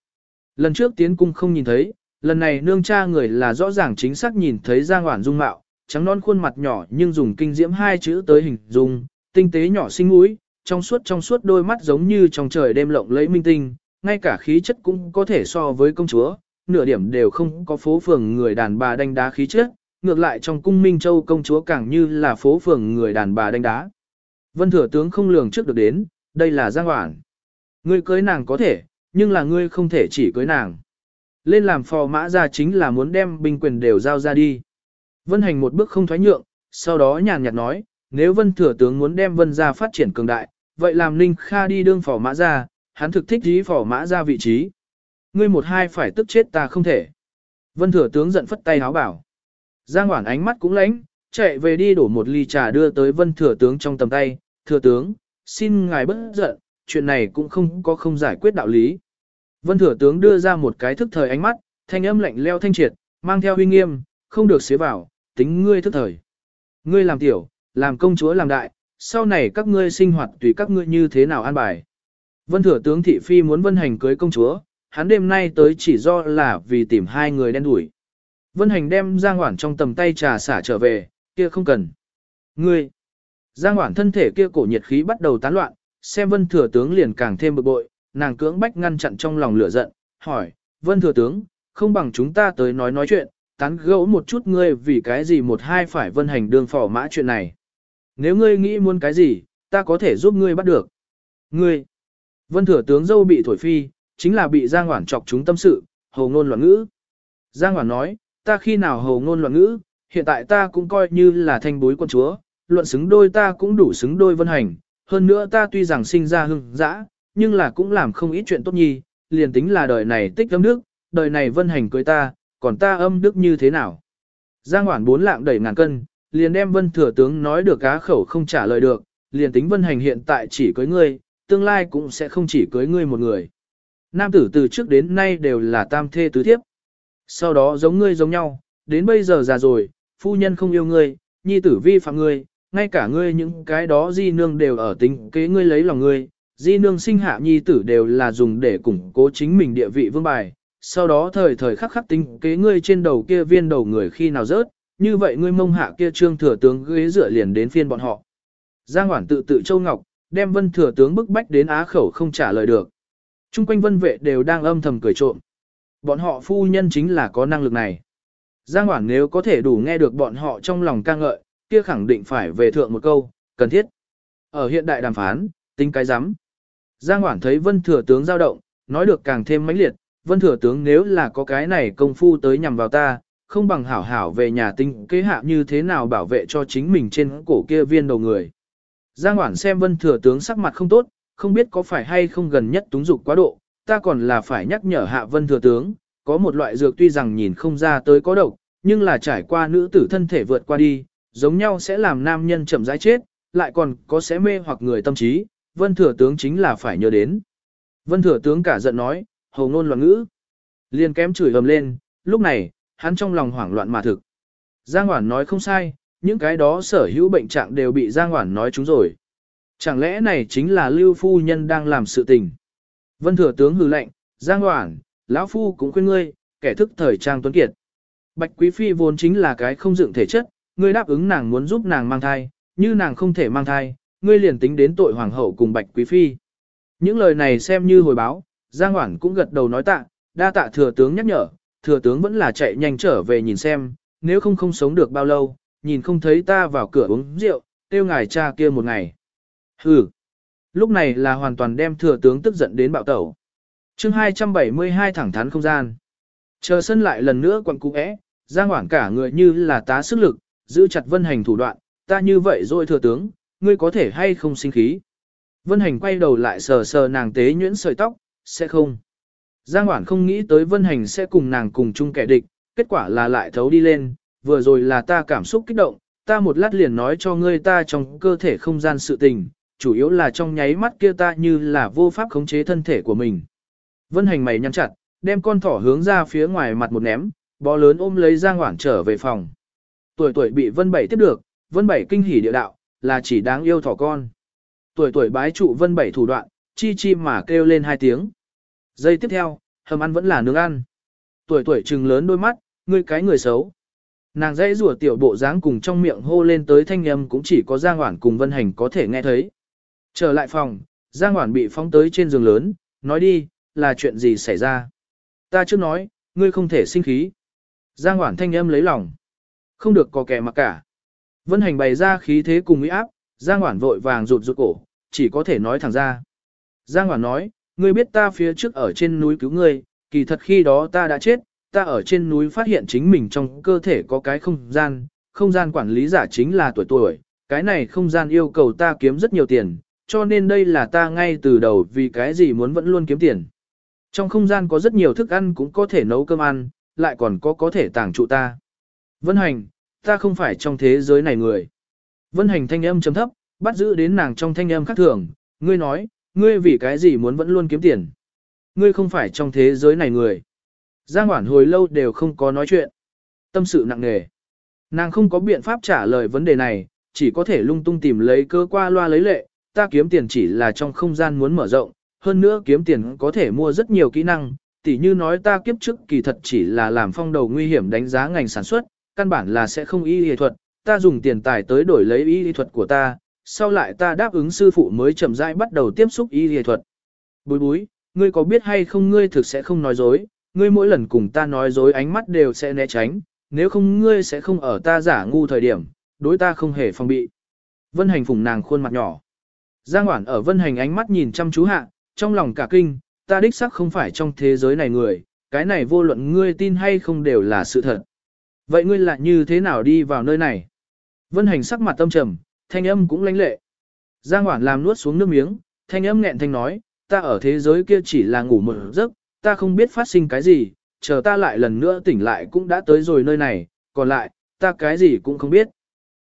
Lần trước tiến cung không nhìn thấy, lần này nương cha người là rõ ràng chính xác nhìn thấy Giang Hoản dung mạo, trắng non khuôn mặt nhỏ nhưng dùng kinh diễm hai chữ tới hình dung, tinh tế nhỏ xinh mũi, trong suốt trong suốt đôi mắt giống như trong trời đêm lộng lẫy minh tinh, ngay cả khí chất cũng có thể so với công chúa, nửa điểm đều không có phố phường người đàn bà đánh đá khí chất, ngược lại trong cung Minh Châu công chúa càng như là phố phường người đàn bà đánh đá. Vân thừa tướng không lường trước được đến, đây là Giang Hoảng. Ngươi cưới nàng có thể, nhưng là ngươi không thể chỉ cưới nàng. Lên làm phò mã ra chính là muốn đem binh quyền đều giao ra đi. Vân hành một bước không thoái nhượng, sau đó nhàn nhạt nói, nếu vân thừa tướng muốn đem vân ra phát triển cường đại, vậy làm Ninh Kha đi đương phỏ mã ra, hắn thực thích dí phỏ mã ra vị trí. Ngươi một hai phải tức chết ta không thể. Vân thừa tướng giận phất tay háo bảo. Giang Hoản ánh mắt cũng lánh, chạy về đi đổ một ly trà đưa tới vân thừa tướng trong tầm tay. Thừa tướng, xin ngài bất giận, chuyện này cũng không có không giải quyết đạo lý. Vân thừa tướng đưa ra một cái thức thời ánh mắt, thanh âm lạnh leo thanh triệt, mang theo huy nghiêm, không được xế vào, tính ngươi thức thời. Ngươi làm tiểu, làm công chúa làm đại, sau này các ngươi sinh hoạt tùy các ngươi như thế nào an bài. Vân thừa tướng thị phi muốn vân hành cưới công chúa, hắn đêm nay tới chỉ do là vì tìm hai người đen đuổi. Vân hành đem Giang Hoản trong tầm tay trà xả trở về, kia không cần. Ngươi! Giang Hoản thân thể kia cổ nhiệt khí bắt đầu tán loạn, xem vân thừa tướng liền càng thêm bực bội, nàng cưỡng bách ngăn chặn trong lòng lửa giận, hỏi, vân thừa tướng, không bằng chúng ta tới nói nói chuyện, tán gẫu một chút ngươi vì cái gì một hai phải vân hành đường phỏ mã chuyện này. Nếu ngươi nghĩ muốn cái gì, ta có thể giúp ngươi bắt được. Ngươi! Vân thừa tướng dâu bị thổi phi, chính là bị Giang Hoản chọc chúng tâm sự, hầu ngôn loạn ngữ. Giang Hoản nói, ta khi nào hầu ngôn loạn ngữ, hiện tại ta cũng coi như là thanh bối quân chúa, luận xứng đôi ta cũng đủ xứng đôi vân hành, hơn nữa ta tuy rằng sinh ra hưng dã, nhưng là cũng làm không ít chuyện tốt nhi, liền tính là đời này tích âm đức, đời này vân hành cưới ta, còn ta âm đức như thế nào. Giang Hoản bốn lạng đẩy ngàn cân, liền đem vân thừa tướng nói được cá khẩu không trả lời được, liền tính vân hành hiện tại chỉ cưới ngươi, tương lai cũng sẽ không chỉ cưới ngươi một người. Nam tử từ trước đến nay đều là tam thê tứ thiếp. Sau đó giống ngươi giống nhau, đến bây giờ già rồi, phu nhân không yêu ngươi, nhi tử vi phạm ngươi, ngay cả ngươi những cái đó di nương đều ở tính kế ngươi lấy lòng ngươi, di nương sinh hạ nhi tử đều là dùng để củng cố chính mình địa vị vương bài, sau đó thời thời khắc khắc tính kế ngươi trên đầu kia viên đầu người khi nào rớt, như vậy ngươi mông hạ kia trương thừa tướng ghế dựa liền đến phiên bọn họ. Giang Hoản tự tự Châu Ngọc, đem vân thừa tướng bức bách đến á khẩu không trả lời được. Trung quanh vân vệ đều đang âm thầm cười trộm. Bọn họ phu nhân chính là có năng lực này. Giang Hoản nếu có thể đủ nghe được bọn họ trong lòng ca ngợi, kia khẳng định phải về thượng một câu, cần thiết. Ở hiện đại đàm phán, tính cái rắm Giang Hoản thấy vân thừa tướng giao động, nói được càng thêm mãnh liệt, vân thừa tướng nếu là có cái này công phu tới nhằm vào ta, không bằng hảo hảo về nhà tinh kế hạ như thế nào bảo vệ cho chính mình trên cổ kia viên đầu người. Giang Hoản xem vân thừa tướng sắc mặt không tốt, không biết có phải hay không gần nhất túng dục quá độ, ta còn là phải nhắc nhở hạ vân thừa tướng, có một loại dược tuy rằng nhìn không ra tới có độc, nhưng là trải qua nữ tử thân thể vượt qua đi, giống nhau sẽ làm nam nhân chậm rãi chết, lại còn có sẽ mê hoặc người tâm trí, vân thừa tướng chính là phải nhớ đến. Vân thừa tướng cả giận nói, hầu ngôn loạn ngữ. liền kém chửi ầm lên, lúc này, hắn trong lòng hoảng loạn mà thực. Giang Hoản nói không sai, những cái đó sở hữu bệnh trạng đều bị Giang Hoản nói chúng rồi. Chẳng lẽ này chính là Lưu Phu Nhân đang làm sự tình? Vân Thừa Tướng hừ lệnh, Giang Hoản, lão Phu cũng khuyên ngươi, kẻ thức thời trang tuấn kiệt. Bạch Quý Phi vốn chính là cái không dựng thể chất, ngươi đáp ứng nàng muốn giúp nàng mang thai, như nàng không thể mang thai, ngươi liền tính đến tội Hoàng hậu cùng Bạch Quý Phi. Những lời này xem như hồi báo, Giang Hoản cũng gật đầu nói tạ, đa tạ Thừa Tướng nhắc nhở, Thừa Tướng vẫn là chạy nhanh trở về nhìn xem, nếu không không sống được bao lâu, nhìn không thấy ta vào cửa uống rượu, tiêu ngài cha kia một ngày. Hừ. Lúc này là hoàn toàn đem thừa tướng tức giận đến bạo tẩu. chương 272 thẳng thắn không gian. Chờ sân lại lần nữa quặn cú é, giang hoảng cả người như là tá sức lực, giữ chặt vân hành thủ đoạn, ta như vậy rồi thừa tướng, ngươi có thể hay không sinh khí. Vân hành quay đầu lại sờ sờ nàng tế nhuyễn sợi tóc, sẽ không. Giang hoảng không nghĩ tới vân hành sẽ cùng nàng cùng chung kẻ địch, kết quả là lại thấu đi lên, vừa rồi là ta cảm xúc kích động, ta một lát liền nói cho ngươi ta trong cơ thể không gian sự tình, chủ yếu là trong nháy mắt kia ta như là vô pháp khống chế thân thể của mình. Vân hành mày nhăn chặt, đem con thỏ hướng ra phía ngoài mặt một ném, bó lớn ôm lấy Giang Hoảng trở về phòng. Tuổi tuổi bị Vân Bảy tiếp được, Vân Bảy kinh hỉ địa đạo, là chỉ đáng yêu thỏ con. Tuổi tuổi bái trụ Vân Bảy thủ đoạn, chi chi mà kêu lên hai tiếng. Giây tiếp theo, hầm ăn vẫn là nướng ăn. Tuổi tuổi trừng lớn đôi mắt, ngươi cái người xấu. Nàng dãy rủa tiểu bộ dáng cùng trong miệng hô lên tới thanh âm cũng chỉ có Giang Hoản cùng Vân Hành có thể nghe thấy. Trở lại phòng, Giang Hoản bị phóng tới trên giường lớn, nói đi, là chuyện gì xảy ra? Ta chưa nói, ngươi không thể sinh khí. Giang Hoản thanh âm lấy lòng. Không được có kẻ mặc cả. Vân hành bày ra khí thế cùng uy áp, Giang Hoản vội vàng rụt rụt cổ, chỉ có thể nói thẳng ra. Giang Hoản nói, ngươi biết ta phía trước ở trên núi cứu ngươi, kỳ thật khi đó ta đã chết, ta ở trên núi phát hiện chính mình trong cơ thể có cái không gian, không gian quản lý giả chính là tuổi tuổi, cái này không gian yêu cầu ta kiếm rất nhiều tiền, cho nên đây là ta ngay từ đầu vì cái gì muốn vẫn luôn kiếm tiền. Trong không gian có rất nhiều thức ăn cũng có thể nấu cơm ăn, lại còn có có thể tàng trụ ta. Vân hành, ta không phải trong thế giới này người. Vân hành thanh âm chấm thấp, bắt giữ đến nàng trong thanh âm khác thường, ngươi nói, ngươi vì cái gì muốn vẫn luôn kiếm tiền. Ngươi không phải trong thế giới này người. Giang Hoản hồi lâu đều không có nói chuyện. Tâm sự nặng nề. Nàng không có biện pháp trả lời vấn đề này, chỉ có thể lung tung tìm lấy cơ qua loa lấy lệ, ta kiếm tiền chỉ là trong không gian muốn mở rộng, hơn nữa kiếm tiền có thể mua rất nhiều kỹ năng, Tỷ như nói ta kiếp trước kỳ thật chỉ là làm phong đầu nguy hiểm đánh giá ngành sản xuất, căn bản là sẽ không y y thuật, ta dùng tiền tài tới đổi lấy y y thuật của ta, sau lại ta đáp ứng sư phụ mới chậm rãi bắt đầu tiếp xúc y y thuật. bối bối ngươi có biết hay không ngươi thực sẽ không nói dối, ngươi mỗi lần cùng ta nói dối ánh mắt đều sẽ né tránh, nếu không ngươi sẽ không ở ta giả ngu thời điểm, đối ta không hề phòng bị. Vân hành phùng nàng khuôn mặt nhỏ. Giang Hoản ở vân hành ánh mắt nhìn chăm chú hạ, trong lòng cả kinh, ta đích xác không phải trong thế giới này người, cái này vô luận ngươi tin hay không đều là sự thật. Vậy ngươi lại như thế nào đi vào nơi này? Vân hành sắc mặt tâm trầm, thanh âm cũng lãnh lệ. Giang Hoản làm nuốt xuống nước miếng, thanh âm nghẹn thanh nói, ta ở thế giới kia chỉ là ngủ một giấc, ta không biết phát sinh cái gì, chờ ta lại lần nữa tỉnh lại cũng đã tới rồi nơi này, còn lại, ta cái gì cũng không biết.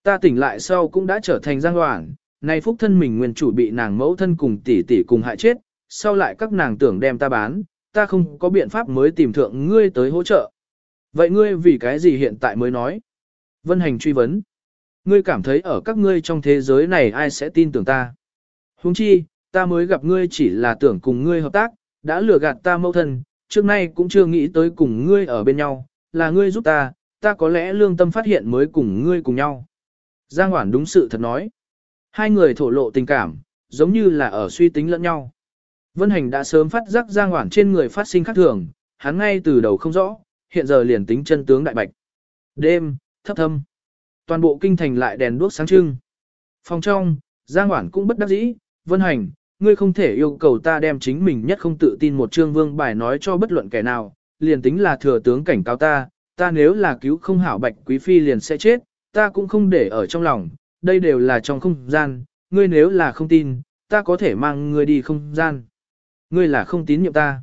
Ta tỉnh lại sau cũng đã trở thành Giang Hoản, nay phúc thân mình nguyên chủ bị nàng mẫu thân cùng tỷ tỷ cùng hại chết, sau lại các nàng tưởng đem ta bán, ta không có biện pháp mới tìm thượng ngươi tới hỗ trợ. Vậy ngươi vì cái gì hiện tại mới nói? Vân hành truy vấn. Ngươi cảm thấy ở các ngươi trong thế giới này ai sẽ tin tưởng ta? Huống chi, ta mới gặp ngươi chỉ là tưởng cùng ngươi hợp tác, đã lừa gạt ta mẫu thân, trước nay cũng chưa nghĩ tới cùng ngươi ở bên nhau, là ngươi giúp ta, ta có lẽ lương tâm phát hiện mới cùng ngươi cùng nhau. Giang Hoản đúng sự thật nói. Hai người thổ lộ tình cảm, giống như là ở suy tính lẫn nhau. Vân Hành đã sớm phát giác Giang Hoản trên người phát sinh khác thường, hắn ngay từ đầu không rõ, hiện giờ liền tính chân tướng đại bạch. Đêm, thấp thâm. Toàn bộ kinh thành lại đèn đuốc sáng trưng. Phòng trong, Giang Hoản cũng bất đắc dĩ, Vân Hành, ngươi không thể yêu cầu ta đem chính mình nhất không tự tin một trương vương bài nói cho bất luận kẻ nào, liền tính là thừa tướng cảnh cáo ta, ta nếu là cứu không hảo bạch quý phi liền sẽ chết, ta cũng không để ở trong lòng, đây đều là trong không gian, ngươi nếu là không tin, ta có thể mang ngươi đi không gian. Ngươi là không tín nhiệm ta.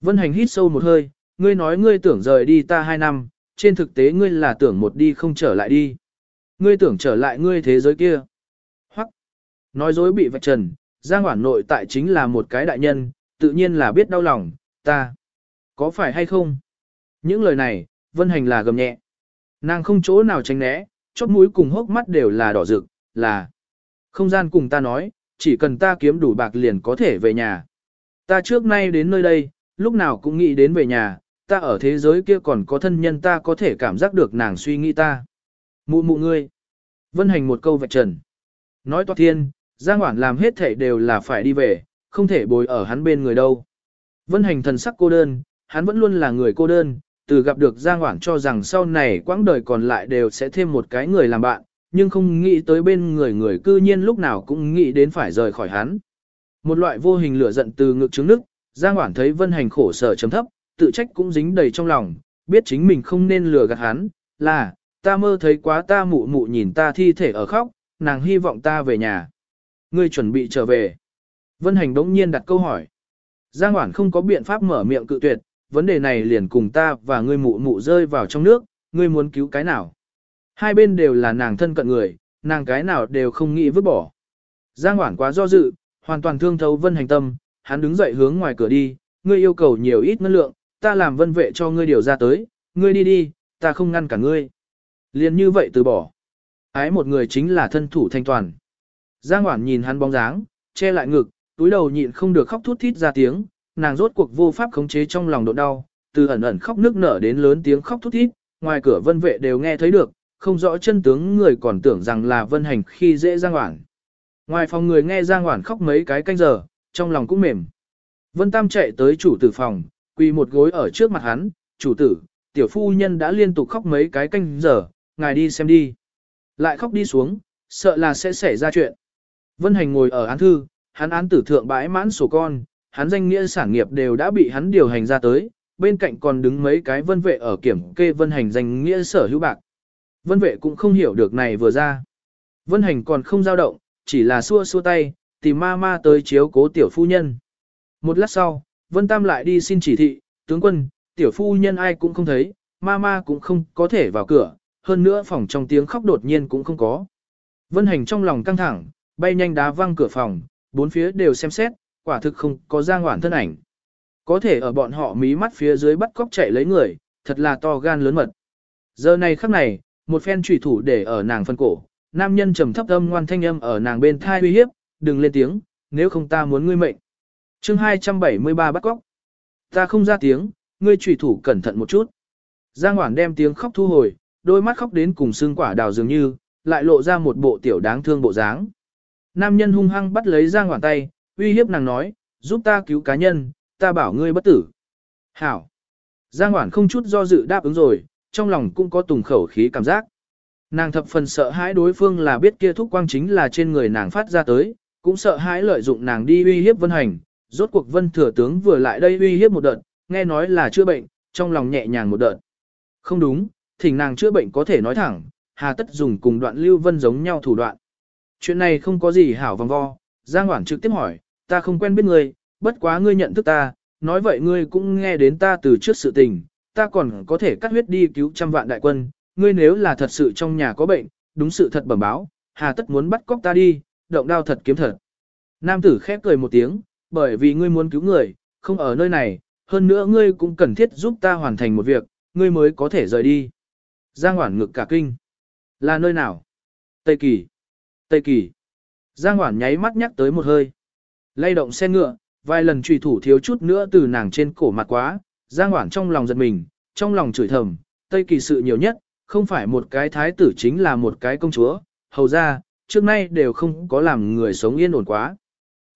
Vân Hành hít sâu một hơi, ngươi nói ngươi tưởng rời đi ta hai năm, trên thực tế ngươi là tưởng một đi không trở lại đi. Ngươi tưởng trở lại ngươi thế giới kia. Hoặc, nói dối bị vạch trần, Giang Hoản nội tại chính là một cái đại nhân, tự nhiên là biết đau lòng, ta. Có phải hay không? Những lời này, Vân Hành là gầm nhẹ. Nàng không chỗ nào tránh né, chốt mũi cùng hốc mắt đều là đỏ rực, là. Không gian cùng ta nói, chỉ cần ta kiếm đủ bạc liền có thể về nhà. Ta trước nay đến nơi đây, lúc nào cũng nghĩ đến về nhà, ta ở thế giới kia còn có thân nhân ta có thể cảm giác được nàng suy nghĩ ta. Mụ mụ ngươi. Vân hành một câu vạch trần. Nói toa thiên, Giang Hoản làm hết thể đều là phải đi về, không thể bồi ở hắn bên người đâu. Vân hành thần sắc cô đơn, hắn vẫn luôn là người cô đơn, từ gặp được Giang Hoản cho rằng sau này quãng đời còn lại đều sẽ thêm một cái người làm bạn, nhưng không nghĩ tới bên người người cư nhiên lúc nào cũng nghĩ đến phải rời khỏi hắn. Một loại vô hình lửa giận từ ngực trứng nước, Giang Hoản thấy Vân Hành khổ sở chấm thấp, tự trách cũng dính đầy trong lòng, biết chính mình không nên lừa gạt hắn, là, ta mơ thấy quá ta mụ mụ nhìn ta thi thể ở khóc, nàng hy vọng ta về nhà. Ngươi chuẩn bị trở về. Vân Hành đống nhiên đặt câu hỏi. Giang Hoản không có biện pháp mở miệng cự tuyệt, vấn đề này liền cùng ta và ngươi mụ mụ rơi vào trong nước, ngươi muốn cứu cái nào. Hai bên đều là nàng thân cận người, nàng cái nào đều không nghĩ vứt bỏ. Giang Hoản quá do dự, hoàn toàn thương thấu vân hành tâm, hắn đứng dậy hướng ngoài cửa đi, ngươi yêu cầu nhiều ít ngân lượng, ta làm vân vệ cho ngươi điều ra tới, ngươi đi đi, ta không ngăn cả ngươi liên như vậy từ bỏ. Ái một người chính là thân thủ thanh toàn. Giang Hoản nhìn hắn bóng dáng, che lại ngực, túi đầu nhịn không được khóc thút thít ra tiếng, nàng rốt cuộc vô pháp khống chế trong lòng độ đau, từ ẩn ẩn khóc nước nở đến lớn tiếng khóc thút thít, ngoài cửa vân vệ đều nghe thấy được, không rõ chân tướng người còn tưởng rằng là vân hành khi dễ Giang Hoản. Ngoài phòng người nghe Giang Hoản khóc mấy cái canh giờ, trong lòng cũng mềm. Vân Tam chạy tới chủ tử phòng, quỳ một gối ở trước mặt hắn, chủ tử, tiểu phu nhân đã liên tục khóc mấy cái canh giờ, ngài đi xem đi. Lại khóc đi xuống, sợ là sẽ xảy ra chuyện. Vân Hành ngồi ở án thư, hắn án tử thượng bãi mãn sổ con, hắn danh nghĩa sản nghiệp đều đã bị hắn điều hành ra tới, bên cạnh còn đứng mấy cái vân vệ ở kiểm kê vân hành danh nghĩa sở hữu bạc. Vân vệ cũng không hiểu được này vừa ra. Vân hành còn không dao động, chỉ là xua xua tay, tìm ma ma tới chiếu cố tiểu phu nhân. Một lát sau, Vân Tam lại đi xin chỉ thị, tướng quân, tiểu phu nhân ai cũng không thấy, ma ma cũng không có thể vào cửa, hơn nữa phòng trong tiếng khóc đột nhiên cũng không có. Vân Hành trong lòng căng thẳng, bay nhanh đá văng cửa phòng, bốn phía đều xem xét, quả thực không có Giang Hoản thân ảnh. Có thể ở bọn họ mí mắt phía dưới bắt cóc chạy lấy người, thật là to gan lớn mật. Giờ này khắc này, một phen trùy thủ để ở nàng phân cổ, nam nhân trầm thấp âm ngoan thanh âm ở nàng bên thai uy hiếp, đừng lên tiếng, nếu không ta muốn ngươi mệnh. chương 273 bắt cóc. Ta không ra tiếng, ngươi trùy thủ cẩn thận một chút. Giang Hoản đem tiếng khóc thu hồi, đôi mắt khóc đến cùng xương quả đào dường như, lại lộ ra một bộ tiểu đáng thương bộ dáng. Nam nhân hung hăng bắt lấy Giang Hoản tay, uy hiếp nàng nói, giúp ta cứu cá nhân, ta bảo ngươi bất tử. Hảo. Giang Hoản không chút do dự đáp ứng rồi, trong lòng cũng có tùng khẩu khí cảm giác. Nàng thập phần sợ hãi đối phương là biết kia thúc quang chính là trên người nàng phát ra tới, cũng sợ hãi lợi dụng nàng đi uy hiếp vân hành. Rốt cuộc vân thừa tướng vừa lại đây uy hiếp một đợt, nghe nói là chữa bệnh, trong lòng nhẹ nhàng một đợt. Không đúng, thỉnh nàng chữa bệnh có thể nói thẳng, hà tất dùng cùng đoạn lưu vân giống nhau thủ đoạn. Chuyện này không có gì hảo vòng vo, Giang Hoảng trực tiếp hỏi, ta không quen biết ngươi, bất quá ngươi nhận thức ta, nói vậy ngươi cũng nghe đến ta từ trước sự tình, ta còn có thể cắt huyết đi cứu trăm vạn đại quân, ngươi nếu là thật sự trong nhà có bệnh, đúng sự thật bẩm báo, hà tất muốn bắt cóc ta đi, động đao thật kiếm thật. Nam tử khép cười một tiếng, bởi vì ngươi muốn cứu người, không ở nơi này, hơn nữa ngươi cũng cần thiết giúp ta hoàn thành một việc, ngươi mới có thể rời đi. Giang Hoản ngực cả kinh. Là nơi nào? Tây Kỳ. Tây Kỳ. Giang Hoản nháy mắt nhắc tới một hơi. Lay động xe ngựa, vài lần trùy thủ thiếu chút nữa từ nàng trên cổ mặt quá. Giang Hoản trong lòng giật mình, trong lòng chửi thầm. Tây Kỳ sự nhiều nhất, không phải một cái thái tử chính là một cái công chúa. Hầu ra, trước nay đều không có làm người sống yên ổn quá.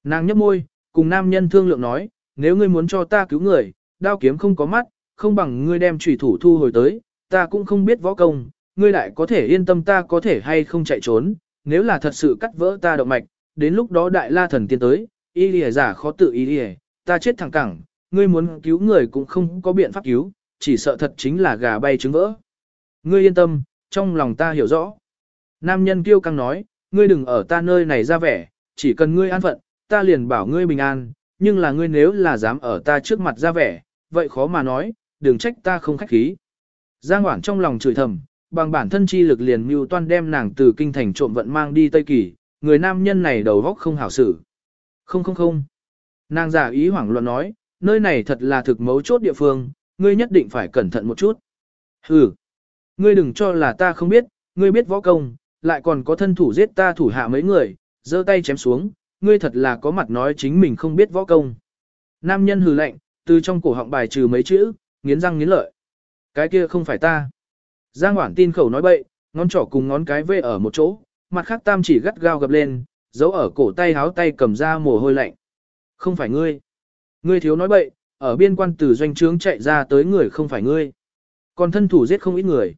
Nàng nhấp môi, cùng nam nhân thương lượng nói, nếu ngươi muốn cho ta cứu người, đao kiếm không có mắt, không bằng ngươi đem trùy thủ thu hồi tới, ta cũng không biết võ công, ngươi lại có thể yên tâm ta có thể hay không chạy trốn, nếu là thật sự cắt vỡ ta động mạch, đến lúc đó đại la thần tiên tới, y lìa giả khó tự y lìa, ta chết thẳng cẳng, ngươi muốn cứu người cũng không có biện pháp cứu, chỉ sợ thật chính là gà bay trứng vỡ. Ngươi yên tâm, trong lòng ta hiểu rõ. Nam nhân kiêu căng nói, ngươi đừng ở ta nơi này ra vẻ, chỉ cần ngươi an phận, ta liền bảo ngươi bình an, nhưng là ngươi nếu là dám ở ta trước mặt ra vẻ, vậy khó mà nói, đừng trách ta không khách khí. Giang Hoảng trong lòng chửi thầm, bằng bản thân chi lực liền mưu toan đem nàng từ kinh thành trộm vận mang đi Tây Kỳ, người nam nhân này đầu góc không hảo xử. Không không không. Nàng giả ý hoảng loạn nói, nơi này thật là thực mấu chốt địa phương, ngươi nhất định phải cẩn thận một chút. Ừ. Ngươi đừng cho là ta không biết, ngươi biết võ công, lại còn có thân thủ giết ta thủ hạ mấy người, giơ tay chém xuống, ngươi thật là có mặt nói chính mình không biết võ công. Nam nhân hừ lạnh, từ trong cổ họng bài trừ mấy chữ, nghiến răng nghiến lợi. Cái kia không phải ta. Giang Hoản tin khẩu nói bậy, ngón trỏ cùng ngón cái vê ở một chỗ, mặt khác tam chỉ gắt gao gập lên, giấu ở cổ tay háo tay cầm ra mồ hôi lạnh. Không phải ngươi. Ngươi thiếu nói bậy, ở biên quan từ doanh trướng chạy ra tới người không phải ngươi. Còn thân thủ giết không ít người.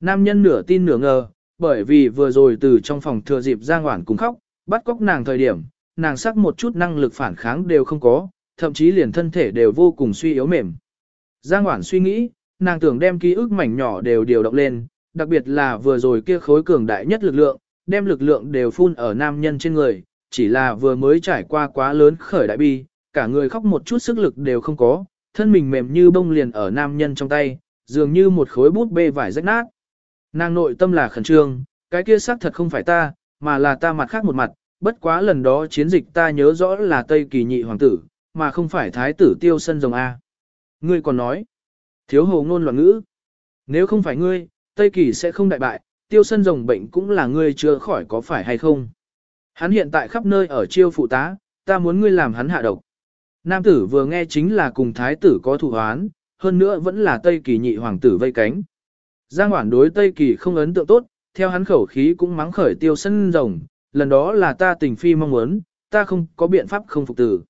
Nam nhân nửa tin nửa ngờ, bởi vì vừa rồi từ trong phòng thừa dịp Giang Hoản cùng khóc, bắt cóc nàng thời điểm, nàng sắc một chút năng lực phản kháng đều không có, thậm chí liền thân thể đều vô cùng suy yếu mềm. Giang Hoản suy nghĩ, nàng tưởng đem ký ức mảnh nhỏ đều điều động lên, đặc biệt là vừa rồi kia khối cường đại nhất lực lượng, đem lực lượng đều phun ở nam nhân trên người, chỉ là vừa mới trải qua quá lớn khởi đại bi, cả người khóc một chút sức lực đều không có, thân mình mềm như bông liền ở nam nhân trong tay, dường như một khối bút bê vải rách nát. Nàng nội tâm là khẩn trương, cái kia xác thật không phải ta, mà là ta mặt khác một mặt, bất quá lần đó chiến dịch ta nhớ rõ là Tây Kỳ nhị hoàng tử, mà không phải thái tử tiêu sân rồng A. Ngươi còn nói, thiếu hồ ngôn loạn ngữ. Nếu không phải ngươi, Tây Kỳ sẽ không đại bại, tiêu sân rồng bệnh cũng là ngươi chưa khỏi có phải hay không. Hắn hiện tại khắp nơi ở chiêu phụ tá, ta muốn ngươi làm hắn hạ độc. Nam tử vừa nghe chính là cùng thái tử có thủ hoán, hơn nữa vẫn là Tây Kỳ nhị hoàng tử vây cánh. Giang Hoản đối Tây Kỳ không ấn tượng tốt, theo hắn khẩu khí cũng mắng khởi tiêu sân rồng, lần đó là ta tình phi mong muốn, ta không có biện pháp không phục tử.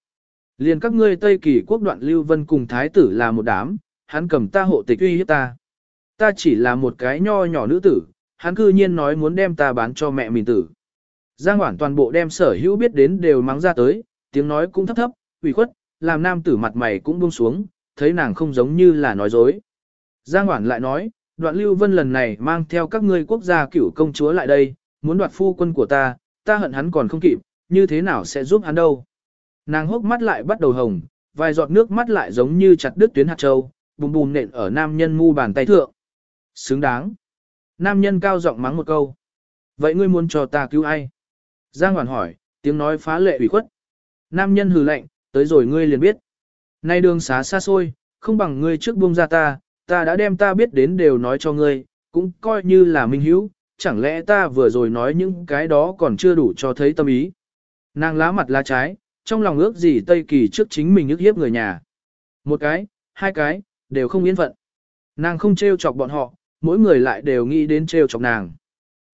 Liền các ngươi Tây Kỳ quốc đoạn Lưu Vân cùng thái tử là một đám, hắn cầm ta hộ tịch uy hiếp ta. Ta chỉ là một cái nho nhỏ nữ tử, hắn cư nhiên nói muốn đem ta bán cho mẹ mình tử. Giang Hoản toàn bộ đem sở hữu biết đến đều mắng ra tới, tiếng nói cũng thấp thấp, ủy khuất, làm nam tử mặt mày cũng buông xuống, thấy nàng không giống như là nói dối. Giang Hoản lại nói, đoạn Lưu Vân lần này mang theo các ngươi quốc gia cửu công chúa lại đây, muốn đoạt phu quân của ta, ta hận hắn còn không kịp, như thế nào sẽ giúp hắn đâu. Nàng hốc mắt lại bắt đầu hồng, vài giọt nước mắt lại giống như chặt đứt tuyến hạt châu, bùm bùm nện ở nam nhân mu bàn tay thượng. Xứng đáng. Nam nhân cao giọng mắng một câu. Vậy ngươi muốn cho ta cứu ai? Giang Hoàn hỏi, tiếng nói phá lệ ủy khuất. Nam nhân hừ lạnh, tới rồi ngươi liền biết. Nay đường xá xa xôi, không bằng ngươi trước buông ra ta, ta đã đem ta biết đến đều nói cho ngươi, cũng coi như là minh hữu, chẳng lẽ ta vừa rồi nói những cái đó còn chưa đủ cho thấy tâm ý. Nàng lá mặt lá trái, trong lòng ước gì Tây Kỳ trước chính mình ước hiếp người nhà. Một cái, hai cái, đều không yên phận. Nàng không trêu chọc bọn họ, mỗi người lại đều nghĩ đến trêu chọc nàng.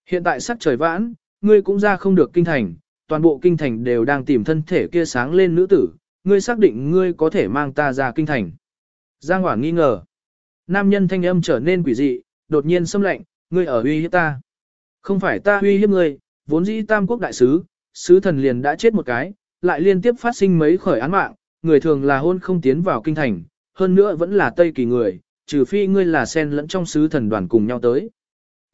Hiện tại sắc trời vãn, ngươi cũng ra không được kinh thành, toàn bộ kinh thành đều đang tìm thân thể kia sáng lên nữ tử, ngươi xác định ngươi có thể mang ta ra kinh thành. Giang Hoảng nghi ngờ. Nam nhân thanh âm trở nên quỷ dị, đột nhiên xâm lạnh, ngươi ở uy hiếp ta. Không phải ta uy hiếp ngươi, vốn dĩ tam quốc đại sứ, sứ thần liền đã chết một cái, lại liên tiếp phát sinh mấy khởi án mạng, người thường là hôn không tiến vào kinh thành, hơn nữa vẫn là Tây Kỳ người, trừ phi ngươi là sen lẫn trong sứ thần đoàn cùng nhau tới.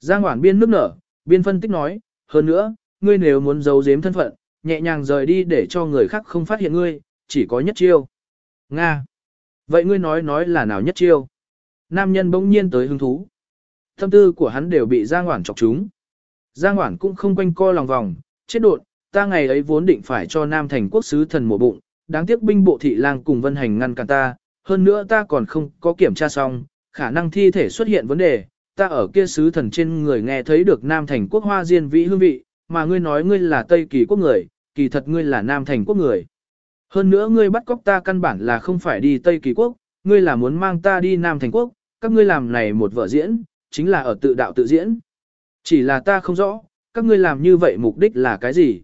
Giang Hoản biên nước nở, biên phân tích nói, hơn nữa, ngươi nếu muốn giấu giếm thân phận, nhẹ nhàng rời đi để cho người khác không phát hiện ngươi, chỉ có nhất chiêu. Nga. Vậy ngươi nói nói là nào nhất chiêu? Nam nhân bỗng nhiên tới hứng thú. Tâm tư của hắn đều bị Giang Hoản chọc chúng. Giang Hoản cũng không quanh co lòng vòng, chết đột, ta ngày ấy vốn định phải cho Nam thành quốc sứ thần mổ bụng, đáng tiếc binh bộ thị lang cùng vân hành ngăn cản ta, hơn nữa ta còn không có kiểm tra xong, khả năng thi thể xuất hiện vấn đề, ta ở kia sứ thần trên người nghe thấy được Nam thành quốc hoa diên vĩ hương vị, mà ngươi nói ngươi là Tây kỳ quốc người, kỳ thật ngươi là Nam thành quốc người. Hơn nữa ngươi bắt cóc ta căn bản là không phải đi Tây kỳ quốc, ngươi là muốn mang ta đi Nam thành quốc, các ngươi làm này một vở diễn, chính là ở tự đạo tự diễn. Chỉ là ta không rõ, các ngươi làm như vậy mục đích là cái gì?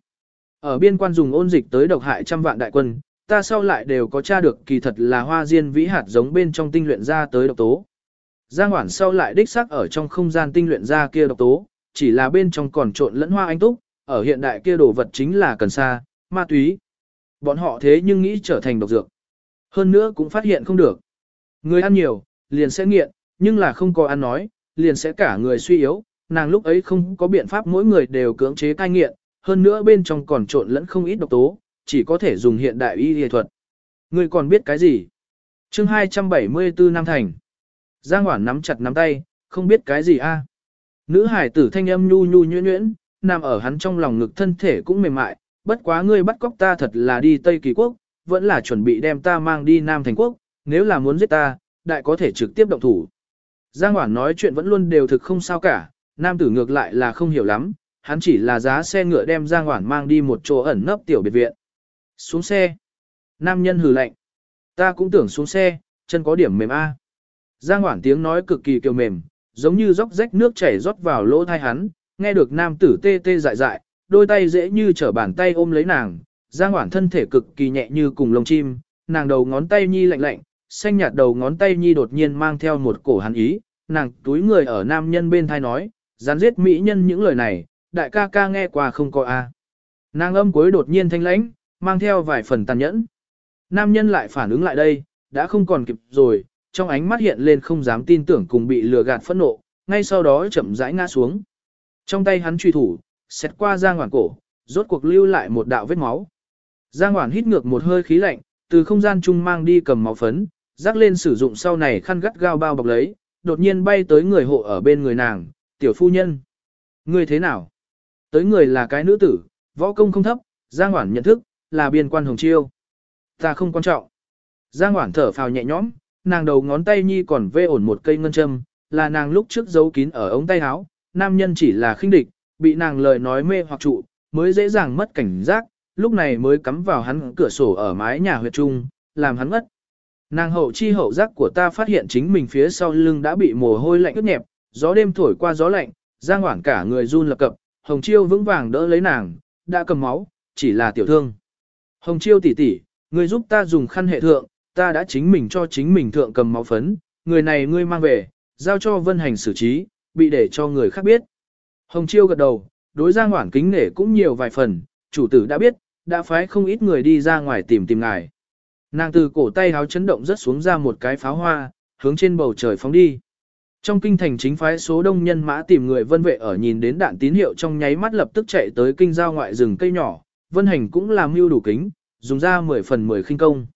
Ở biên quan dùng ôn dịch tới độc hại trăm vạn đại quân, ta sau lại đều có tra được kỳ thật là hoa diên vĩ hạt giống bên trong tinh luyện ra tới độc tố. Giang Hoản sau lại đích xác ở trong không gian tinh luyện ra kia độc tố, chỉ là bên trong còn trộn lẫn hoa anh túc, ở hiện đại kia đồ vật chính là cần sa, ma túy. Bọn họ thế nhưng nghĩ trở thành độc dược. Hơn nữa cũng phát hiện không được. Người ăn nhiều, liền sẽ nghiện, nhưng là không có ăn nói, liền sẽ cả người suy yếu, nàng lúc ấy không có biện pháp mỗi người đều cưỡng chế cai nghiện, hơn nữa bên trong còn trộn lẫn không ít độc tố, chỉ có thể dùng hiện đại y y thuật. Ngươi còn biết cái gì? chương 274 Nam Thành. Giang Hoản nắm chặt nắm tay, không biết cái gì a Nữ hải tử thanh âm nhu nhu nhuyễn nhuyễn, nằm ở hắn trong lòng ngực thân thể cũng mềm mại, bất quá ngươi bắt cóc ta thật là đi Tây Kỳ Quốc, vẫn là chuẩn bị đem ta mang đi Nam Thành Quốc, nếu là muốn giết ta, đại có thể trực tiếp động thủ. Giang Hoản nói chuyện vẫn luôn đều thực không sao cả, nam tử ngược lại là không hiểu lắm, hắn chỉ là giá xe ngựa đem Giang Hoản mang đi một chỗ ẩn nấp tiểu biệt viện. Xuống xe. Nam nhân hừ lạnh. Ta cũng tưởng xuống xe, chân có điểm mềm A. Giang Hoản tiếng nói cực kỳ kiều mềm, giống như róc rách nước chảy rót vào lỗ thai hắn, nghe được nam tử tê tê dại dại, đôi tay dễ như trở bàn tay ôm lấy nàng. Giang Hoản thân thể cực kỳ nhẹ như cùng lông chim, nàng đầu ngón tay nhi lạnh lạnh, xanh nhạt đầu ngón tay nhi đột nhiên mang theo một cổ hắn ý, nàng túi người ở nam nhân bên thai nói, gián giết mỹ nhân những lời này, đại ca ca nghe qua không có a. Nàng âm cuối đột nhiên thanh lãnh, mang theo vài phần tàn nhẫn. Nam nhân lại phản ứng lại đây, đã không còn kịp rồi, trong ánh mắt hiện lên không dám tin tưởng cùng bị lừa gạt phẫn nộ, ngay sau đó chậm rãi ngã xuống. Trong tay hắn truy thủ, xét qua Giang Hoản cổ, rốt cuộc lưu lại một đạo vết máu. Giang Hoản hít ngược một hơi khí lạnh, từ không gian chung mang đi cầm máu phấn, rắc lên sử dụng sau này khăn gắt gao bao bọc lấy, đột nhiên bay tới người hộ ở bên người nàng, tiểu phu nhân. Người thế nào? Tới người là cái nữ tử, võ công không thấp, Giang Hoản nhận thức, là biên quan hồng chiêu. Ta không quan trọng. Giang Hoảng thở phào nhẹ nhõm, nàng đầu ngón tay nhi còn vê ổn một cây ngân châm, là nàng lúc trước giấu kín ở ống tay áo, nam nhân chỉ là khinh địch, bị nàng lời nói mê hoặc trụ, mới dễ dàng mất cảnh giác, lúc này mới cắm vào hắn cửa sổ ở mái nhà huyệt trung, làm hắn mất. Nàng hậu chi hậu giác của ta phát hiện chính mình phía sau lưng đã bị mồ hôi lạnh ướt nhẹp, gió đêm thổi qua gió lạnh, Giang Hoảng cả người run lập cập, Hồng Chiêu vững vàng đỡ lấy nàng, đã cầm máu, chỉ là tiểu thương. Hồng Chiêu tỷ tỷ, người giúp ta dùng khăn hệ thượng, ta đã chính mình cho chính mình thượng cầm máu phấn, người này ngươi mang về, giao cho vân hành xử trí, bị để cho người khác biết. Hồng Chiêu gật đầu, đối Giang Hoảng kính nể cũng nhiều vài phần, chủ tử đã biết, đã phái không ít người đi ra ngoài tìm tìm ngài. Nàng từ cổ tay háo chấn động rất xuống ra một cái pháo hoa, hướng trên bầu trời phóng đi. Trong kinh thành chính phái số đông nhân mã tìm người vân vệ ở nhìn đến đạn tín hiệu trong nháy mắt lập tức chạy tới kinh giao ngoại rừng cây nhỏ, Vân Hành cũng làm mưu đủ kính, dùng ra 10 phần 10 khinh công.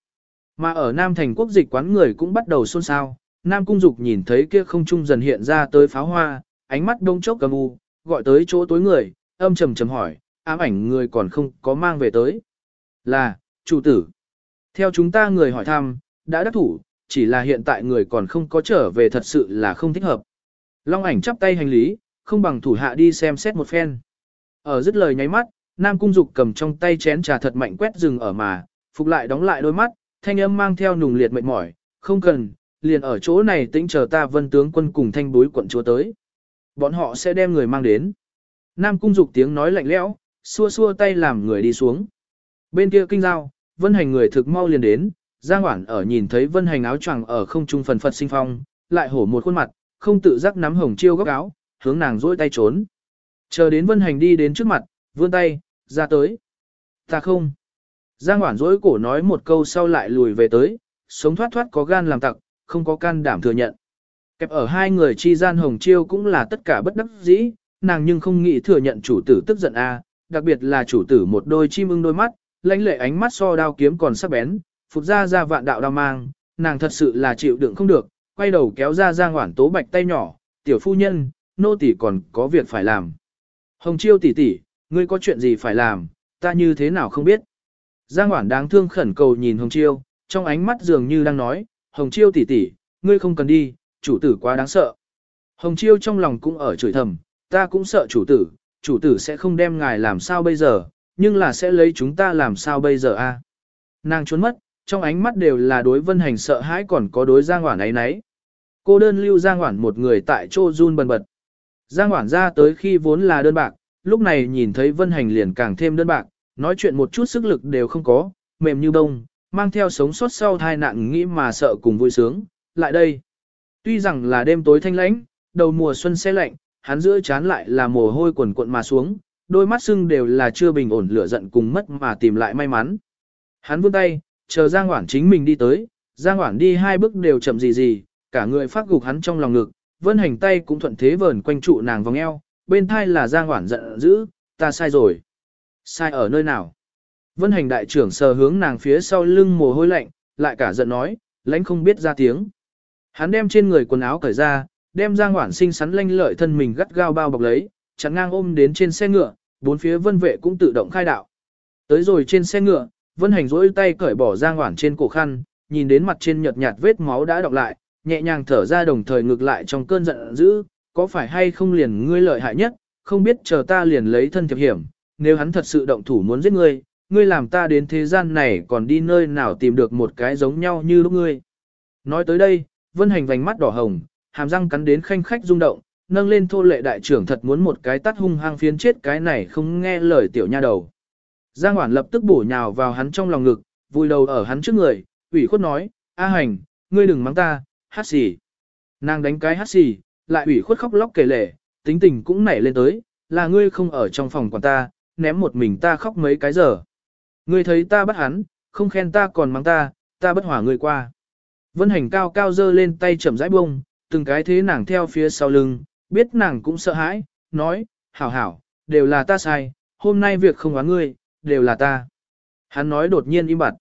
Mà ở Nam Thành quốc dịch quán người cũng bắt đầu xôn xao, Nam Cung Dục nhìn thấy kia không trung dần hiện ra tới pháo hoa, ánh mắt đông chốc cầm u, gọi tới chỗ tối người, âm trầm trầm hỏi, ám ảnh người còn không có mang về tới. Là, chủ tử. Theo chúng ta người hỏi thăm, đã đắc thủ, chỉ là hiện tại người còn không có trở về thật sự là không thích hợp. Long ảnh chắp tay hành lý, không bằng thủ hạ đi xem xét một phen. Ở dứt lời nháy mắt, Nam Cung Dục cầm trong tay chén trà thật mạnh quét rừng ở mà, phục lại đóng lại đôi mắt, thanh âm mang theo nùng liệt mệt mỏi, không cần, liền ở chỗ này tĩnh chờ ta vân tướng quân cùng thanh bối quận chúa tới. Bọn họ sẽ đem người mang đến. Nam Cung Dục tiếng nói lạnh lẽo, xua xua tay làm người đi xuống. Bên kia kinh giao, vân hành người thực mau liền đến, Giang Hoản ở nhìn thấy vân hành áo choàng ở không trung phần phật sinh phong, lại hổ một khuôn mặt, không tự giác nắm hồng chiêu góc áo, hướng nàng dỗi tay trốn. Chờ đến vân hành đi đến trước mặt, vươn tay, ra tới. Ta không. Giang Hoản dỗi cổ nói một câu sau lại lùi về tới, sống thoát thoát có gan làm tặc, không có can đảm thừa nhận. Kẹp ở hai người chi gian hồng chiêu cũng là tất cả bất đắc dĩ, nàng nhưng không nghĩ thừa nhận chủ tử tức giận a, đặc biệt là chủ tử một đôi chim ưng đôi mắt, lãnh lệ ánh mắt so đao kiếm còn sắc bén, phục ra ra vạn đạo đao mang, nàng thật sự là chịu đựng không được, quay đầu kéo ra Giang Hoản tố bạch tay nhỏ, tiểu phu nhân, nô tỷ còn có việc phải làm. Hồng chiêu tỷ tỷ, ngươi có chuyện gì phải làm, ta như thế nào không biết. Giang Hoản đáng thương khẩn cầu nhìn Hồng chiêu, trong ánh mắt dường như đang nói, Hồng chiêu tỷ tỷ, ngươi không cần đi, chủ tử quá đáng sợ. Hồng chiêu trong lòng cũng ở chửi thầm, ta cũng sợ chủ tử, chủ tử sẽ không đem ngài làm sao bây giờ, nhưng là sẽ lấy chúng ta làm sao bây giờ a? Nàng trốn mất, trong ánh mắt đều là đối vân hành sợ hãi còn có đối Giang Hoản ấy nấy. Cô đơn lưu Giang Hoản một người tại chỗ run bần bật. Giang Hoản ra tới khi vốn là đơn bạc, lúc này nhìn thấy vân hành liền càng thêm đơn bạc, nói chuyện một chút sức lực đều không có, mềm như bông, mang theo sống sót sau thai nạn nghĩ mà sợ cùng vui sướng, lại đây. Tuy rằng là đêm tối thanh lãnh, đầu mùa xuân xe lạnh, hắn giữa chán lại là mồ hôi quần cuộn mà xuống, đôi mắt sưng đều là chưa bình ổn lửa giận cùng mất mà tìm lại may mắn. Hắn vươn tay, chờ Giang Hoảng chính mình đi tới, Giang Hoảng đi hai bước đều chậm gì gì, cả người phát gục hắn trong lòng ngực, vân hành tay cũng thuận thế vờn quanh trụ nàng vòng eo, bên thai là Giang Hoản giận dữ, ta sai rồi. Sai ở nơi nào? Vân hành đại trưởng sờ hướng nàng phía sau lưng mồ hôi lạnh, lại cả giận nói, lãnh không biết ra tiếng. Hắn đem trên người quần áo cởi ra, đem Giang Hoản xinh xắn lanh lợi thân mình gắt gao bao bọc lấy, chặn ngang ôm đến trên xe ngựa, bốn phía vân vệ cũng tự động khai đạo. Tới rồi trên xe ngựa, vân hành rỗi tay cởi bỏ Giang Hoản trên cổ khăn, nhìn đến mặt trên nhợt nhạt vết máu đã đọng lại, nhẹ nhàng thở ra đồng thời ngược lại trong cơn giận dữ, có phải hay không liền ngươi lợi hại nhất, không biết chờ ta liền lấy thân thiệp hiểm, nếu hắn thật sự động thủ muốn giết ngươi, ngươi làm ta đến thế gian này còn đi nơi nào tìm được một cái giống nhau như lúc ngươi. Nói tới đây, vân hành vành mắt đỏ hồng, hàm răng cắn đến khanh khách rung động, nâng lên thô lệ đại trưởng thật muốn một cái tắt hung hăng phiến chết cái này không nghe lời tiểu nha đầu. Giang Hoản lập tức bổ nhào vào hắn trong lòng ngực, vùi đầu ở hắn trước người, ủy khuất nói, A hành, ngươi đừng mắng ta, hát xì. Nàng đánh cái hát xì, lại ủy khuất khóc lóc kể lể, tính tình cũng nảy lên tới, là ngươi không ở trong phòng quản ta, ném một mình ta khóc mấy cái giờ. Ngươi thấy ta bắt hắn, không khen ta còn mắng ta, ta bất hỏa ngươi qua. Vân hành cao cao dơ lên tay chậm rãi bông, từng cái thế nàng theo phía sau lưng, biết nàng cũng sợ hãi, nói, hảo hảo, đều là ta sai, hôm nay việc không oán ngươi, đều là ta. Hắn nói đột nhiên im bặt.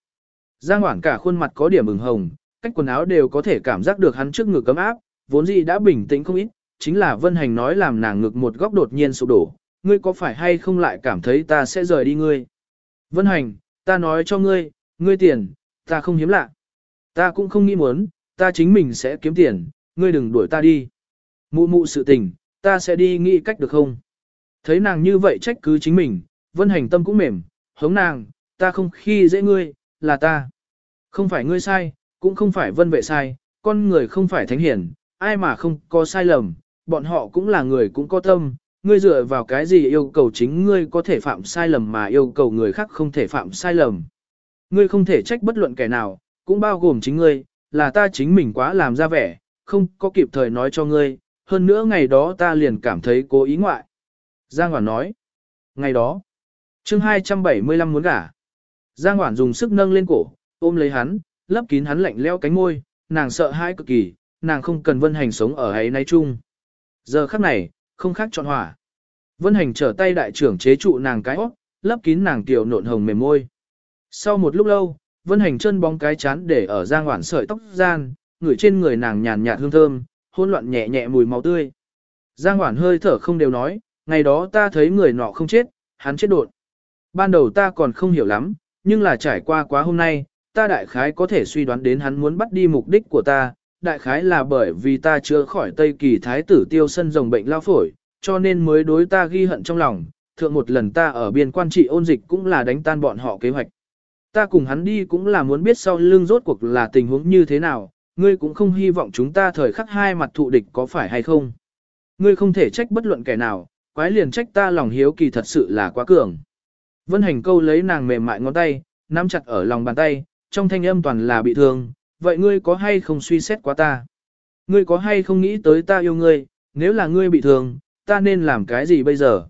Giang Hoảng cả khuôn mặt có điểm ửng hồng, cách quần áo đều có thể cảm giác được hắn trước ngực cấm áp, vốn dĩ đã bình tĩnh không ít, chính là Vân Hành nói làm nàng ngực một góc đột nhiên sụp đổ, ngươi có phải hay không lại cảm thấy ta sẽ rời đi ngươi. Vân Hành, ta nói cho ngươi, ngươi tiền, ta không hiếm lạ. Ta cũng không nghĩ muốn, ta chính mình sẽ kiếm tiền, ngươi đừng đuổi ta đi. Mụ mụ sự tình, ta sẽ đi nghĩ cách được không? Thấy nàng như vậy trách cứ chính mình, vân hành tâm cũng mềm, hống nàng, ta không khi dễ ngươi, là ta. Không phải ngươi sai, cũng không phải vân vệ sai, con người không phải thánh hiển, ai mà không có sai lầm, bọn họ cũng là người cũng có tâm, ngươi dựa vào cái gì yêu cầu chính ngươi có thể phạm sai lầm mà yêu cầu người khác không thể phạm sai lầm. Ngươi không thể trách bất luận kẻ nào, cũng bao gồm chính ngươi, là ta chính mình quá làm ra vẻ, không có kịp thời nói cho ngươi, hơn nữa ngày đó ta liền cảm thấy cố ý ngoại. Giang Hoản nói, ngày đó, chương 275 muốn gả. Giang Hoản dùng sức nâng lên cổ, ôm lấy hắn, lấp kín hắn lạnh leo cánh môi, nàng sợ hãi cực kỳ, nàng không cần vân hành sống ở ấy nay chung. Giờ khắc này, không khác chọn hỏa. Vân hành trở tay đại trưởng chế trụ nàng cái óc, lấp kín nàng tiểu nộn hồng mềm môi. Sau một lúc lâu, Vân Hành chân bóng cái chán để ở Giang Hoản sợi tóc gian, ngửi trên người nàng nhàn nhạt hương thơm, hôn loạn nhẹ nhẹ mùi máu tươi. Giang Hoản hơi thở không đều nói, ngày đó ta thấy người nọ không chết, hắn chết đột. Ban đầu ta còn không hiểu lắm, nhưng là trải qua quá hôm nay, ta đại khái có thể suy đoán đến hắn muốn bắt đi mục đích của ta, đại khái là bởi vì ta chưa khỏi Tây Kỳ Thái tử tiêu sân rồng bệnh lao phổi, cho nên mới đối ta ghi hận trong lòng, thượng một lần ta ở biên quan trị ôn dịch cũng là đánh tan bọn họ kế hoạch. Ta cùng hắn đi cũng là muốn biết sau lưng rốt cuộc là tình huống như thế nào, ngươi cũng không hy vọng chúng ta thời khắc hai mặt thụ địch có phải hay không. Ngươi không thể trách bất luận kẻ nào, quái liền trách ta lòng hiếu kỳ thật sự là quá cường. Vân hành câu lấy nàng mềm mại ngón tay, nắm chặt ở lòng bàn tay, trong thanh âm toàn là bị thương, vậy ngươi có hay không suy xét quá ta? Ngươi có hay không nghĩ tới ta yêu ngươi, nếu là ngươi bị thương, ta nên làm cái gì bây giờ?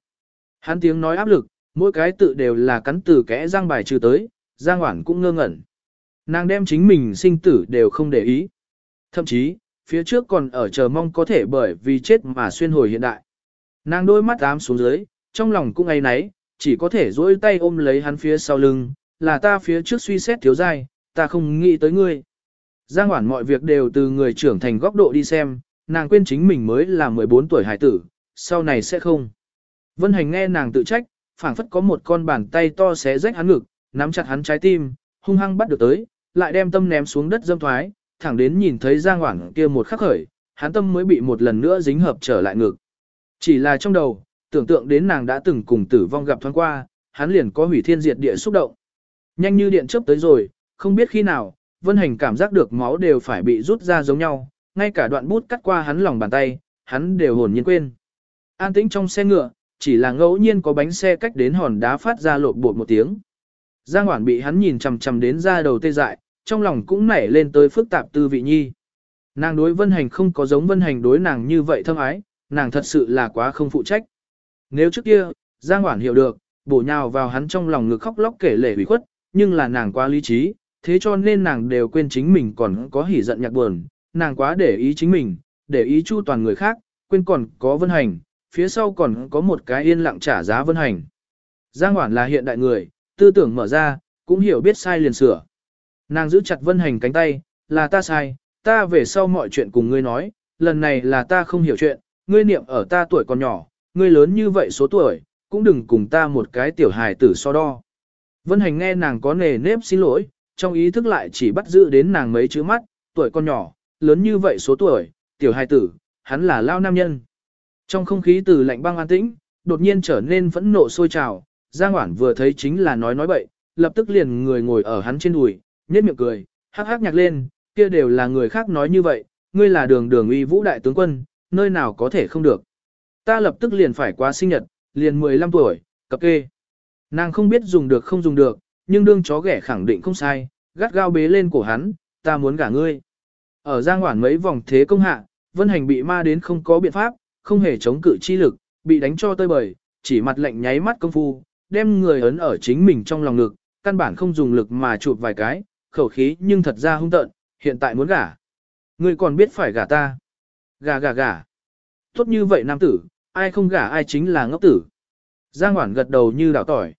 Hắn tiếng nói áp lực, mỗi cái tự đều là cắn từ kẽ giang bài trừ tới, Giang hoảng cũng ngơ ngẩn. Nàng đem chính mình sinh tử đều không để ý. Thậm chí, phía trước còn ở chờ mong có thể bởi vì chết mà xuyên hồi hiện đại. Nàng đôi mắt ám xuống dưới, trong lòng cũng ấy náy, chỉ có thể duỗi tay ôm lấy hắn phía sau lưng, là ta phía trước suy xét thiếu dai, ta không nghĩ tới ngươi. Giang Hoản mọi việc đều từ người trưởng thành góc độ đi xem, nàng quên chính mình mới là 14 tuổi hải tử, sau này sẽ không. Vân Hành nghe nàng tự trách, phảng phất có một con bàn tay to xé rách hắn ngực, nắm chặt hắn trái tim, hung hăng bắt được tới, lại đem tâm ném xuống đất dâm thoái, thẳng đến nhìn thấy Giang Hoản kia một khắc khởi, hắn tâm mới bị một lần nữa dính hợp trở lại ngực. Chỉ là trong đầu, tưởng tượng đến nàng đã từng cùng tử vong gặp thoáng qua, hắn liền có hủy thiên diệt địa xúc động. Nhanh như điện chớp tới rồi, không biết khi nào, Vân Hành cảm giác được máu đều phải bị rút ra giống nhau, ngay cả đoạn bút cắt qua hắn lòng bàn tay, hắn đều hồn nhiên quên. An tĩnh trong xe ngựa, chỉ là ngẫu nhiên có bánh xe cách đến hòn đá phát ra lộn bột một tiếng. Giang Hoản bị hắn nhìn chằm chằm đến ra đầu tê dại, trong lòng cũng nảy lên tới phức tạp tư vị nhi. Nàng đối Vân Hành không có giống Vân Hành đối nàng như vậy thâm ái, nàng thật sự là quá không phụ trách. Nếu trước kia, Giang Hoản hiểu được, bổ nhào vào hắn trong lòng ngực khóc lóc kể lể ủy khuất, nhưng là nàng quá lý trí, thế cho nên nàng đều quên chính mình còn có hỉ giận nhạc buồn, nàng quá để ý chính mình, để ý chu toàn người khác, quên còn có Vân Hành, phía sau còn có một cái yên lặng trả giá Vân Hành. Giang Hoản là hiện đại người, tư tưởng mở ra, cũng hiểu biết sai liền sửa. Nàng giữ chặt vân hành cánh tay, là ta sai, ta về sau mọi chuyện cùng ngươi nói, lần này là ta không hiểu chuyện, ngươi niệm ở ta tuổi còn nhỏ, ngươi lớn như vậy số tuổi, cũng đừng cùng ta một cái tiểu hài tử so đo. Vân hành nghe nàng có nề nếp xin lỗi, trong ý thức lại chỉ bắt giữ đến nàng mấy chữ mắt, tuổi con nhỏ, lớn như vậy số tuổi, tiểu hài tử, hắn là lao nam nhân. Trong không khí từ lạnh băng an tĩnh, đột nhiên trở nên phẫn nộ sôi trào, Giang Hoản vừa thấy chính là nói nói bậy, lập tức liền người ngồi ở hắn trên đùi, nhếch miệng cười, hắc hắc nhạc lên, kia đều là người khác nói như vậy, ngươi là đường đường uy vũ đại tướng quân, nơi nào có thể không được. Ta lập tức liền phải qua sinh nhật, liền 15 tuổi, cập kê. Nàng không biết dùng được không dùng được, nhưng đương chó ghẻ khẳng định không sai, gắt gao bế lên cổ hắn, ta muốn gả ngươi. Ở giang hoảng mấy vòng thế công hạ, vân hành bị ma đến không có biện pháp, không hề chống cự chi lực, bị đánh cho tơi bời, chỉ mặt lạnh nháy mắt công phu, đem người ấn ở chính mình trong lòng ngực, căn bản không dùng lực mà chụp vài cái, khẩu khí nhưng thật ra hung tợn, hiện tại muốn gả. Ngươi còn biết phải gả ta. Gả gả gả. Tốt như vậy nam tử, ai không gả ai chính là ngốc tử. Giang Hoản gật đầu như đảo tỏi.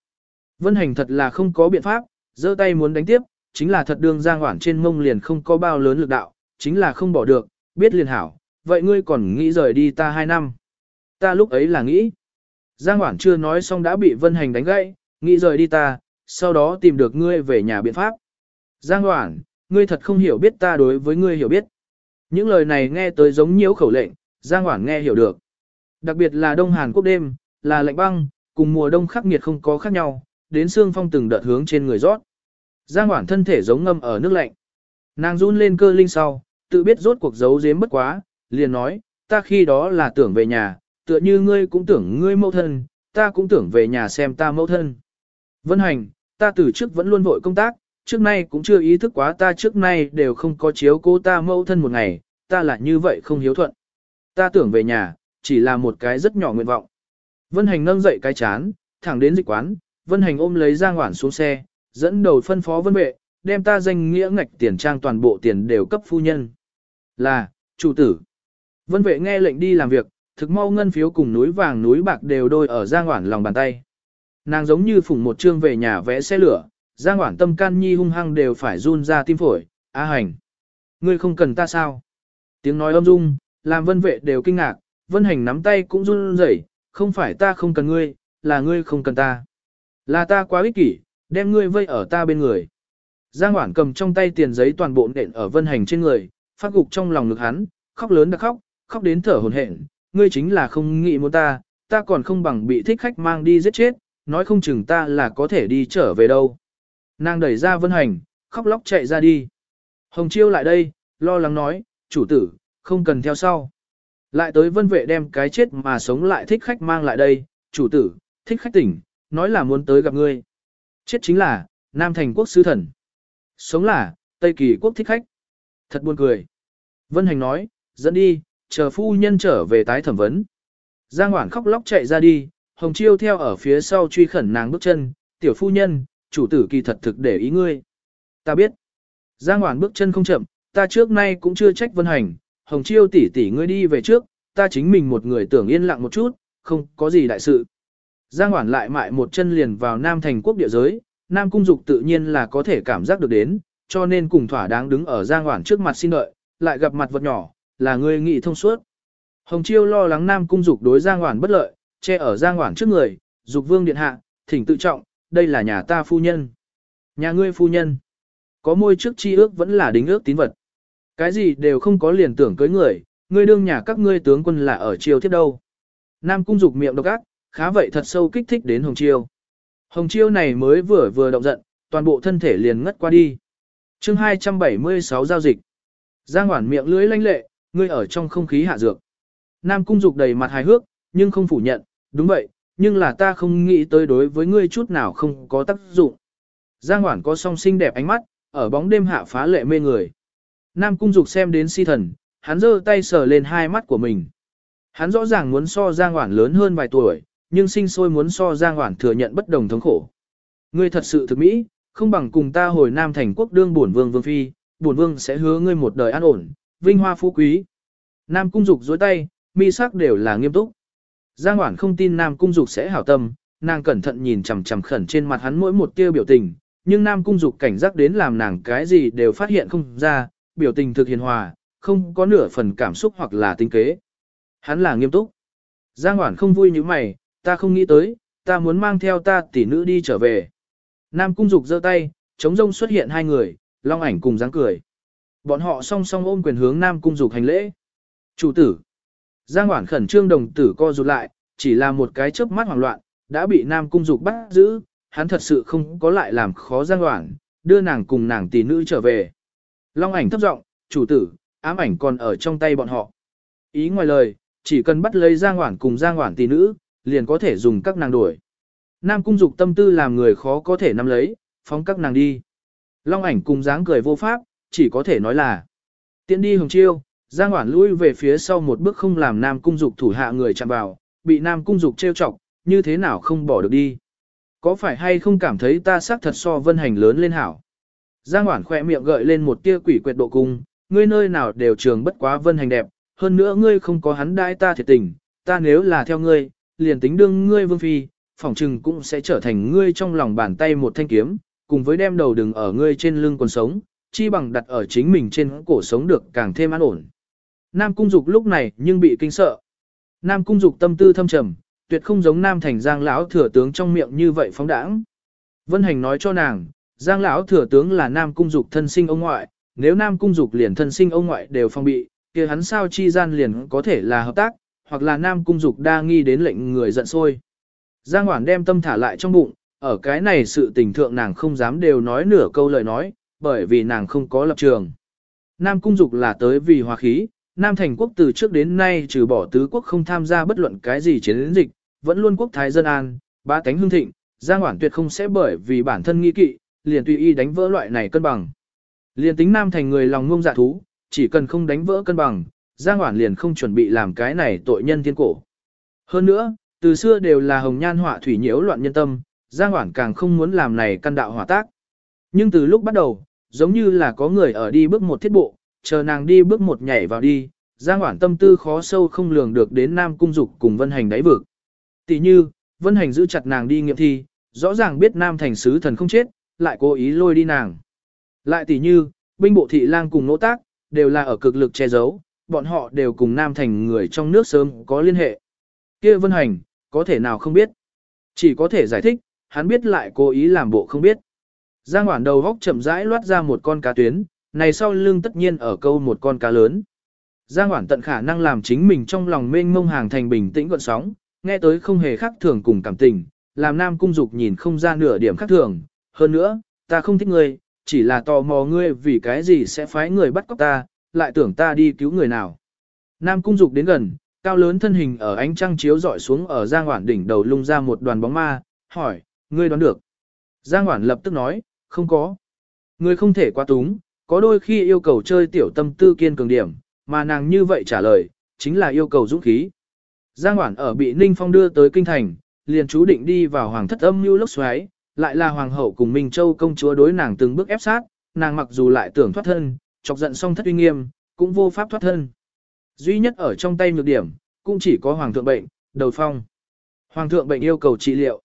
Vân Hành thật là không có biện pháp, giơ tay muốn đánh tiếp, chính là thật đương Giang Hoản trên mông liền không có bao lớn lực đạo, chính là không bỏ được, biết liền hảo, vậy ngươi còn nghĩ rời đi ta hai năm. Ta lúc ấy là nghĩ. Giang Hoản chưa nói xong đã bị Vân Hành đánh gãy, nghĩ rời đi ta, sau đó tìm được ngươi về nhà biện pháp. Giang Hoản, ngươi thật không hiểu biết ta đối với ngươi hiểu biết. Những lời này nghe tới giống nhiễu khẩu lệnh, Giang Hoản nghe hiểu được. Đặc biệt là Đông Hàn Quốc đêm, là lạnh băng, cùng mùa đông khắc nghiệt không có khác nhau, đến xương phong từng đợt hướng trên người rót. Giang Hoản thân thể giống ngâm ở nước lạnh. Nàng run lên cơ linh sau, tự biết rốt cuộc giấu giếm bất quá, liền nói, ta khi đó là tưởng về nhà, tựa như ngươi cũng tưởng ngươi mẫu thân, ta cũng tưởng về nhà xem ta mẫu thân. Vân hành, ta từ trước vẫn luôn vội công tác, trước nay cũng chưa ý thức quá ta trước nay đều không có chiếu cố ta mẫu thân một ngày, ta là như vậy không hiếu thuận. Ta tưởng về nhà, chỉ là một cái rất nhỏ nguyện vọng. Vân hành nâng dậy cái chán, thẳng đến dịch quán, Vân hành ôm lấy Giang Hoản xuống xe, dẫn đầu phân phó vân vệ, đem ta danh nghĩa ngạch tiền trang toàn bộ tiền đều cấp phu nhân. Là, chủ tử. Vân vệ nghe lệnh đi làm việc, thực mau ngân phiếu cùng núi vàng núi bạc đều đôi ở Giang Hoản lòng bàn tay. Nàng giống như phủng một chương về nhà vẽ xe lửa, Giang Hoản tâm can nhi hung hăng đều phải run ra tim phổi, "A hành, ngươi không cần ta sao?" Tiếng nói âm dung, làm Vân Vệ đều kinh ngạc, Vân Hành nắm tay cũng run rẩy, "Không phải ta không cần ngươi, là ngươi không cần ta. Là ta quá ích kỷ, đem ngươi vây ở ta bên người." Giang Hoản cầm trong tay tiền giấy toàn bộ nện ở Vân Hành trên người, phát gục trong lòng ngực hắn, khóc lớn đã khóc, khóc đến thở hổn hển, "Ngươi chính là không nghĩ muốn ta, ta còn không bằng bị thích khách mang đi giết chết, nói không chừng ta là có thể đi trở về đâu." Nàng đẩy ra vân hành, khóc lóc chạy ra đi. Hồng Chiêu lại đây, lo lắng nói, chủ tử, không cần theo sau. Lại tới vân vệ đem cái chết mà sống lại thích khách mang lại đây, chủ tử, thích khách tỉnh, nói là muốn tới gặp ngươi. Chết chính là, Nam Thành quốc sư thần. Sống là, Tây Kỳ quốc thích khách. Thật buồn cười. Vân Hành nói, dẫn đi, chờ phu nhân trở về tái thẩm vấn. Giang Hoảng khóc lóc chạy ra đi, Hồng Chiêu theo ở phía sau truy khẩn nàng bước chân, tiểu phu nhân, chủ tử kỳ thật thực để ý ngươi. Ta biết. Giang Hoảng bước chân không chậm, ta trước nay cũng chưa trách vân hành, hồng chiêu tỷ tỷ ngươi đi về trước, ta chính mình một người tưởng yên lặng một chút, không có gì đại sự. Giang Hoản lại mại một chân liền vào Nam thành quốc địa giới, Nam cung dục tự nhiên là có thể cảm giác được đến, cho nên cùng thỏa đáng đứng ở Giang Hoản trước mặt xin đợi, lại gặp mặt vật nhỏ, là người nghị thông suốt. Hồng Chiêu lo lắng Nam cung dục đối Giang Hoản bất lợi, che ở Giang Hoản trước người, dục vương điện hạ, thỉnh tự trọng, đây là nhà ta phu nhân. Nhà ngươi phu nhân. Có môi trước chi ước vẫn là đính ước tín vật. Cái gì đều không có liền tưởng cưới người, ngươi đương nhà các ngươi tướng quân là ở triều thiết đâu. Nam cung dục miệng độc ác, khá vậy thật sâu kích thích đến Hồng Chiêu. Hồng Chiêu này mới vừa vừa động giận, toàn bộ thân thể liền ngất qua đi. chương 276 giao dịch. Giang Hoản miệng lưới lanh lệ, ngươi ở trong không khí hạ dược. Nam cung dục đầy mặt hài hước, nhưng không phủ nhận, đúng vậy, nhưng là ta không nghĩ tới đối với ngươi chút nào không có tác dụng. Giang Hoản có song xinh đẹp ánh mắt, ở bóng đêm hạ phá lệ mê người. Nam Cung Dục xem đến si thần, hắn giơ tay sờ lên hai mắt của mình. Hắn rõ ràng muốn so Giang Hoản lớn hơn vài tuổi, nhưng sinh sôi muốn so Giang Hoản thừa nhận bất đồng thống khổ. Ngươi thật sự thực mỹ, không bằng cùng ta hồi Nam thành quốc đương bổn vương vương phi, bổn vương sẽ hứa ngươi một đời an ổn, vinh hoa phú quý. Nam Cung Dục dối tay, mi sắc đều là nghiêm túc. Giang Hoản không tin Nam Cung Dục sẽ hảo tâm, nàng cẩn thận nhìn chằm chằm khẩn trên mặt hắn mỗi một tia biểu tình, nhưng Nam Cung Dục cảnh giác đến làm nàng cái gì đều phát hiện không ra, biểu tình thực hiền hòa, không có nửa phần cảm xúc hoặc là tinh kế. Hắn là nghiêm túc. Giang Hoản không vui như mày, ta không nghĩ tới, ta muốn mang theo ta tỷ nữ đi trở về. Nam Cung Dục giơ tay, chống rông xuất hiện hai người, long ảnh cùng dáng cười. Bọn họ song song ôm quyền hướng Nam Cung Dục hành lễ. Chủ tử. Giang Hoản khẩn trương đồng tử co rụt lại, chỉ là một cái chớp mắt hoảng loạn, đã bị Nam Cung Dục bắt giữ, hắn thật sự không có lại làm khó Giang Hoản, đưa nàng cùng nàng tỷ nữ trở về. Long ảnh thấp giọng, chủ tử, ám ảnh còn ở trong tay bọn họ. Ý ngoài lời, chỉ cần bắt lấy Giang Hoản cùng Giang Hoản tỷ nữ, liền có thể dùng các nàng đuổi. Nam Cung Dục tâm tư làm người khó có thể nắm lấy, phóng các nàng đi. Long ảnh cùng dáng cười vô pháp, chỉ có thể nói là tiện đi hồng chiêu, Giang Hoản lui về phía sau một bước không làm Nam Cung Dục thủ hạ người chạm vào, bị Nam Cung Dục trêu chọc, như thế nào không bỏ được đi. Có phải hay không cảm thấy ta xác thật so vân hành lớn lên hảo? Giang Hoản khỏe miệng gợi lên một tia quỷ quyệt độ cung, ngươi nơi nào đều trường bất quá vân hành đẹp, hơn nữa ngươi không có hắn đãi ta thiệt tình, ta nếu là theo ngươi, liền tính đương ngươi vương phi, phỏng trừng cũng sẽ trở thành ngươi trong lòng bàn tay một thanh kiếm, cùng với đem đầu đừng ở ngươi trên lưng còn sống, chi bằng đặt ở chính mình trên cổ sống được càng thêm an ổn. Nam Cung Dục lúc này nhưng bị kinh sợ. Nam Cung Dục tâm tư thâm trầm, tuyệt không giống Nam Thành Giang lão thừa tướng trong miệng như vậy phóng đãng. Vân Hành nói cho nàng, Giang lão thừa tướng là Nam Cung Dục thân sinh ông ngoại, nếu Nam Cung Dục liền thân sinh ông ngoại đều phong bị, kia hắn sao chi gian liền có thể là hợp tác, hoặc là Nam Cung Dục đa nghi đến lệnh người giận sôi. Giang Hoản đem tâm thả lại trong bụng, ở cái này sự tình thượng nàng không dám đều nói nửa câu lời nói, bởi vì nàng không có lập trường. Nam Cung Dục là tới vì hòa khí, Nam Thành quốc từ trước đến nay trừ bỏ tứ quốc không tham gia bất luận cái gì chiến dịch, vẫn luôn quốc thái dân an, ba cánh hương thịnh, Giang Hoản tuyệt không sẽ bởi vì bản thân nghi kỵ, liền tùy y đánh vỡ loại này cân bằng. Liền tính Nam Thành người lòng ngông dạ thú, chỉ cần không đánh vỡ cân bằng, Giang Hoản liền không chuẩn bị làm cái này tội nhân thiên cổ. Hơn nữa, từ xưa đều là hồng nhan họa thủy nhiễu loạn nhân tâm, Giang Hoản càng không muốn làm này căn đạo hỏa tác. Nhưng từ lúc bắt đầu, giống như là có người ở đi bước một thiết bộ, chờ nàng đi bước một nhảy vào đi, Giang Hoản tâm tư khó sâu không lường được đến Nam Cung Dục cùng Vân Hành đáy vực. Tỷ như, Vân Hành giữ chặt nàng đi nghiệm thi, rõ ràng biết Nam Thành sứ thần không chết, lại cố ý lôi đi nàng. Lại tỷ như, binh bộ thị lang cùng nỗ tác, đều là ở cực lực che giấu, bọn họ đều cùng Nam Thành người trong nước sớm có liên hệ. kia Vân Hành, có thể nào không biết. Chỉ có thể giải thích, hắn biết lại cố ý làm bộ không biết. Giang Hoản đầu góc chậm rãi loát ra một con cá tuyến, này sau lưng tất nhiên ở câu một con cá lớn. Giang Hoản tận khả năng làm chính mình trong lòng mênh mông hàng thành bình tĩnh gọn sóng, nghe tới không hề khác thường cùng cảm tình, làm nam cung dục nhìn không ra nửa điểm khác thường. Hơn nữa, ta không thích ngươi, chỉ là tò mò ngươi vì cái gì sẽ phái người bắt cóc ta, lại tưởng ta đi cứu người nào. Nam cung dục đến gần, cao lớn thân hình ở ánh trăng chiếu dọi xuống ở Giang Hoản đỉnh đầu lung ra một đoàn bóng ma, hỏi, ngươi đoán được. Giang Hoản lập tức nói, không có. Ngươi không thể quá túng, có đôi khi yêu cầu chơi tiểu tâm tư kiên cường điểm, mà nàng như vậy trả lời, chính là yêu cầu dũng khí. Giang Hoản ở bị Ninh Phong đưa tới kinh thành, liền chú định đi vào hoàng thất âm như lốc xoáy, lại là hoàng hậu cùng Minh Châu công chúa đối nàng từng bước ép sát, nàng mặc dù lại tưởng thoát thân, chọc giận xong thất uy nghiêm, cũng vô pháp thoát thân. Duy nhất ở trong tay nhược điểm, cũng chỉ có hoàng thượng bệnh, đầu phong. Hoàng thượng bệnh yêu cầu trị liệu.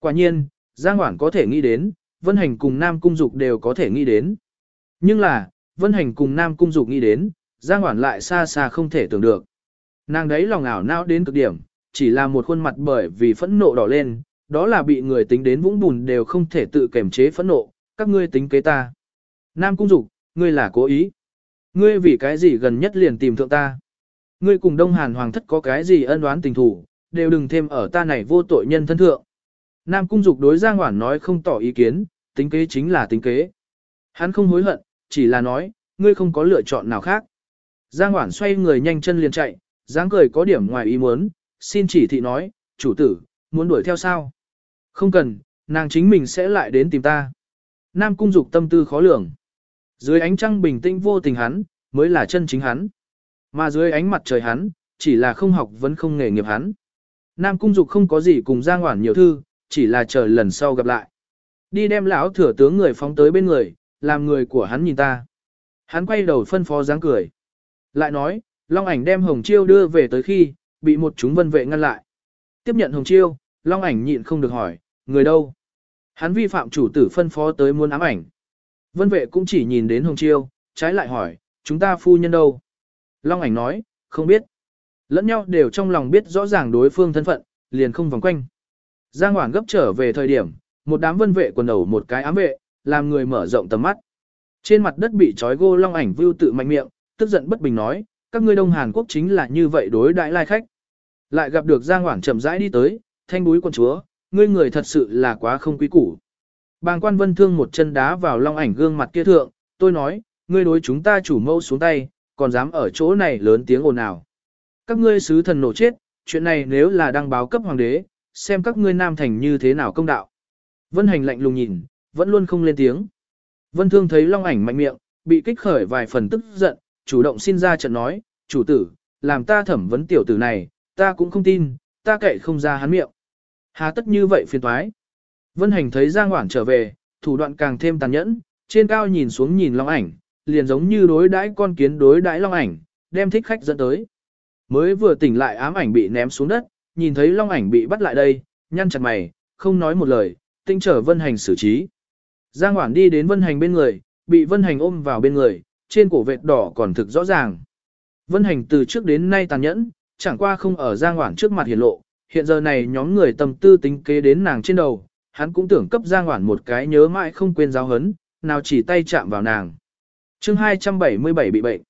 Quả nhiên, Giang Hoảng có thể nghĩ đến, Vân Hành cùng Nam Cung Dục đều có thể nghĩ đến. Nhưng là, Vân Hành cùng Nam Cung Dục nghĩ đến, Giang Hoảng lại xa xa không thể tưởng được. Nàng đấy lòng ảo não đến cực điểm, chỉ là một khuôn mặt bởi vì phẫn nộ đỏ lên, đó là bị người tính đến vũng bùn đều không thể tự kềm chế phẫn nộ, các ngươi tính kế ta. Nam Cung Dục, ngươi là cố ý. Ngươi vì cái gì gần nhất liền tìm thượng ta. Ngươi cùng Đông Hàn Hoàng thất có cái gì ân oán tình thủ, đều đừng thêm ở ta này vô tội nhân thân thượng. Nam Cung Dục đối Giang Hoản nói không tỏ ý kiến, tính kế chính là tính kế. Hắn không hối hận, chỉ là nói, ngươi không có lựa chọn nào khác. Giang Hoản xoay người nhanh chân liền chạy, dáng cười có điểm ngoài ý muốn, xin chỉ thị nói, chủ tử, muốn đuổi theo sao? Không cần, nàng chính mình sẽ lại đến tìm ta. Nam Cung Dục tâm tư khó lường. Dưới ánh trăng bình tĩnh vô tình hắn, mới là chân chính hắn. Mà dưới ánh mặt trời hắn, chỉ là không học vẫn không nghề nghiệp hắn. Nam Cung Dục không có gì cùng Giang Hoản nhiều thư, chỉ là chờ lần sau gặp lại. Đi đem lão thừa tướng người phóng tới bên người, làm người của hắn nhìn ta. Hắn quay đầu phân phó dáng cười. Lại nói, Long ảnh đem Hồng Chiêu đưa về tới khi, bị một chúng vân vệ ngăn lại. Tiếp nhận Hồng Chiêu, Long ảnh nhịn không được hỏi, người đâu? Hắn vi phạm chủ tử phân phó tới muốn ám ảnh. Vân vệ cũng chỉ nhìn đến Hồng Chiêu, trái lại hỏi, chúng ta phu nhân đâu? Long ảnh nói, không biết. Lẫn nhau đều trong lòng biết rõ ràng đối phương thân phận, liền không vòng quanh. Giang Hoảng gấp trở về thời điểm, một đám vân vệ quần ẩu một cái ám vệ, làm người mở rộng tầm mắt. Trên mặt đất bị trói gô Long ảnh vưu tự mạnh miệng, tức giận bất bình nói, các ngươi Đông Hàn Quốc chính là như vậy đối đại lai khách. Lại gặp được Giang Hoảng chậm rãi đi tới, thanh búi quân chúa, ngươi người thật sự là quá không quý củ. Bàng quan vân thương một chân đá vào long ảnh gương mặt kia thượng, tôi nói, ngươi đối chúng ta chủ mâu xuống tay, còn dám ở chỗ này lớn tiếng ồn ào. Các ngươi sứ thần nổ chết, chuyện này nếu là đăng báo cấp hoàng đế, xem các ngươi nam thành như thế nào công đạo. Vân hành lạnh lùng nhìn, vẫn luôn không lên tiếng. Vân thương thấy long ảnh mạnh miệng, bị kích khởi vài phần tức giận, chủ động xin ra trận nói, chủ tử, làm ta thẩm vấn tiểu tử này, ta cũng không tin, ta kệ không ra hắn miệng. Hà tất như vậy phiền toái. Vân hành thấy Giang Hoảng trở về, thủ đoạn càng thêm tàn nhẫn, trên cao nhìn xuống nhìn long ảnh, liền giống như đối đãi con kiến đối đãi long ảnh, đem thích khách dẫn tới. Mới vừa tỉnh lại ám ảnh bị ném xuống đất, nhìn thấy long ảnh bị bắt lại đây, nhăn chặt mày, không nói một lời, tinh trở vân hành xử trí. Giang Hoảng đi đến vân hành bên người, bị vân hành ôm vào bên người, trên cổ vệt đỏ còn thực rõ ràng. Vân hành từ trước đến nay tàn nhẫn, chẳng qua không ở Giang Hoảng trước mặt hiển lộ, hiện giờ này nhóm người tâm tư tính kế đến nàng trên đầu, hắn cũng tưởng cấp Giang Hoản một cái nhớ mãi không quên giáo hấn, nào chỉ tay chạm vào nàng. chương 277 bị bệnh.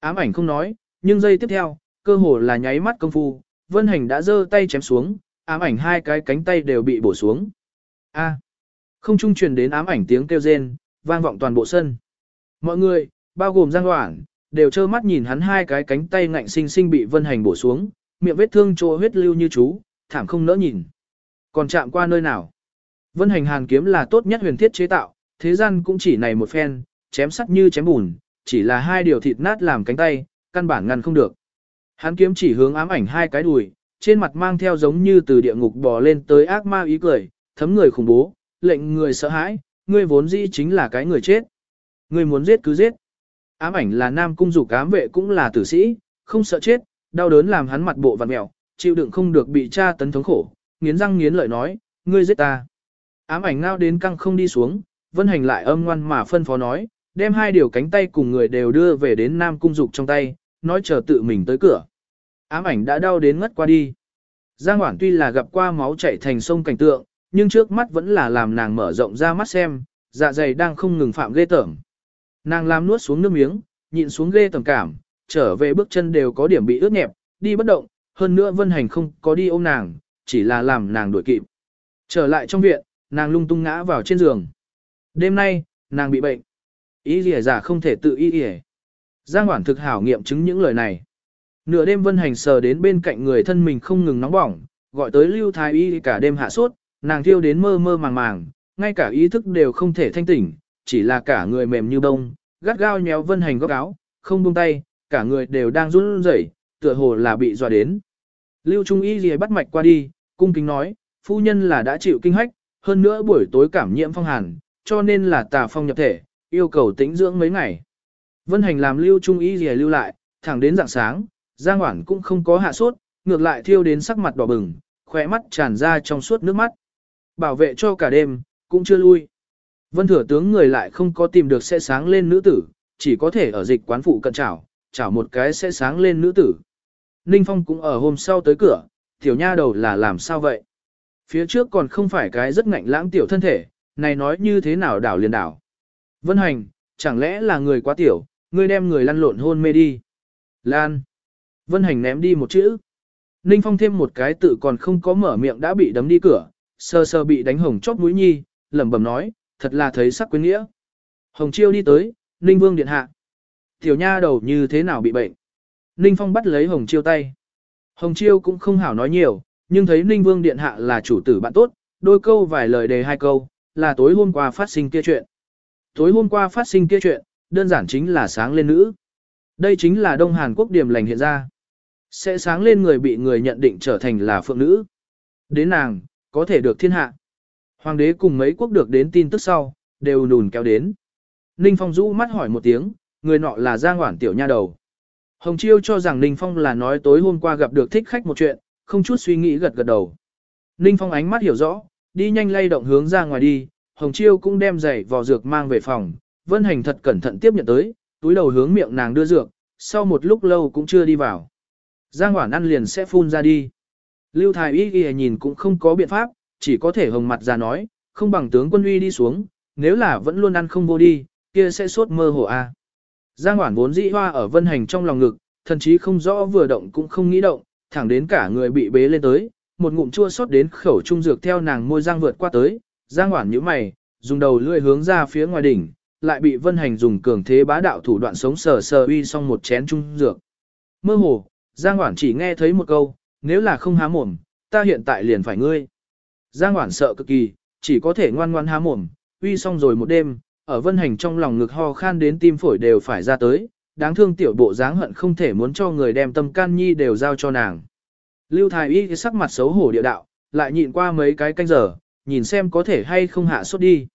Ám ảnh không nói, nhưng giây tiếp theo, cơ hồ là nháy mắt công phu, Vân Hành đã giơ tay chém xuống, ám ảnh hai cái cánh tay đều bị bổ xuống. A. không trung truyền đến ám ảnh tiếng kêu rên, vang vọng toàn bộ sân. Mọi người, bao gồm Giang Hoản, đều trơ mắt nhìn hắn hai cái cánh tay ngạnh sinh sinh bị Vân Hành bổ xuống, miệng vết thương chỗ huyết lưu như chú, thảm không nỡ nhìn. Còn chạm qua nơi nào? Vân Hành hàn kiếm là tốt nhất huyền thiết chế tạo, thế gian cũng chỉ này một phen, chém sắt như chém bùn, chỉ là hai điều thịt nát làm cánh tay, căn bản ngăn không được. Hắn kiếm chỉ hướng ám ảnh hai cái đùi, trên mặt mang theo giống như từ địa ngục bò lên tới ác ma ý cười, thấm người khủng bố, lệnh người sợ hãi, ngươi vốn dĩ chính là cái người chết. Ngươi muốn giết cứ giết. Ám ảnh là nam cung dục ám vệ cũng là tử sĩ, không sợ chết, đau đớn làm hắn mặt bộ vặn mèo, chịu đựng không được bị tra tấn thống khổ, nghiến răng nghiến lợi nói, ngươi giết ta. Ám ảnh ngao đến căng không đi xuống, vân hành lại âm ngoan mà phân phó nói, đem hai điều cánh tay cùng người đều đưa về đến Nam Cung Dục trong tay, nói chờ tự mình tới cửa. Ám ảnh đã đau đến ngất qua đi. Giang Hoản tuy là gặp qua máu chảy thành sông cảnh tượng, nhưng trước mắt vẫn là làm nàng mở rộng ra mắt xem, dạ dày đang không ngừng phạm ghê tởm. Nàng làm nuốt xuống nước miếng, nhịn xuống ghê tởm cảm, trở về bước chân đều có điểm bị ướt nhẹp, đi bất động, hơn nữa Vân Hành không có đi ôm nàng, chỉ là làm nàng đuổi kịp. Trở lại trong viện, nàng lung tung ngã vào trên giường. Đêm nay, nàng bị bệnh. Ý lìa giả không thể tự ý lìa. Giang Hoản thực hảo nghiệm chứng những lời này. Nửa đêm Vân Hành sờ đến bên cạnh người thân mình không ngừng nóng bỏng, gọi tới Lưu Thái Y cả đêm hạ sốt, nàng thiêu đến mơ mơ màng màng, ngay cả ý thức đều không thể thanh tỉnh, chỉ là cả người mềm như bông, gắt gao nhéo Vân Hành góc áo, không buông tay, cả người đều đang run rẩy, tựa hồ là bị dọa đến. Lưu Trung Y lìa bắt mạch qua đi, cung kính nói, phu nhân là đã chịu kinh hách, hơn nữa buổi tối cảm nhiễm phong hàn, cho nên là tà phong nhập thể, yêu cầu tĩnh dưỡng mấy ngày. Vân Hành làm Lưu Trung Y gì lưu lại, thẳng đến dạng sáng, Giang Hoản cũng không có hạ sốt, ngược lại thiêu đến sắc mặt đỏ bừng, khỏe mắt tràn ra trong suốt nước mắt. Bảo vệ cho cả đêm, cũng chưa lui. Vân thừa tướng người lại không có tìm được sẽ sáng lên nữ tử, chỉ có thể ở dịch quán phụ cận chảo, chảo một cái sẽ sáng lên nữ tử. Ninh Phong cũng ở hôm sau tới cửa, tiểu nha đầu là làm sao vậy? Phía trước còn không phải cái rất ngạnh lãng tiểu thân thể, này nói như thế nào đảo liền đảo. Vân Hành, chẳng lẽ là người quá tiểu, ngươi đem người lăn lộn hôn mê đi. Lan. Vân Hành ném đi một chữ. Ninh Phong thêm một cái tự còn không có mở miệng đã bị đấm đi cửa, sơ sơ bị đánh hồng chóp mũi nhi, lẩm bẩm nói, thật là thấy sắc quyến nghĩa. Hồng Chiêu đi tới, Ninh Vương điện hạ. Tiểu nha đầu như thế nào bị bệnh? Ninh Phong bắt lấy Hồng Chiêu tay. Hồng Chiêu cũng không hảo nói nhiều, nhưng thấy Ninh Vương điện hạ là chủ tử bạn tốt, đôi câu vài lời đề hai câu, là tối hôm qua phát sinh kia chuyện. Tối hôm qua phát sinh kia chuyện, đơn giản chính là sáng lên nữ. Đây chính là Đông Hàn Quốc điểm lành hiện ra. Sẽ sáng lên người bị người nhận định trở thành là phượng nữ. Đến nàng, có thể được thiên hạ. Hoàng đế cùng mấy quốc được đến tin tức sau, đều nùn kéo đến. Ninh Phong rũ mắt hỏi một tiếng, người nọ là Giang Hoản tiểu nha đầu. Hồng Chiêu cho rằng Ninh Phong là nói tối hôm qua gặp được thích khách một chuyện, không chút suy nghĩ gật gật đầu. Ninh Phong ánh mắt hiểu rõ, đi nhanh lay động hướng ra ngoài đi, Hồng Chiêu cũng đem giày vò dược mang về phòng, Vân Hành thật cẩn thận tiếp nhận tới, túi đầu hướng miệng nàng đưa dược, sau một lúc lâu cũng chưa đi vào. Giang Hoản ăn liền sẽ phun ra đi. Lưu Thái Y ghi nhìn cũng không có biện pháp, chỉ có thể hồng mặt ra nói, không bằng tướng quân uy đi xuống, nếu là vẫn luôn ăn không vô đi, kia sẽ sốt mơ hồ a. Giang Hoản vốn dĩ hoa ở Vân Hành trong lòng ngực, thần chí không rõ vừa động cũng không nghĩ động, thẳng đến cả người bị bế lên tới, một ngụm chua xót đến khẩu trung dược theo nàng môi giang vượt qua tới, Giang hoảng nhíu mày, dùng đầu lưỡi hướng ra phía ngoài đỉnh, lại bị Vân Hành dùng cường thế bá đạo thủ đoạn sống sờ sờ uy xong một chén trung dược. Mơ hồ, Giang hoảng chỉ nghe thấy một câu, nếu là không há mồm, ta hiện tại liền phải ngươi. Giang hoảng sợ cực kỳ, chỉ có thể ngoan ngoan há mồm, uy xong rồi một đêm, ở Vân Hành trong lòng ngực ho khan đến tim phổi đều phải ra tới, đáng thương tiểu bộ dáng hận không thể muốn cho người đem tâm can nhi đều giao cho nàng. Lưu Thái Y sắc mặt xấu hổ địa đạo, lại nhịn qua mấy cái canh giờ, nhìn xem có thể hay không hạ sốt đi.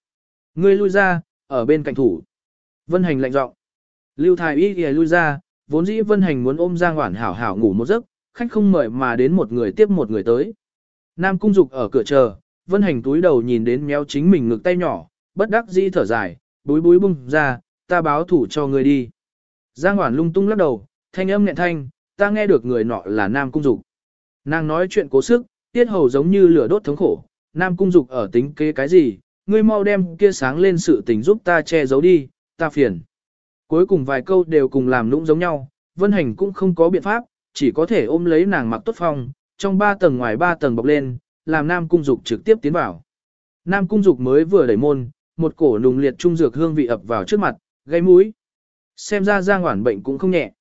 Ngươi lui ra, ở bên cạnh thủ. Vân Hành lạnh giọng. Lưu Thái Y thì lui ra, vốn dĩ Vân Hành muốn ôm Giang Hoản hảo hảo ngủ một giấc, khách không mời mà đến một người tiếp một người tới. Nam Cung Dục ở cửa chờ, Vân Hành túi đầu nhìn đến méo chính mình ngực tay nhỏ, bất đắc dĩ thở dài, búi búi bung ra, ta báo thủ cho người đi. Giang Hoản lung tung lắc đầu, thanh âm nhẹ thanh, ta nghe được người nọ là Nam Cung Dục. Nàng nói chuyện cố sức, tiết hầu giống như lửa đốt thống khổ, Nam Cung Dục ở tính kế cái gì, ngươi mau đem kia sáng lên sự tình giúp ta che giấu đi, ta phiền. Cuối cùng vài câu đều cùng làm nũng giống nhau, Vân Hành cũng không có biện pháp, chỉ có thể ôm lấy nàng mặc tốt phong, trong ba tầng ngoài ba tầng bọc lên, làm Nam Cung Dục trực tiếp tiến vào. Nam Cung Dục mới vừa đẩy môn, một cổ nùng liệt trung dược hương vị ập vào trước mặt, gây mũi. Xem ra Giang Hoản bệnh cũng không nhẹ.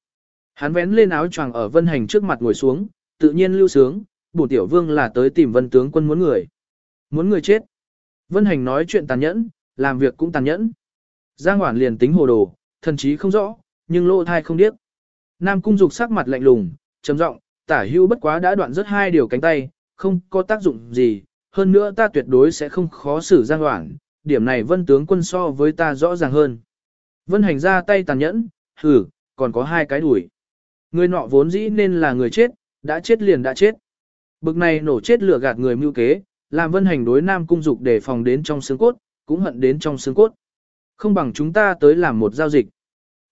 Hắn vén lên áo choàng ở Vân Hành trước mặt ngồi xuống, tự nhiên lưu sướng, bổ tiểu vương là tới tìm Vân tướng quân muốn người. Muốn người chết. Vân Hành nói chuyện tàn nhẫn, làm việc cũng tàn nhẫn. Giang Hoản liền tính hồ đồ, thần trí không rõ, nhưng lỗ thai không điếc. Nam Cung Dục sắc mặt lạnh lùng, trầm giọng, tả hưu bất quá đã đoạn rất hai điều cánh tay, không có tác dụng gì, hơn nữa ta tuyệt đối sẽ không khó xử Giang Hoản, điểm này vân tướng quân so với ta rõ ràng hơn. Vân hành ra tay tàn nhẫn, hử, còn có hai cái đuổi. Người nọ vốn dĩ nên là người chết, đã chết liền đã chết. Bực này nổ chết lửa gạt người mưu kế, làm vân hành đối nam cung dục để phòng đến trong xương cốt, cũng hận đến trong xương cốt. Không bằng chúng ta tới làm một giao dịch.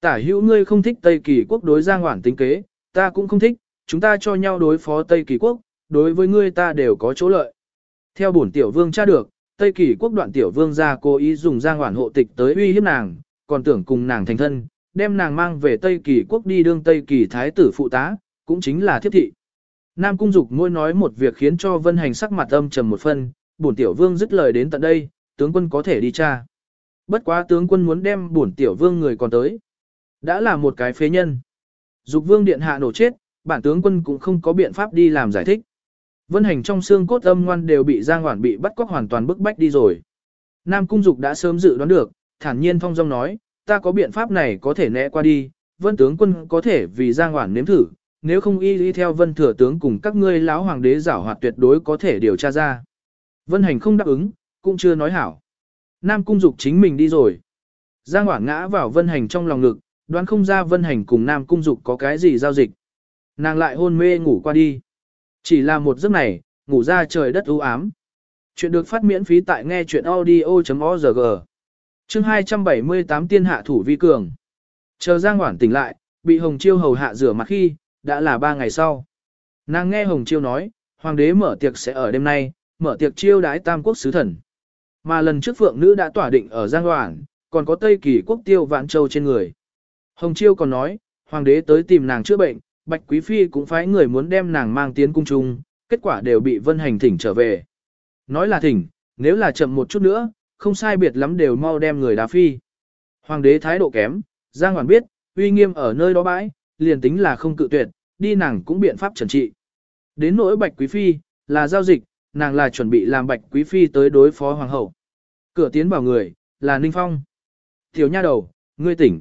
Tả hữu ngươi không thích Tây Kỳ quốc đối Giang Hoản tính kế, ta cũng không thích, chúng ta cho nhau đối phó Tây Kỳ quốc, đối với ngươi ta đều có chỗ lợi. Theo bổn tiểu vương tra được, Tây Kỳ quốc đoạn tiểu vương gia cố ý dùng Giang Hoản hộ tịch tới uy hiếp nàng, còn tưởng cùng nàng thành thân, đem nàng mang về Tây Kỳ quốc đi đương Tây Kỳ thái tử phụ tá, cũng chính là thiết thị. Nam Cung Dục ngôi nói một việc khiến cho Vân Hành sắc mặt âm trầm một phân, bổn tiểu vương dứt lời đến tận đây, tướng quân có thể đi tra. Bất quá tướng quân muốn đem bổn tiểu vương người còn tới. Đã là một cái phế nhân. Dục vương điện hạ nổ chết, bản tướng quân cũng không có biện pháp đi làm giải thích. Vân hành trong xương cốt âm ngoan đều bị Giang Hoản bị bắt cóc hoàn toàn bức bách đi rồi. Nam Cung Dục đã sớm dự đoán được, thản nhiên phong dong nói, ta có biện pháp này có thể né qua đi, vân tướng quân có thể vì Giang hoảng nếm thử, nếu không y đi theo vân thừa tướng cùng các ngươi lão hoàng đế giảo hoạt tuyệt đối có thể điều tra ra. Vân hành không đáp ứng, cũng chưa nói hảo. Nam Cung Dục chính mình đi rồi. Giang hoảng ngã vào vân hành trong lòng ngực, đoán không ra vân hành cùng Nam Cung Dục có cái gì giao dịch. Nàng lại hôn mê ngủ qua đi. Chỉ là một giấc này, ngủ ra trời đất u ám. Chuyện được phát miễn phí tại nghe chuyện audio.org. Chương 278 tiên hạ thủ vi cường. Chờ Giang Hoản tỉnh lại, bị Hồng Chiêu hầu hạ rửa mặt khi, đã là ba ngày sau. Nàng nghe Hồng Chiêu nói, hoàng đế mở tiệc sẽ ở đêm nay, mở tiệc chiêu đái tam quốc sứ thần. Mà lần trước phượng nữ đã tỏa định ở Giang Hoản, còn có Tây Kỳ quốc tiêu vạn châu trên người. Hồng Chiêu còn nói, hoàng đế tới tìm nàng chữa bệnh, Bạch Quý Phi cũng phái người muốn đem nàng mang tiến cung trung, kết quả đều bị Vân Hành thỉnh trở về. Nói là thỉnh, nếu là chậm một chút nữa, không sai biệt lắm đều mau đem người đá phi. Hoàng đế thái độ kém, Giang Hoàn biết, uy nghiêm ở nơi đó bãi, liền tính là không cự tuyệt, đi nàng cũng biện pháp trần trị. Đến nỗi Bạch Quý Phi, là giao dịch, nàng là chuẩn bị làm Bạch Quý Phi tới đối phó Hoàng hậu. Cửa tiến vào người, là Ninh Phong. Tiểu nha đầu, ngươi tỉnh.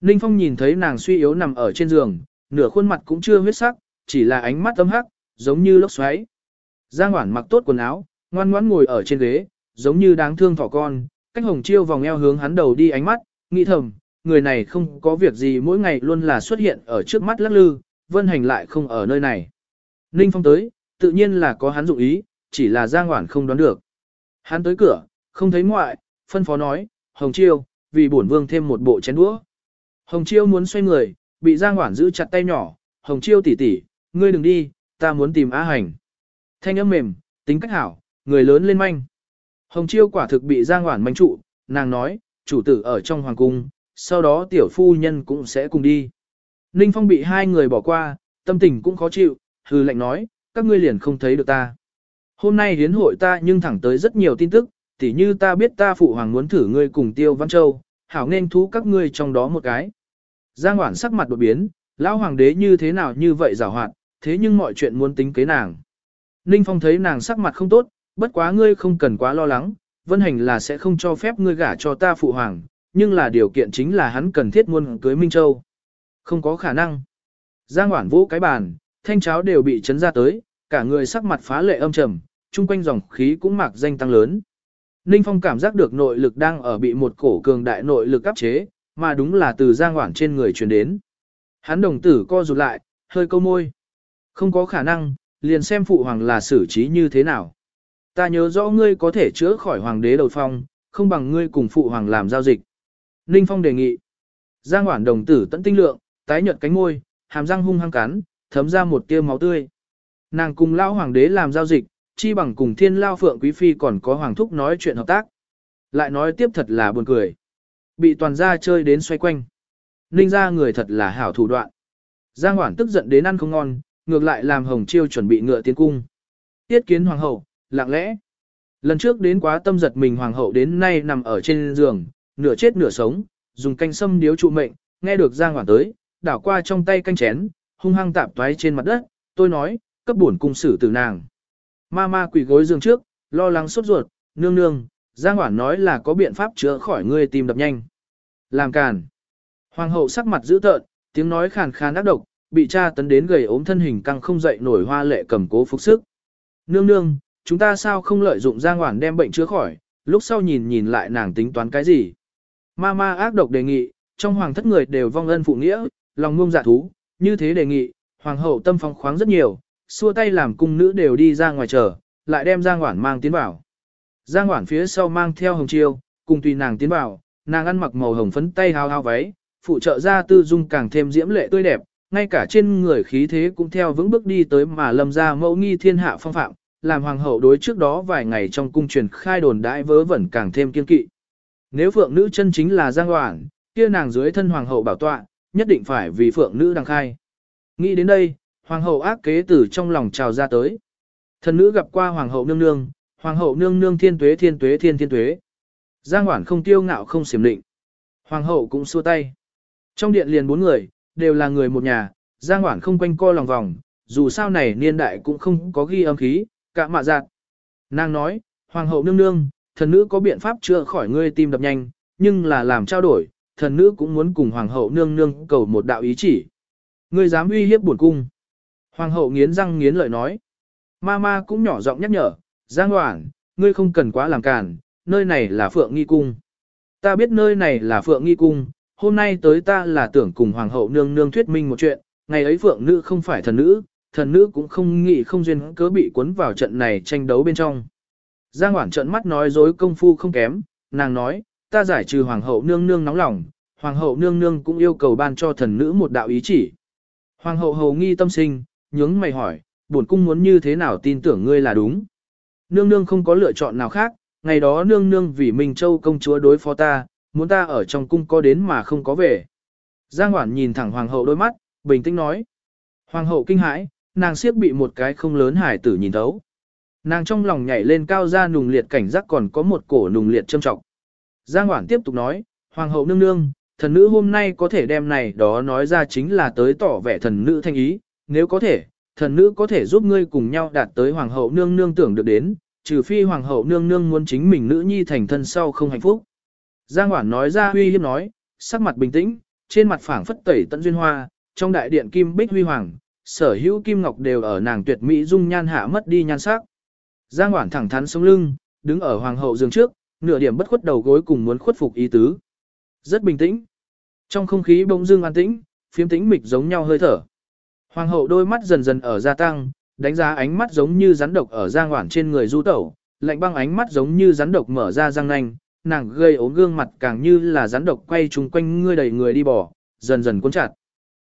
Ninh Phong nhìn thấy nàng suy yếu nằm ở trên giường, nửa khuôn mặt cũng chưa huyết sắc, chỉ là ánh mắt âm hắc, giống như lốc xoáy. Giang Hoản mặc tốt quần áo, ngoan ngoãn ngồi ở trên ghế, giống như đáng thương thỏ con, cách hồng chiêu vòng eo hướng hắn đầu đi ánh mắt, nghĩ thầm, người này không có việc gì mỗi ngày luôn là xuất hiện ở trước mắt lắc lư, vân hành lại không ở nơi này. Ninh Phong tới, tự nhiên là có hắn dụng ý, chỉ là Giang Hoản không đoán được. Hắn tới cửa, không thấy ngoại, phân phó nói, Hồng Chiêu, vì bổn vương thêm một bộ chén đũa. Hồng Chiêu muốn xoay người, bị Giang Hoản giữ chặt tay nhỏ, Hồng Chiêu tỷ tỷ, ngươi đừng đi, ta muốn tìm Á Hành. Thanh âm mềm, tính cách hảo, người lớn lên manh. Hồng Chiêu quả thực bị Giang Hoản manh trụ, nàng nói, chủ tử ở trong hoàng cung, sau đó tiểu phu nhân cũng sẽ cùng đi. Ninh Phong bị hai người bỏ qua, tâm tình cũng khó chịu, hư lệnh nói, các ngươi liền không thấy được ta. Hôm nay hiến hội ta nhưng thẳng tới rất nhiều tin tức, tỉ như ta biết ta phụ hoàng muốn thử ngươi cùng Tiêu Văn Châu, hảo nên thú các ngươi trong đó một cái. Giang Hoản sắc mặt đột biến, lão hoàng đế như thế nào như vậy giảo hoạt, thế nhưng mọi chuyện muốn tính kế nàng. Ninh Phong thấy nàng sắc mặt không tốt, bất quá ngươi không cần quá lo lắng, vân hành là sẽ không cho phép ngươi gả cho ta phụ hoàng, nhưng là điều kiện chính là hắn cần thiết muôn cưới Minh Châu. Không có khả năng. Giang Hoản vỗ cái bàn, thanh cháo đều bị chấn ra tới, cả người sắc mặt phá lệ âm trầm, chung quanh dòng khí cũng mạc danh tăng lớn. Ninh Phong cảm giác được nội lực đang ở bị một cổ cường đại nội lực áp chế, mà đúng là từ Giang Hoản trên người truyền đến. Hắn đồng tử co rụt lại, hơi câu môi. Không có khả năng, liền xem phụ hoàng là xử trí như thế nào. Ta nhớ rõ ngươi có thể chữa khỏi hoàng đế đầu phong, không bằng ngươi cùng phụ hoàng làm giao dịch. Ninh Phong đề nghị. Giang Hoản đồng tử tận tinh lượng, tái nhợt cánh môi, hàm răng hung hăng cắn, thấm ra một tia máu tươi. Nàng cùng lão hoàng đế làm giao dịch, chi bằng cùng thiên lao phượng quý phi còn có hoàng thúc nói chuyện hợp tác. Lại nói tiếp thật là buồn cười. Bị toàn gia chơi đến xoay quanh. Ninh ra người thật là hảo thủ đoạn. Giang Hoản tức giận đến ăn không ngon, ngược lại làm Hồng Chiêu chuẩn bị ngựa tiến cung. Tiết kiến hoàng hậu, lặng lẽ. Lần trước đến quá tâm giật mình hoàng hậu đến nay nằm ở trên giường, nửa chết nửa sống, dùng canh sâm điếu trụ mệnh, nghe được Giang Hoản tới, đảo qua trong tay canh chén, hung hăng tạp toái trên mặt đất, tôi nói, cấp bổn cung xử tử nàng. Ma ma quỳ gối giường trước, lo lắng sốt ruột, nương nương, Giang Hoản nói là có biện pháp chữa khỏi ngươi tim đập nhanh. Làm càn. Hoàng hậu sắc mặt dữ tợn, tiếng nói khàn khàn ác độc, bị cha tấn đến gầy ốm thân hình căng không dậy nổi hoa lệ cầm cố phục sức. Nương nương, chúng ta sao không lợi dụng Giang Hoản đem bệnh chữa khỏi, lúc sau nhìn nhìn lại nàng tính toán cái gì. Ma ma ác độc đề nghị, trong hoàng thất người đều vong ân phụ nghĩa, lòng ngông dạ thú, như thế đề nghị, hoàng hậu tâm phong khoáng rất nhiều, xua tay làm cung nữ đều đi ra ngoài chờ, lại đem Giang Hoản mang tiến vào. Giang Hoản phía sau mang theo Hồng Chiêu, cùng tùy nàng tiến vào, nàng ăn mặc màu hồng phấn tay hao hao váy, phụ trợ ra tư dung càng thêm diễm lệ tươi đẹp, ngay cả trên người khí thế cũng theo vững bước đi tới mà lâm ra mẫu nghi thiên hạ phong phạm, làm hoàng hậu đối trước đó vài ngày trong cung truyền khai đồn đại vớ vẩn càng thêm kiên kỵ. Nếu phượng nữ chân chính là Giang hoảng, kia nàng dưới thân hoàng hậu bảo tọa, nhất định phải vì phượng nữ đăng khai. Nghĩ đến đây, hoàng hậu ác kế từ trong lòng trào ra tới. Thần nữ gặp qua hoàng hậu nương nương, hoàng hậu nương nương thiên tuế thiên tuế thiên thiên tuế. Giang hoảng không tiêu ngạo không xiểm định. Hoàng hậu cũng xua tay. Trong điện liền bốn người, đều là người một nhà, Giang Hoản không quanh co lòng vòng, dù sao này niên đại cũng không có ghi âm khí, cả mạ giạt. Nàng nói, Hoàng hậu nương nương, thần nữ có biện pháp chữa khỏi ngươi tim đập nhanh, nhưng là làm trao đổi, thần nữ cũng muốn cùng Hoàng hậu nương nương cầu một đạo ý chỉ. Ngươi dám uy hiếp buồn cung. Hoàng hậu nghiến răng nghiến lợi nói. Ma cũng nhỏ giọng nhắc nhở, Giang Hoảng, ngươi không cần quá làm càn, nơi này là Phượng Nghi Cung. Ta biết nơi này là Phượng Nghi Cung, hôm nay tới ta là tưởng cùng Hoàng hậu nương nương thuyết minh một chuyện, ngày ấy Phượng nữ không phải thần nữ, thần nữ cũng không nghĩ không duyên cớ bị cuốn vào trận này tranh đấu bên trong. Giang Hoảng trợn mắt nói dối công phu không kém, nàng nói, ta giải trừ Hoàng hậu nương nương nóng lòng, Hoàng hậu nương nương cũng yêu cầu ban cho thần nữ một đạo ý chỉ. Hoàng hậu hầu nghi tâm sinh, nhướng mày hỏi, bổn cung muốn như thế nào tin tưởng ngươi là đúng. Nương nương không có lựa chọn nào khác, ngày đó nương nương vì Minh Châu công chúa đối phó ta, muốn ta ở trong cung có đến mà không có về. Giang Hoản nhìn thẳng hoàng hậu đôi mắt, bình tĩnh nói. Hoàng hậu kinh hãi, nàng siếc bị một cái không lớn hải tử nhìn thấu. Nàng trong lòng nhảy lên cao ra nùng liệt cảnh giác còn có một cổ nùng liệt châm trọng. Giang Hoảng tiếp tục nói, Hoàng hậu nương nương, thần nữ hôm nay có thể đem này đó nói ra chính là tới tỏ vẻ thần nữ thanh ý, nếu có thể, thần nữ có thể giúp ngươi cùng nhau đạt tới Hoàng hậu nương nương tưởng được đến, trừ phi Hoàng hậu nương nương muốn chính mình nữ nhi thành thân sau không hạnh phúc. Giang Hoảng nói ra huy hiếp nói, sắc mặt bình tĩnh, trên mặt phảng phất tẩy tận duyên hoa, trong đại điện kim bích huy hoàng, sở hữu kim ngọc đều ở nàng tuyệt mỹ dung nhan hạ mất đi nhan sắc. Giang Hoản thẳng thắn sống lưng, đứng ở hoàng hậu giường trước, nửa điểm bất khuất đầu gối cùng muốn khuất phục ý tứ. Rất bình tĩnh. Trong không khí bỗng dưng an tĩnh, phiếm tĩnh mịch giống nhau hơi thở. Hoàng hậu đôi mắt dần dần ở gia tăng, đánh giá ánh mắt giống như rắn độc ở Giang Hoản trên người du tẩu, lạnh băng ánh mắt giống như rắn độc mở ra răng nanh, nàng gây ốm gương mặt càng như là rắn độc quay chung quanh ngươi đầy người đi bỏ, dần dần cuốn chặt.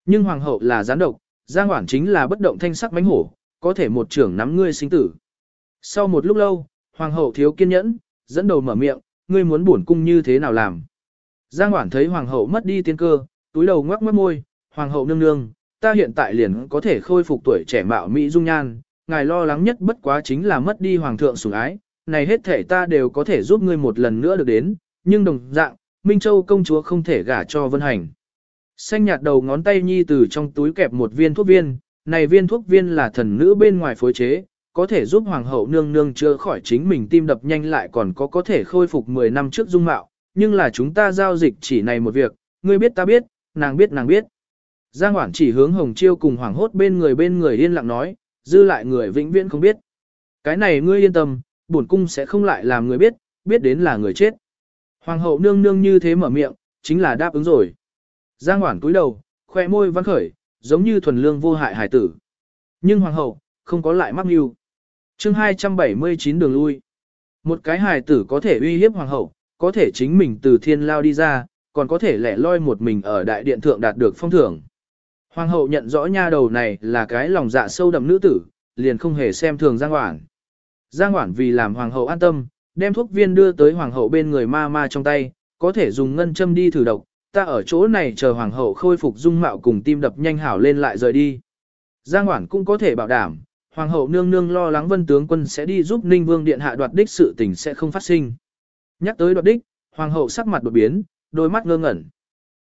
Nhưng hoàng hậu là rắn độc, Giang Hoản chính là bất động thanh sắc mánh hổ, có thể một trưởng nắm ngươi sinh tử. Sau một lúc lâu, hoàng hậu thiếu kiên nhẫn, dẫn đầu mở miệng, ngươi muốn buồn cung như thế nào làm. Giang Hoản thấy hoàng hậu mất đi tiên cơ, túi đầu ngoắc mất môi, hoàng hậu nương nương, ta hiện tại liền có thể khôi phục tuổi trẻ mạo mỹ dung nhan, ngài lo lắng nhất bất quá chính là mất đi hoàng thượng sủng ái, này hết thể ta đều có thể giúp ngươi một lần nữa được đến, nhưng đồng dạng, Minh Châu công chúa không thể gả cho Vân Hành. Xanh nhạt đầu ngón tay nhi từ trong túi kẹp một viên thuốc viên, này viên thuốc viên là thần nữ bên ngoài phối chế, có thể giúp hoàng hậu nương nương chữa khỏi chính mình tim đập nhanh lại còn có có thể khôi phục 10 năm trước dung mạo, nhưng là chúng ta giao dịch chỉ này một việc, ngươi biết ta biết, nàng biết nàng biết. Giang Hoảng chỉ hướng Hồng Chiêu cùng hoàng hốt bên người bên người yên lặng nói, dư lại người vĩnh viễn không biết. Cái này ngươi yên tâm, bổn cung sẽ không lại làm người biết, biết đến là người chết. Hoàng hậu nương nương như thế mở miệng, chính là đáp ứng rồi. Giang Hoản cúi đầu, khoe môi văn khởi, giống như thuần lương vô hại hải tử. Nhưng hoàng hậu, không có lại mắc mưu. chương 279 đường lui. Một cái hải tử có thể uy hiếp hoàng hậu, có thể chính mình từ thiên lao đi ra, còn có thể lẻ loi một mình ở đại điện thượng đạt được phong thưởng. Hoàng hậu nhận rõ nha đầu này là cái lòng dạ sâu đậm nữ tử, liền không hề xem thường Giang Hoản. Giang Hoản vì làm hoàng hậu an tâm, đem thuốc viên đưa tới hoàng hậu bên người ma ma trong tay, có thể dùng ngân châm đi thử độc, ta ở chỗ này chờ hoàng hậu khôi phục dung mạo cùng tim đập nhanh hảo lên lại rời đi. Giang Hoản cũng có thể bảo đảm, hoàng hậu nương nương lo lắng vân tướng quân sẽ đi giúp Ninh Vương điện hạ đoạt đích sự tình sẽ không phát sinh. Nhắc tới đoạt đích, hoàng hậu sắc mặt đột biến, đôi mắt ngơ ngẩn.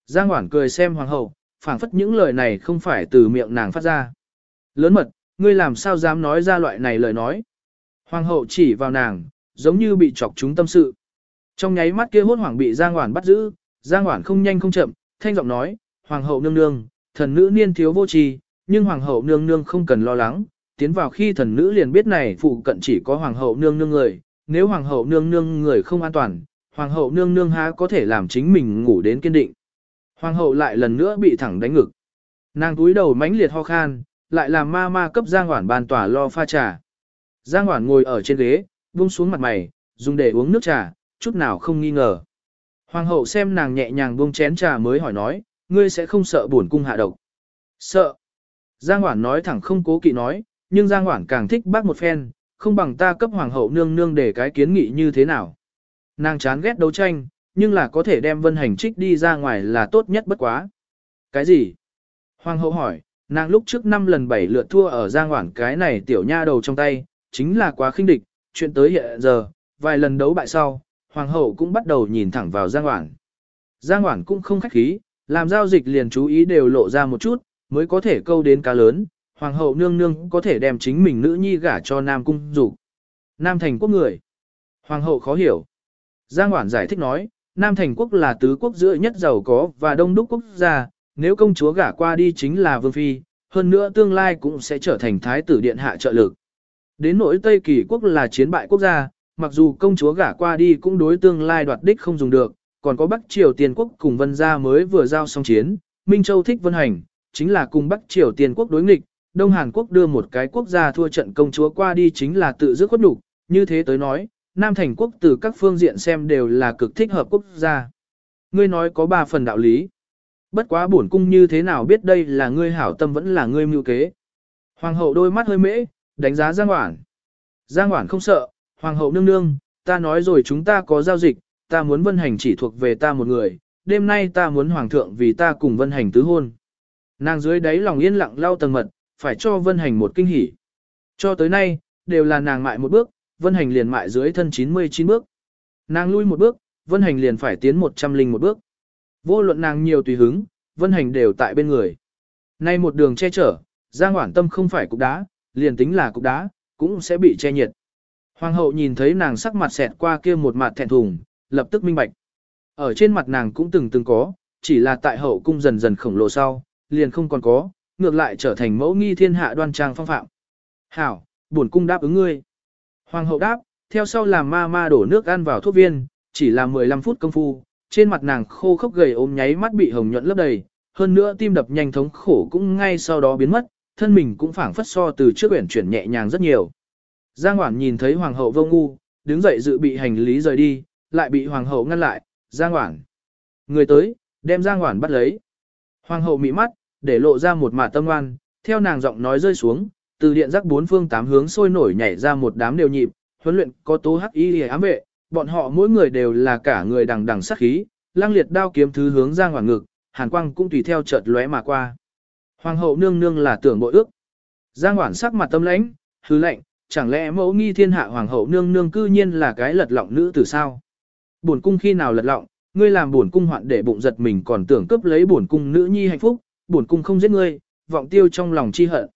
Giang Hoản cười xem hoàng hậu, phảng phất những lời này không phải từ miệng nàng phát ra. Lớn mật, ngươi làm sao dám nói ra loại này lời nói. Hoàng hậu chỉ vào nàng, giống như bị chọc chúng tâm sự. Trong nháy mắt kia hốt hoảng bị Giang Hoản bắt giữ, Giang Hoản không nhanh không chậm, thanh giọng nói, Hoàng hậu nương nương, thần nữ niên thiếu vô tri, nhưng Hoàng hậu nương nương không cần lo lắng, tiến vào khi thần nữ liền biết này phụ cận chỉ có Hoàng hậu nương nương người, nếu Hoàng hậu nương nương người không an toàn, Hoàng hậu nương nương há có thể làm chính mình ngủ đến kiên định. Hoàng hậu lại lần nữa bị thẳng đánh ngực. Nàng túi đầu mãnh liệt ho khan, lại làm ma ma cấp Giang Hoản bàn tỏa lo pha trà. Giang Hoản ngồi ở trên ghế, buông xuống mặt mày, dùng để uống nước trà, chút nào không nghi ngờ. Hoàng hậu xem nàng nhẹ nhàng buông chén trà mới hỏi nói, ngươi sẽ không sợ buồn cung hạ độc. Sợ. Giang Hoản nói thẳng không cố kỵ nói, nhưng Giang Hoản càng thích bác một phen, không bằng ta cấp hoàng hậu nương nương để cái kiến nghị như thế nào. Nàng chán ghét đấu tranh, nhưng là có thể đem vân hành trích đi ra ngoài là tốt nhất bất quá. Cái gì? Hoàng hậu hỏi, nàng lúc trước năm lần bảy lượt thua ở Giang Hoản cái này tiểu nha đầu trong tay, chính là quá khinh địch, chuyện tới hiện giờ, vài lần đấu bại sau, hoàng hậu cũng bắt đầu nhìn thẳng vào Giang Hoảng. Giang Hoảng cũng không khách khí, làm giao dịch liền chú ý đều lộ ra một chút, mới có thể câu đến cá lớn, hoàng hậu nương nương có thể đem chính mình nữ nhi gả cho Nam cung dục. Nam thành quốc người. Hoàng hậu khó hiểu. Giang Hoảng giải thích nói, Nam thành quốc là tứ quốc giữa nhất giàu có và đông đúc quốc gia, nếu công chúa gả qua đi chính là vương phi, hơn nữa tương lai cũng sẽ trở thành thái tử điện hạ trợ lực. Đến nỗi Tây Kỳ quốc là chiến bại quốc gia, mặc dù công chúa gả qua đi cũng đối tương lai đoạt đích không dùng được, còn có Bắc Triều Tiên quốc cùng Vân gia mới vừa giao xong chiến, Minh Châu thích Vân Hành, chính là cùng Bắc Triều Tiên quốc đối nghịch, Đông Hàn Quốc đưa một cái quốc gia thua trận công chúa qua đi chính là tự dứt khuất đủ, như thế tới nói, Nam Thành Quốc từ các phương diện xem đều là cực thích hợp quốc gia. Ngươi nói có ba phần đạo lý. Bất quá bổn cung như thế nào biết đây là ngươi hảo tâm vẫn là ngươi mưu kế. Hoàng hậu đôi mắt hơi mễ, đánh giá Giang Hoảng. Giang Hoảng không sợ, Hoàng hậu nương nương, ta nói rồi chúng ta có giao dịch, ta muốn vân hành chỉ thuộc về ta một người, đêm nay ta muốn Hoàng thượng vì ta cùng vân hành tứ hôn. Nàng dưới đáy lòng yên lặng lau tầng mật, phải cho Vân Hành một kinh hỉ. Cho tới nay, đều là nàng mại một bước, Vân Hành liền mại dưới thân 99 bước. Nàng lui một bước, Vân Hành liền phải tiến 100 linh một bước. Vô luận nàng nhiều tùy hứng, Vân Hành đều tại bên người. Nay một đường che chở, Giang Hoản Tâm không phải cục đá, liền tính là cục đá, cũng sẽ bị che nhiệt. Hoàng hậu nhìn thấy nàng sắc mặt xẹt qua kia một mặt thẹn thùng, lập tức minh bạch. Ở trên mặt nàng cũng từng từng có, chỉ là tại hậu cung dần dần khổng lồ sau, liền không còn có, ngược lại trở thành mẫu nghi thiên hạ đoan trang phong phạm. Hảo, buồn cung đáp ứng ngươi. Hoàng hậu đáp, theo sau làm ma ma đổ nước ăn vào thuốc viên, chỉ là 15 phút công phu, trên mặt nàng khô khốc gầy ốm nháy mắt bị hồng nhuận lấp đầy, hơn nữa tim đập nhanh thống khổ cũng ngay sau đó biến mất, thân mình cũng phảng phất so từ trước uyển chuyển nhẹ nhàng rất nhiều. Giang Hoản nhìn thấy hoàng hậu vô ngu, đứng dậy dự bị hành lý rời đi, lại bị hoàng hậu ngăn lại, Giang Hoản. Người tới, đem Giang Hoản bắt lấy. Hoàng hậu mị mắt, để lộ ra một mả tâm ngoan, theo nàng giọng nói rơi xuống, từ điện rắc bốn phương tám hướng sôi nổi nhảy ra một đám đều nhịp, huấn luyện có tố hắc y ám vệ, bọn họ mỗi người đều là cả người đằng đằng sát khí, lang liệt đao kiếm thứ hướng Giang ngoài ngực, hàn quang cũng tùy theo chợt lóe mà qua. Hoàng hậu nương nương là tưởng bội ước. Giang Hoản sắc mặt tâm lãnh, hứ lệnh, chẳng lẽ mẫu nghi thiên hạ hoàng hậu nương nương cư nhiên là cái lật lọng nữ từ sao? Bổn cung khi nào lật lọng, ngươi làm bổn cung hoạn để bụng giật mình còn tưởng cướp lấy bổn cung nữ nhi hạnh phúc, bổn cung không giết ngươi, vọng tiêu trong lòng chi hận.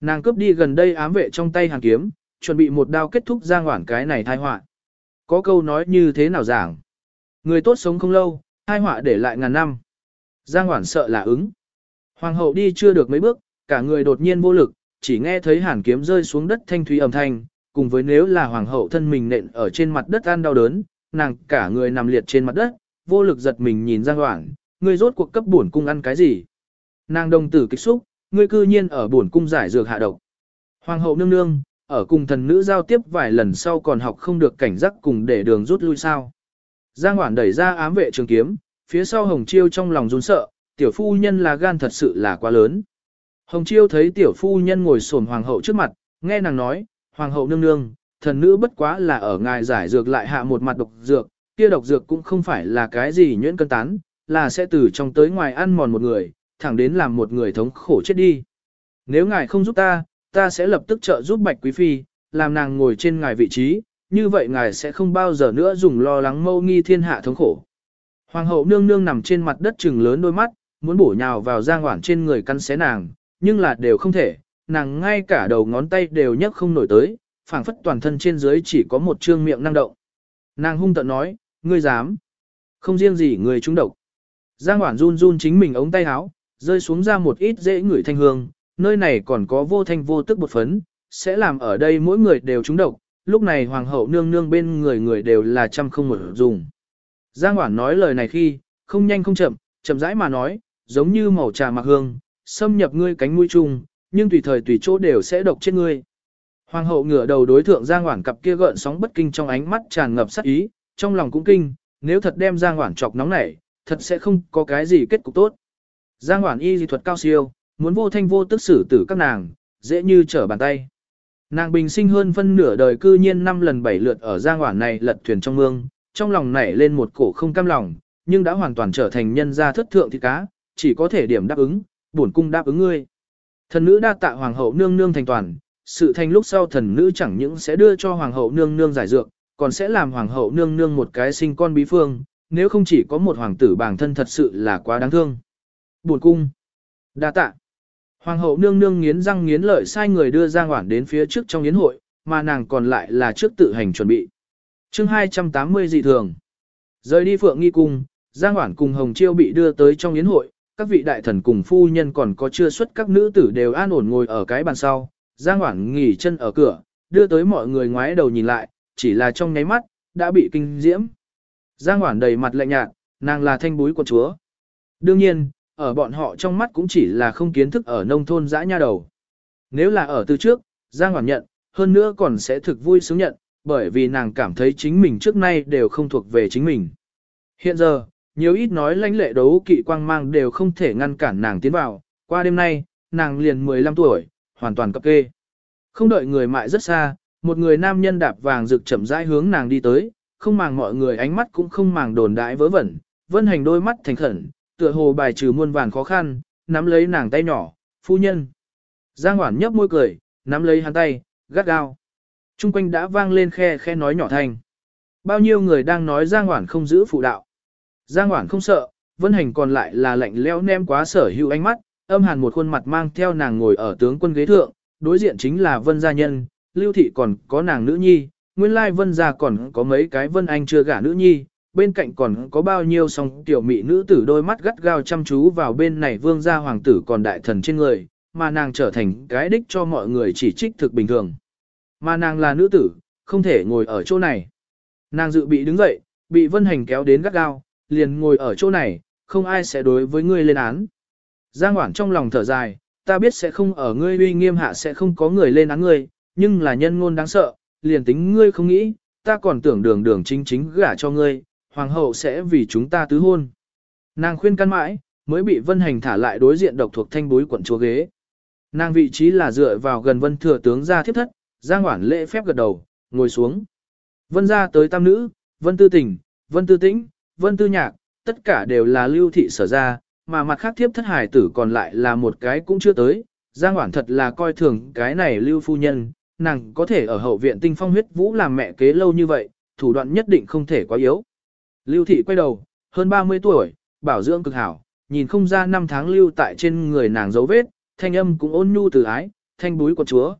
Nàng cướp đi gần đây ám vệ trong tay hàng kiếm, chuẩn bị một đao kết thúc giang hoảng cái này thai họa. Có câu nói như thế nào giảng? Người tốt sống không lâu, thai họa để lại ngàn năm. Giang hoảng sợ là ứng. Hoàng hậu đi chưa được mấy bước, cả người đột nhiên vô lực, chỉ nghe thấy hàn kiếm rơi xuống đất thanh thúy ầm thanh, cùng với nếu là hoàng hậu thân mình nện ở trên mặt đất ăn đau đớn, nàng cả người nằm liệt trên mặt đất, vô lực giật mình nhìn Giang Hoảng, ngươi rốt cuộc cấp bổn cung ăn cái gì? Nàng đồng tử kích xúc, ngươi cư nhiên ở bổn cung giải dược hạ độc. Hoàng hậu nương nương, ở cùng thần nữ giao tiếp vài lần sau còn học không được cảnh giác cùng để đường rút lui sao. Giang Hoản đẩy ra ám vệ trường kiếm, phía sau Hồng Chiêu trong lòng run sợ, tiểu phu nhân là gan thật sự là quá lớn. Hồng Chiêu thấy tiểu phu nhân ngồi xổm hoàng hậu trước mặt, nghe nàng nói, hoàng hậu nương nương, thần nữ bất quá là ở ngài giải dược lại hạ một mặt độc dược, kia độc dược cũng không phải là cái gì nhuyễn cân tán, là sẽ từ trong tới ngoài ăn mòn một người, thẳng đến làm một người thống khổ chết đi. Nếu ngài không giúp ta, ta sẽ lập tức trợ giúp Bạch Quý Phi, làm nàng ngồi trên ngài vị trí, như vậy ngài sẽ không bao giờ nữa dùng lo lắng mâu nghi thiên hạ thống khổ. Hoàng hậu nương nương nằm trên mặt đất trừng lớn đôi mắt, muốn bổ nhào vào giang hoảng trên người căn xé nàng, nhưng là đều không thể, nàng ngay cả đầu ngón tay đều nhấc không nổi tới, phảng phất toàn thân trên dưới chỉ có một trương miệng năng động. Nàng hung tợn nói, ngươi dám. Không riêng gì người trúng độc. Giang Hoản run run chính mình ống tay áo, rơi xuống ra một ít dễ ngửi thanh hương, nơi này còn có vô thanh vô tức bột phấn, sẽ làm ở đây mỗi người đều trúng độc, lúc này hoàng hậu nương nương bên người người đều là trăm không một dùng. Giang Hoản nói lời này khi, không nhanh không chậm, chậm rãi mà nói, giống như màu trà mạc hương, xâm nhập ngươi cánh mũi chung, nhưng tùy thời tùy chỗ đều sẽ độc chết ngươi. Hoàng hậu ngửa đầu đối thượng Giang Hoản cặp kia gợn sóng bất kinh trong ánh mắt tràn ngập sát ý, trong lòng cũng kinh, nếu thật đem Giang Hoản chọc nóng nảy, thật sẽ không có cái gì kết cục tốt. Giang Hoản y dị thuật cao siêu, muốn vô thanh vô tức xử tử các nàng, dễ như trở bàn tay. Nàng bình sinh hơn phân nửa đời cư nhiên năm lần bảy lượt ở Giang Hoản này lật thuyền trong mương, trong lòng nảy lên một cổ không cam lòng, nhưng đã hoàn toàn trở thành nhân gia thất thượng thì cá, chỉ có thể điểm đáp ứng, bổn cung đáp ứng ngươi. Thần nữ đa tạ hoàng hậu nương nương thành toàn, sự thành lúc sau thần nữ chẳng những sẽ đưa cho hoàng hậu nương nương giải dược, còn sẽ làm hoàng hậu nương nương một cái sinh con bí phương, nếu không chỉ có một hoàng tử bản thân thật sự là quá đáng thương. Buồn cung. Đa tạ. Hoàng hậu nương nương nghiến răng nghiến lợi sai người đưa Giang Hoản đến phía trước trong yến hội, mà nàng còn lại là trước tự hành chuẩn bị. chương 280 dị thường. Rời đi phượng nghi cung, Giang Hoản cùng Hồng Chiêu bị đưa tới trong yến hội, các vị đại thần cùng phu nhân còn có chưa xuất các nữ tử đều an ổn ngồi ở cái bàn sau. Giang Hoảng nghỉ chân ở cửa, đưa tới mọi người ngoái đầu nhìn lại, chỉ là trong nháy mắt, đã bị kinh diễm. Giang Hoảng đầy mặt lạnh nhạt, nàng là thanh búi của chúa. Đương nhiên, ở bọn họ trong mắt cũng chỉ là không kiến thức ở nông thôn dã nha đầu. Nếu là ở từ trước, Giang Hoảng nhận, hơn nữa còn sẽ thực vui sướng nhận, bởi vì nàng cảm thấy chính mình trước nay đều không thuộc về chính mình. Hiện giờ, nhiều ít nói lãnh lệ đấu kỵ quang mang đều không thể ngăn cản nàng tiến vào, qua đêm nay, nàng liền 15 tuổi, hoàn toàn cấp kê. Không đợi người mại rất xa, một người nam nhân đạp vàng rực chậm rãi hướng nàng đi tới, không màng mọi người ánh mắt cũng không màng đồn đại vớ vẩn, vân hành đôi mắt thành khẩn, tựa hồ bài trừ muôn vàn khó khăn, nắm lấy nàng tay nhỏ, phu nhân. Giang Hoản nhấp môi cười, nắm lấy hắn tay, gắt gao. Trung quanh đã vang lên khe khe nói nhỏ thanh. Bao nhiêu người đang nói Giang Hoản không giữ phụ đạo. Giang Hoảng không sợ, Vân Hành còn lại là lạnh lẽo nem quá sở hữu ánh mắt, âm hàn một khuôn mặt mang theo nàng ngồi ở tướng quân ghế thượng, đối diện chính là Vân gia nhân, Lưu thị còn có nàng nữ nhi, nguyên lai Vân gia còn có mấy cái Vân Anh chưa gả nữ nhi, bên cạnh còn có bao nhiêu song tiểu mỹ nữ tử đôi mắt gắt gao chăm chú vào bên này vương gia hoàng tử còn đại thần trên người, mà nàng trở thành cái đích cho mọi người chỉ trích thực bình thường. Mà nàng là nữ tử, không thể ngồi ở chỗ này. Nàng dự bị đứng dậy, bị vân hành kéo đến gắt gao, liền ngồi ở chỗ này, không ai sẽ đối với ngươi lên án. Giang Hoảng trong lòng thở dài, ta biết sẽ không ở ngươi uy nghiêm hạ sẽ không có người lên án ngươi, nhưng là nhân ngôn đáng sợ, liền tính ngươi không nghĩ, ta còn tưởng đường đường chính chính gả cho ngươi, hoàng hậu sẽ vì chúng ta tứ hôn. Nàng khuyên căn mãi, mới bị vân hành thả lại đối diện độc thuộc thanh bối quận chúa ghế. Nàng vị trí là dựa vào gần vân thừa tướng ra thiếp thất, Giang Hoảng lễ phép gật đầu, ngồi xuống. Vân ra tới tam nữ, vân tư tình, vân tư tĩnh, vân tư nhạc, tất cả đều là lưu thị sở ra, mà mặt khác thiếp thất hải tử còn lại là một cái cũng chưa tới. Giang Hoảng thật là coi thường cái này lưu phu nhân, nàng có thể ở hậu viện tinh phong huyết vũ làm mẹ kế lâu như vậy, thủ đoạn nhất định không thể quá yếu. Lưu thị quay đầu, hơn 30 tuổi, bảo dưỡng cực hảo, nhìn không ra năm tháng lưu tại trên người nàng dấu vết, thanh âm cũng ôn nhu từ ái, thanh búi của chúa.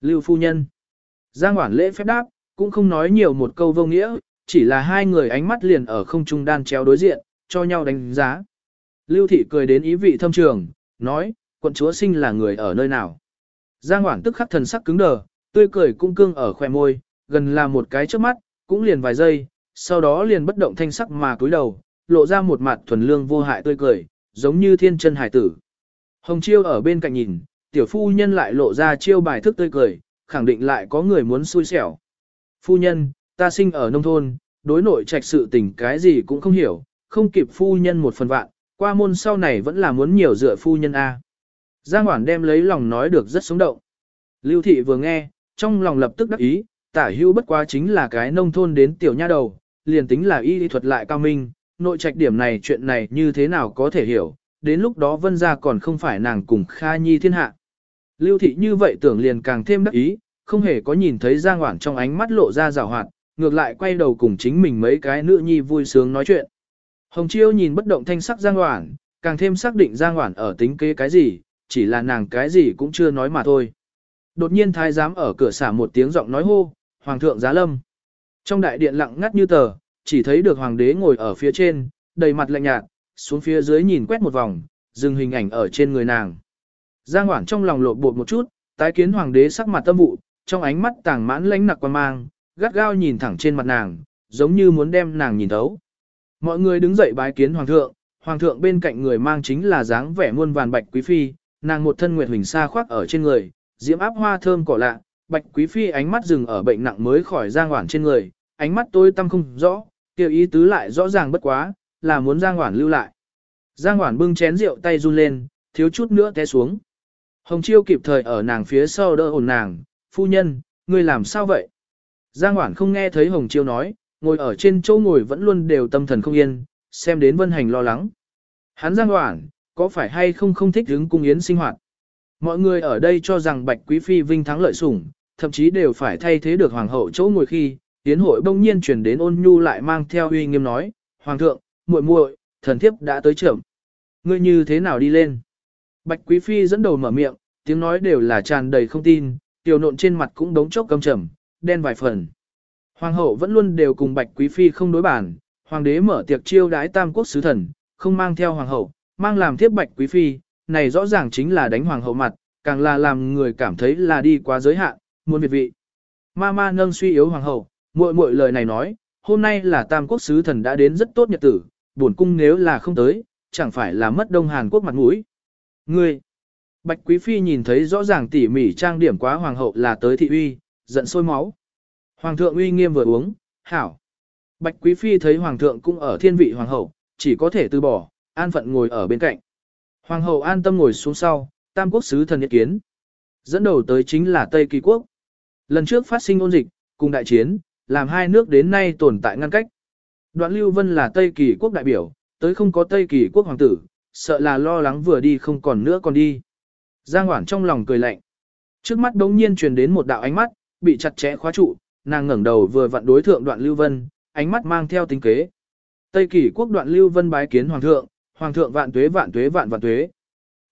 Lưu phu nhân. Giang Hoản lễ phép đáp, cũng không nói nhiều một câu vô nghĩa, chỉ là hai người ánh mắt liền ở không trung đan chéo đối diện, cho nhau đánh giá. Lưu thị cười đến ý vị thâm trường, nói, quận chúa sinh là người ở nơi nào. Giang Hoảng tức khắc thần sắc cứng đờ, tươi cười cũng cương ở khỏe môi, gần là một cái trước mắt, cũng liền vài giây, sau đó liền bất động thanh sắc mà cúi đầu, lộ ra một mặt thuần lương vô hại tươi cười, giống như thiên chân hải tử. Hồng Chiêu ở bên cạnh nhìn, tiểu phu nhân lại lộ ra chiêu bài thức tươi cười, khẳng định lại có người muốn xui xẻo. Phu nhân, ta sinh ở nông thôn, đối nội trạch sự tình cái gì cũng không hiểu, không kịp phu nhân một phần vạn, qua môn sau này vẫn là muốn nhiều dựa phu nhân A. Giang Hoản đem lấy lòng nói được rất sống động. Lưu thị vừa nghe, trong lòng lập tức đắc ý, tả hữu bất quá chính là cái nông thôn đến tiểu nha đầu, liền tính là y lý thuật lại cao minh, nội trạch điểm này chuyện này như thế nào có thể hiểu, đến lúc đó vân ra còn không phải nàng cùng Kha Nhi thiên hạ. Lưu thị như vậy tưởng liền càng thêm đắc ý, không hề có nhìn thấy Giang Hoản trong ánh mắt lộ ra rào hoạt, ngược lại quay đầu cùng chính mình mấy cái nữ nhi vui sướng nói chuyện. Hồng Chiêu nhìn bất động thanh sắc Giang Hoản, càng thêm xác định Giang Hoản ở tính kế cái gì, chỉ là nàng cái gì cũng chưa nói mà thôi. Đột nhiên thái giám ở cửa xả một tiếng giọng nói hô, Hoàng thượng giá lâm. Trong đại điện lặng ngắt như tờ, chỉ thấy được hoàng đế ngồi ở phía trên, đầy mặt lạnh nhạt, xuống phía dưới nhìn quét một vòng, dừng hình ảnh ở trên người nàng. Giang Hoảng trong lòng lột bột một chút, tái kiến hoàng đế sắc mặt tâm vụ, trong ánh mắt tàng mãn lãnh nặc quan mang, gắt gao nhìn thẳng trên mặt nàng, giống như muốn đem nàng nhìn thấu. Mọi người đứng dậy bái kiến hoàng thượng, hoàng thượng bên cạnh người mang chính là dáng vẻ muôn vàn bạch quý phi, nàng một thân nguyệt huỳnh sa khoác ở trên người, diễm áp hoa thơm cỏ lạ, Bạch Quý Phi ánh mắt dừng ở bệnh nặng mới khỏi Giang Hoản trên người, ánh mắt tôi tâm không rõ, kêu ý tứ lại rõ ràng bất quá, là muốn Giang Hoản lưu lại. Giang Hoản bưng chén rượu tay run lên, thiếu chút nữa té xuống. Hồng Chiêu kịp thời ở nàng phía sau đỡ ổn nàng, phu nhân, ngươi làm sao vậy? Giang Hoản không nghe thấy Hồng Chiêu nói, ngồi ở trên chỗ ngồi vẫn luôn đều tâm thần không yên, xem đến Vân Hành lo lắng. Hắn Giang Hoản, có phải hay không không thích hứng cung yến sinh hoạt? Mọi người ở đây cho rằng Bạch Quý Phi vinh thắng lợi sủng, thậm chí đều phải thay thế được Hoàng hậu chỗ ngồi khi, Yến hội bỗng nhiên chuyển đến ôn nhu lại mang theo uy nghiêm nói, Hoàng thượng, muội muội, thần thiếp đã tới trưởng. Ngươi như thế nào đi lên? Bạch Quý Phi dẫn đầu mở miệng, tiếng nói đều là tràn đầy không tin, tiểu nộn trên mặt cũng đống chốc cầm trầm, đen vài phần. Hoàng hậu vẫn luôn đều cùng Bạch Quý Phi không đối bản, hoàng đế mở tiệc chiêu đái tam quốc sứ thần, không mang theo hoàng hậu, mang làm thiếp Bạch Quý Phi, này rõ ràng chính là đánh hoàng hậu mặt, càng là làm người cảm thấy là đi quá giới hạn, muốn việt vị. Ma ma nâng suy yếu hoàng hậu, muội muội lời này nói, hôm nay là tam quốc sứ thần đã đến rất tốt nhật tử, buồn cung nếu là không tới, chẳng phải là mất đông Hàn Quốc mặt mũi. Ngươi, Bạch Quý Phi nhìn thấy rõ ràng tỉ mỉ trang điểm quá hoàng hậu là tới thị uy, giận sôi máu. Hoàng thượng uy nghiêm vừa uống, hảo. Bạch Quý Phi thấy hoàng thượng cũng ở thiên vị hoàng hậu, chỉ có thể từ bỏ, an phận ngồi ở bên cạnh. Hoàng hậu an tâm ngồi xuống sau, tam quốc sứ thần ý kiến. Dẫn đầu tới chính là Tây Kỳ Quốc. Lần trước phát sinh ôn dịch, cùng đại chiến, làm hai nước đến nay tồn tại ngăn cách. Đoạn Lưu Vân là Tây Kỳ Quốc đại biểu, tới không có Tây Kỳ Quốc hoàng tử, sợ là lo lắng vừa đi không còn nữa còn đi. Giang Hoảng trong lòng cười lạnh. Trước mắt đống nhiên truyền đến một đạo ánh mắt, bị chặt chẽ khóa trụ, nàng ngẩng đầu vừa vặn đối thượng đoạn Lưu Vân, ánh mắt mang theo tính kế. Tây Kỳ Quốc đoạn Lưu Vân bái kiến hoàng thượng, hoàng thượng vạn tuế vạn tuế vạn vạn tuế.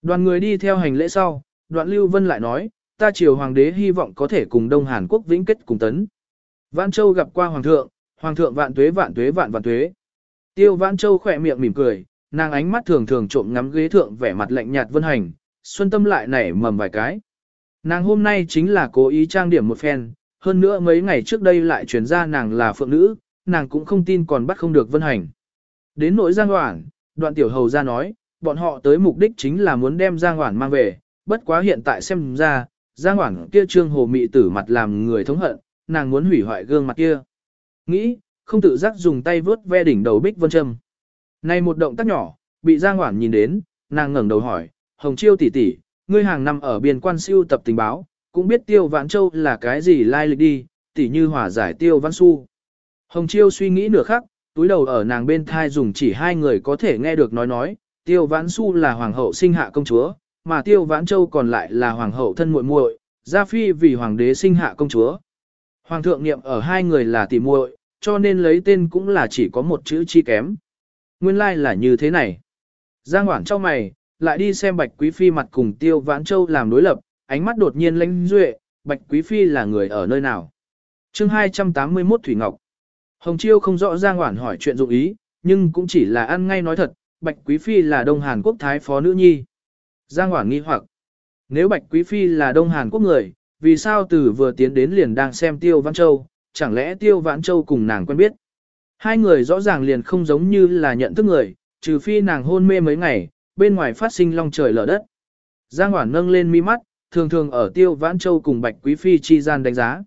Đoàn người đi theo hành lễ sau, đoạn Lưu Vân lại nói, ta triều hoàng đế hy vọng có thể cùng Đông Hàn Quốc vĩnh kết cùng tấn. Vãn Châu gặp qua hoàng thượng, hoàng thượng vạn tuế vạn tuế vạn vạn tuế. Tiêu Vãn Châu khỏe miệng mỉm cười, nàng ánh mắt thường thường trộm ngắm ghế thượng vẻ mặt lạnh nhạt vân hành, xuân tâm lại nảy mầm vài cái. Nàng hôm nay chính là cố ý trang điểm một phen, hơn nữa mấy ngày trước đây lại truyền ra nàng là phượng nữ, nàng cũng không tin còn bắt không được vân hành. Đến nỗi giang hoảng, đoạn tiểu hầu ra nói, bọn họ tới mục đích chính là muốn đem giang hoảng mang về, bất quá hiện tại xem ra, giang hoảng kia trương hồ mị tử mặt làm người thống hận, nàng muốn hủy hoại gương mặt kia. Nghĩ, không tự giác dùng tay vướt ve đỉnh đầu bích vân châm. Này một động tác nhỏ, bị giang hoảng nhìn đến, nàng ngẩng đầu hỏi, Hồng Chiêu tỷ tỷ, ngươi hàng năm ở biên quan siêu tập tình báo, cũng biết Tiêu Vãn Châu là cái gì lai lịch đi, tỷ như hỏa giải Tiêu Văn Xu. Hồng Chiêu suy nghĩ nửa khắc, túi đầu ở nàng bên thai dùng chỉ hai người có thể nghe được nói nói, Tiêu Vãn Xu là hoàng hậu sinh hạ công chúa, mà Tiêu Vãn Châu còn lại là hoàng hậu thân muội muội, Gia Phi vì hoàng đế sinh hạ công chúa. Hoàng thượng niệm ở hai người là tỷ muội, cho nên lấy tên cũng là chỉ có một chữ chi kém. Nguyên lai like là như thế này. Giang Hoảng cho mày, lại đi xem Bạch Quý Phi mặt cùng Tiêu Vãn Châu làm đối lập, ánh mắt đột nhiên lãnh duệ, Bạch Quý Phi là người ở nơi nào. chương 281 Thủy Ngọc Hồng Chiêu không rõ Giang Hoản hỏi chuyện dụng ý, nhưng cũng chỉ là ăn ngay nói thật, Bạch Quý Phi là Đông Hàn Quốc Thái Phó Nữ Nhi. Giang Hoảng nghi hoặc, nếu Bạch Quý Phi là Đông Hàn Quốc người, vì sao từ vừa tiến đến liền đang xem Tiêu Vãn Châu, chẳng lẽ Tiêu Vãn Châu cùng nàng quen biết. Hai người rõ ràng liền không giống như là nhận thức người, trừ phi nàng hôn mê mấy ngày, bên ngoài phát sinh long trời lở đất. Giang Hoản nâng lên mi mắt, thường thường ở Tiêu Vãn Châu cùng Bạch Quý Phi chi gian đánh giá.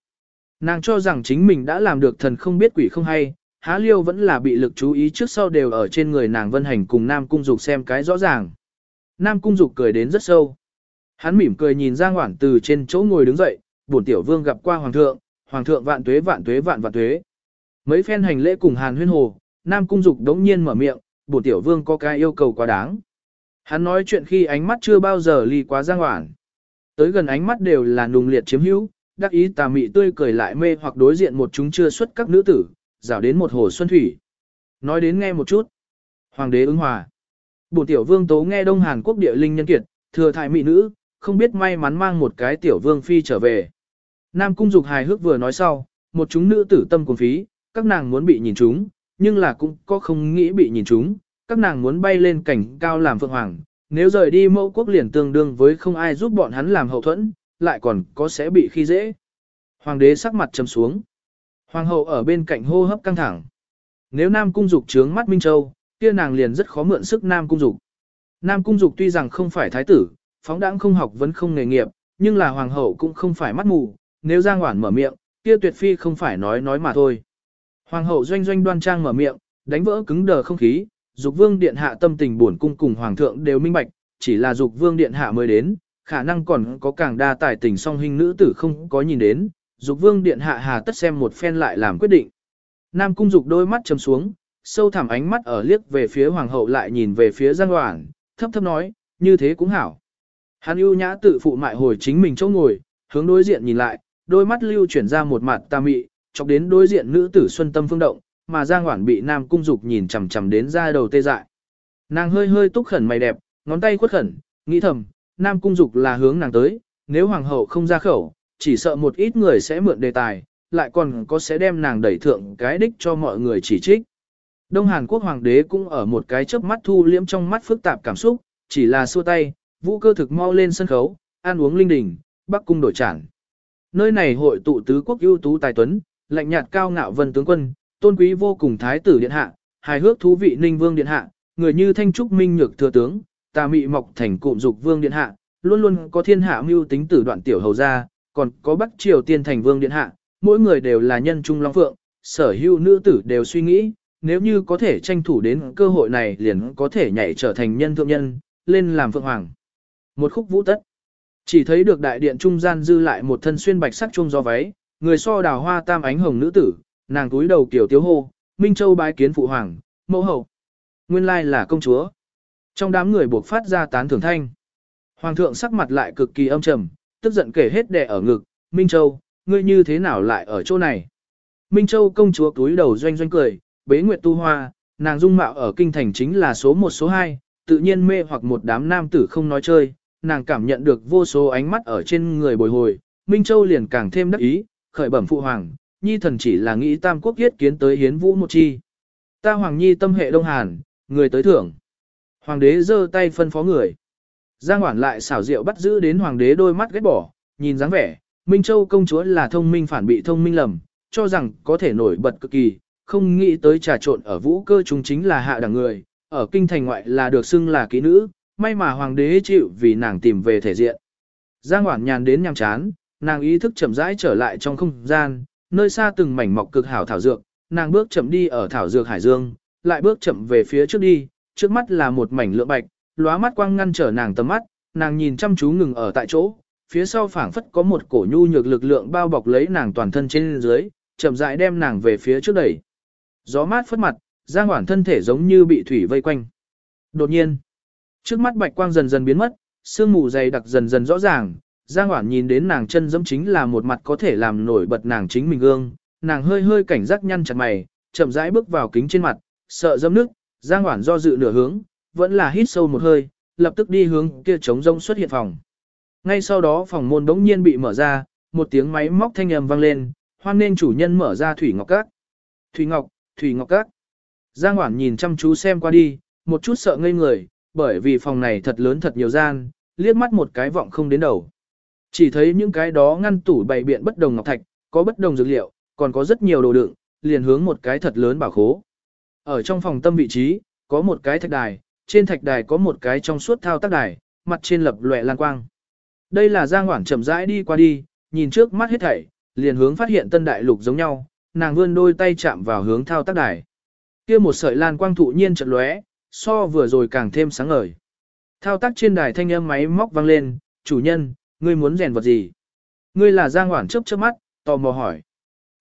Nàng cho rằng chính mình đã làm được thần không biết quỷ không hay, há liêu vẫn là bị lực chú ý trước sau đều ở trên người nàng vân hành cùng Nam Cung Dục xem cái rõ ràng. Nam Cung Dục cười đến rất sâu. Hắn mỉm cười nhìn Giang Hoản từ trên chỗ ngồi đứng dậy, bổn tiểu vương gặp qua Hoàng thượng, Hoàng thượng vạn tuế vạn tuế vạn vạn tuế. Mấy phen hành lễ cùng Hàn huyên hồ, Nam Cung Dục đống nhiên mở miệng, bổn tiểu vương có cái yêu cầu quá đáng. Hắn nói chuyện khi ánh mắt chưa bao giờ ly quá giang hoảng. Tới gần ánh mắt đều là nùng liệt chiếm hữu, đắc ý tà mị tươi cười lại mê hoặc đối diện một chúng chưa xuất các nữ tử, rảo đến một hồ xuân thủy. Nói đến nghe một chút. Hoàng đế ứng hòa. bổ tiểu vương tố nghe Đông Hàn Quốc địa linh nhân kiệt, thừa thải mỹ nữ, không biết may mắn mang một cái tiểu vương phi trở về. Nam cung dục hài hước vừa nói sau, một chúng nữ tử tâm cuồng phí, các nàng muốn bị nhìn chúng, nhưng là cũng có không nghĩ bị nhìn chúng, các nàng muốn bay lên cảnh cao làm phượng hoàng, nếu rời đi mẫu quốc liền tương đương với không ai giúp bọn hắn làm hậu thuẫn, lại còn có sẽ bị khi dễ. Hoàng đế sắc mặt trầm xuống. Hoàng hậu ở bên cạnh hô hấp căng thẳng. Nếu Nam Cung Dục trướng mắt Minh Châu, kia nàng liền rất khó mượn sức Nam Cung Dục. Nam Cung Dục tuy rằng không phải thái tử, phóng đãng không học vẫn không nghề nghiệp, nhưng là hoàng hậu cũng không phải mắt mù, nếu Giang Hoản mở miệng, kia tuyệt phi không phải nói nói mà thôi. Hoàng hậu doanh doanh đoan trang mở miệng, đánh vỡ cứng đờ không khí, dục vương điện hạ tâm tình buồn cung cùng hoàng thượng đều minh bạch, chỉ là dục vương điện hạ mới đến, khả năng còn có càng đa tài tình song hình nữ tử không có nhìn đến, dục vương điện hạ hà tất xem một phen lại làm quyết định. Nam cung dục đôi mắt chấm xuống, sâu thẳm ánh mắt ở liếc về phía hoàng hậu lại nhìn về phía Giang Hoảng, thấp thấp nói, như thế cũng hảo. Hắn ưu nhã tự phụ mại hồi chính mình chỗ ngồi, hướng đối diện nhìn lại, đôi mắt lưu chuyển ra một mặt tà mị, chọc đến đối diện nữ tử xuân tâm phương động, mà Giang Hoản bị Nam Cung Dục nhìn chằm chằm đến ra đầu tê dại. Nàng hơi hơi túc khẩn mày đẹp, ngón tay khuất khẩn, nghĩ thầm, Nam Cung Dục là hướng nàng tới, nếu hoàng hậu không ra khẩu, chỉ sợ một ít người sẽ mượn đề tài, lại còn có sẽ đem nàng đẩy thượng cái đích cho mọi người chỉ trích. Đông Hàn Quốc hoàng đế cũng ở một cái chớp mắt thu liễm trong mắt phức tạp cảm xúc, chỉ là xua tay, vũ cơ thực mau lên sân khấu, ăn uống linh đình, bắc cung đổi trản. Nơi này hội tụ tứ quốc ưu tú tài tuấn, lạnh nhạt cao ngạo vân tướng quân, tôn quý vô cùng thái tử điện hạ, hài hước thú vị ninh vương điện hạ, người như thanh trúc minh nhược thừa tướng, tà mị mọc thành cụm dục vương điện hạ, luôn luôn có thiên hạ mưu tính tử đoạn tiểu hầu gia, còn có bắc triều tiên thành vương điện hạ, mỗi người đều là nhân trung long phượng, sở hữu nữ tử đều suy nghĩ, nếu như có thể tranh thủ đến cơ hội này liền có thể nhảy trở thành nhân thượng nhân, lên làm phượng hoàng. Một khúc vũ tất. Chỉ thấy được đại điện trung gian dư lại một thân xuyên bạch sắc trung do váy, người so đào hoa tam ánh hồng nữ tử, nàng túi đầu kiểu tiếu hô, Minh Châu bái kiến phụ hoàng, mẫu hậu. Nguyên lai là công chúa. Trong đám người buộc phát ra tán thưởng thanh. Hoàng thượng sắc mặt lại cực kỳ âm trầm, tức giận kể hết đè ở ngực, Minh Châu, ngươi như thế nào lại ở chỗ này? Minh Châu công chúa túi đầu doanh doanh cười, bế nguyệt tu hoa, nàng dung mạo ở kinh thành chính là số một số hai, tự nhiên mê hoặc một đám nam tử không nói chơi, nàng cảm nhận được vô số ánh mắt ở trên người bồi hồi, Minh Châu liền càng thêm đắc ý, khởi bẩm phụ hoàng, nhi thần chỉ là nghĩ tam quốc yết kiến tới hiến vũ một chi. Ta hoàng nhi tâm hệ đông hàn, người tới thưởng. Hoàng đế giơ tay phân phó người. Giang Hoản lại xảo diệu bắt giữ đến hoàng đế đôi mắt ghét bỏ, nhìn dáng vẻ, Minh Châu công chúa là thông minh phản bị thông minh lầm, cho rằng có thể nổi bật cực kỳ, không nghĩ tới trà trộn ở vũ cơ chúng chính là hạ đẳng người, ở kinh thành ngoại là được xưng là kỹ nữ, may mà hoàng đế chịu vì nàng tìm về thể diện. Giang Hoản nhàn đến nhằm chán, nàng ý thức chậm rãi trở lại trong không gian, nơi xa từng mảnh mọc cực hảo thảo dược, nàng bước chậm đi ở thảo dược hải dương, lại bước chậm về phía trước đi, trước mắt là một mảnh lượng bạch, lóa mắt quang ngăn trở nàng tầm mắt, nàng nhìn chăm chú ngừng ở tại chỗ, phía sau phảng phất có một cổ nhu nhược lực lượng bao bọc lấy nàng toàn thân trên dưới, chậm rãi đem nàng về phía trước đẩy. Gió mát phất mặt, Giang Hoản thân thể giống như bị thủy vây quanh. Đột nhiên, trước mắt bạch quang dần dần biến mất, sương mù dày đặc dần dần rõ ràng, Giang Hoản nhìn đến nàng chân dẫm chính là một mặt có thể làm nổi bật nàng chính mình gương, nàng hơi hơi cảnh giác nhăn chặt mày, chậm rãi bước vào kính trên mặt, sợ dẫm nước, Giang Hoản do dự nửa hướng, vẫn là hít sâu một hơi, lập tức đi hướng kia trống rông xuất hiện phòng. Ngay sau đó phòng môn đống nhiên bị mở ra, một tiếng máy móc thanh âm vang lên, hoan nên chủ nhân mở ra thủy ngọc các. Thủy ngọc, thủy ngọc các. Giang Hoản nhìn chăm chú xem qua đi, một chút sợ ngây người, bởi vì phòng này thật lớn thật nhiều gian, liếc mắt một cái vọng không đến đầu. Chỉ thấy những cái đó ngăn tủ bày biện bất đồng ngọc thạch, có bất đồng dược liệu, còn có rất nhiều đồ đựng, liền hướng một cái thật lớn bảo khố. Ở trong phòng tâm vị trí, có một cái thạch đài, trên thạch đài có một cái trong suốt thao tác đài, mặt trên lập lòe lan quang. Đây là Giang Hoảng chậm rãi đi qua đi, nhìn trước mắt hết thảy, liền hướng phát hiện tân đại lục giống nhau, nàng vươn đôi tay chạm vào hướng thao tác đài. Kia một sợi lan quang thụ nhiên chợt lóe, so vừa rồi càng thêm sáng ngời. Thao tác trên đài thanh âm máy móc vang lên, chủ nhân, ngươi muốn rèn vật gì? Ngươi là Giang Hoản chớp chớp mắt, tò mò hỏi.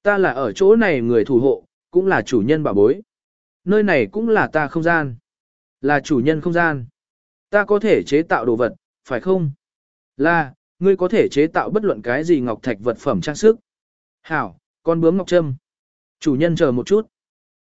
Ta là ở chỗ này người thủ hộ, cũng là chủ nhân bảo bối. Nơi này cũng là ta không gian. Là chủ nhân không gian. Ta có thể chế tạo đồ vật, phải không? Là, ngươi có thể chế tạo bất luận cái gì ngọc thạch vật phẩm trang sức. Hảo, con bướm ngọc trâm. Chủ nhân chờ một chút.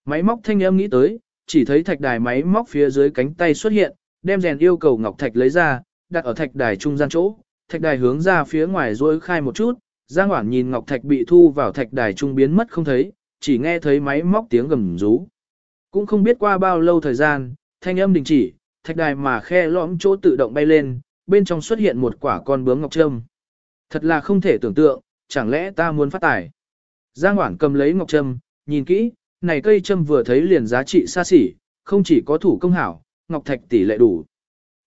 Máy móc thanh âm nghĩ tới, chỉ thấy thạch đài máy móc phía dưới cánh tay xuất hiện, đem rèn yêu cầu ngọc thạch lấy ra, đặt ở thạch đài trung gian chỗ, thạch đài hướng ra phía ngoài rối khai một chút, Giang Hoản nhìn ngọc thạch bị thu vào thạch đài trung biến mất không thấy, chỉ nghe thấy máy móc tiếng gầm rú. Cũng không biết qua bao lâu thời gian, thanh âm đình chỉ, thạch đài mà khe lõm chỗ tự động bay lên, bên trong xuất hiện một quả con bướm ngọc trâm. Thật là không thể tưởng tượng, chẳng lẽ ta muốn phát tài. Giang Hoản cầm lấy ngọc trâm, nhìn kỹ, này cây trâm vừa thấy liền giá trị xa xỉ, không chỉ có thủ công hảo, ngọc thạch tỷ lệ đủ.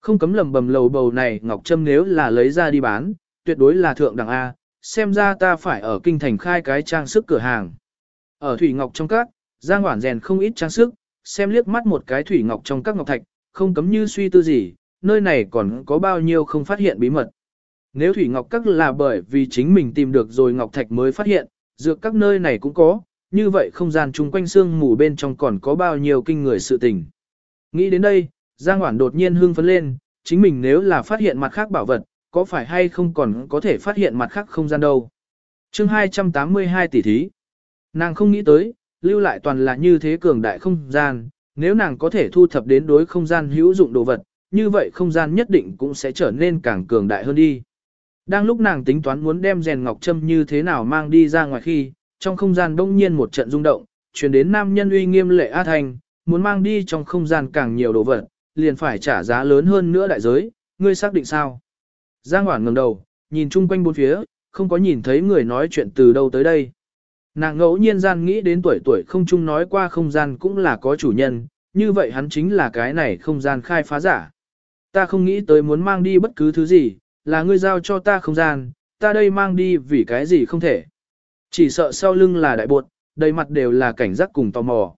Không cấm lầm bầm lầu bầu này ngọc trâm nếu là lấy ra đi bán, tuyệt đối là thượng đẳng A, xem ra ta phải ở kinh thành khai cái trang sức cửa hàng. Ở Thủy Ngọc trong các, Giang Hoản rèn không ít trang sức, xem liếc mắt một cái Thủy Ngọc trong các ngọc thạch, không cấm như suy tư gì, nơi này còn có bao nhiêu không phát hiện bí mật. Nếu Thủy Ngọc các là bởi vì chính mình tìm được rồi ngọc thạch mới phát hiện, dược các nơi này cũng có, như vậy không gian chung quanh xương mù bên trong còn có bao nhiêu kinh người sự tình. Nghĩ đến đây, Giang Hoản đột nhiên hưng phấn lên, chính mình nếu là phát hiện mặt khác bảo vật, có phải hay không còn có thể phát hiện mặt khác không gian đâu. chương 282 tỷ thí. Nàng không nghĩ tới, lưu lại toàn là như thế cường đại không gian, nếu nàng có thể thu thập đến đối không gian hữu dụng đồ vật, như vậy không gian nhất định cũng sẽ trở nên càng cường đại hơn đi. Đang lúc nàng tính toán muốn đem rèn ngọc châm như thế nào mang đi ra ngoài khi, trong không gian đông nhiên một trận rung động, chuyển đến nam nhân uy nghiêm lệ A Thành, muốn mang đi trong không gian càng nhiều đồ vật, liền phải trả giá lớn hơn nữa đại giới, ngươi xác định sao? Giang Hoản ngẩng đầu, nhìn chung quanh bốn phía, không có nhìn thấy người nói chuyện từ đâu tới đây. Nàng ngẫu nhiên gian nghĩ đến tuổi tuổi không chung nói qua không gian cũng là có chủ nhân, như vậy hắn chính là cái này không gian khai phá giả. Ta không nghĩ tới muốn mang đi bất cứ thứ gì, là ngươi giao cho ta không gian, ta đây mang đi vì cái gì không thể. Chỉ sợ sau lưng là đại bột, đầy mặt đều là cảnh giác cùng tò mò.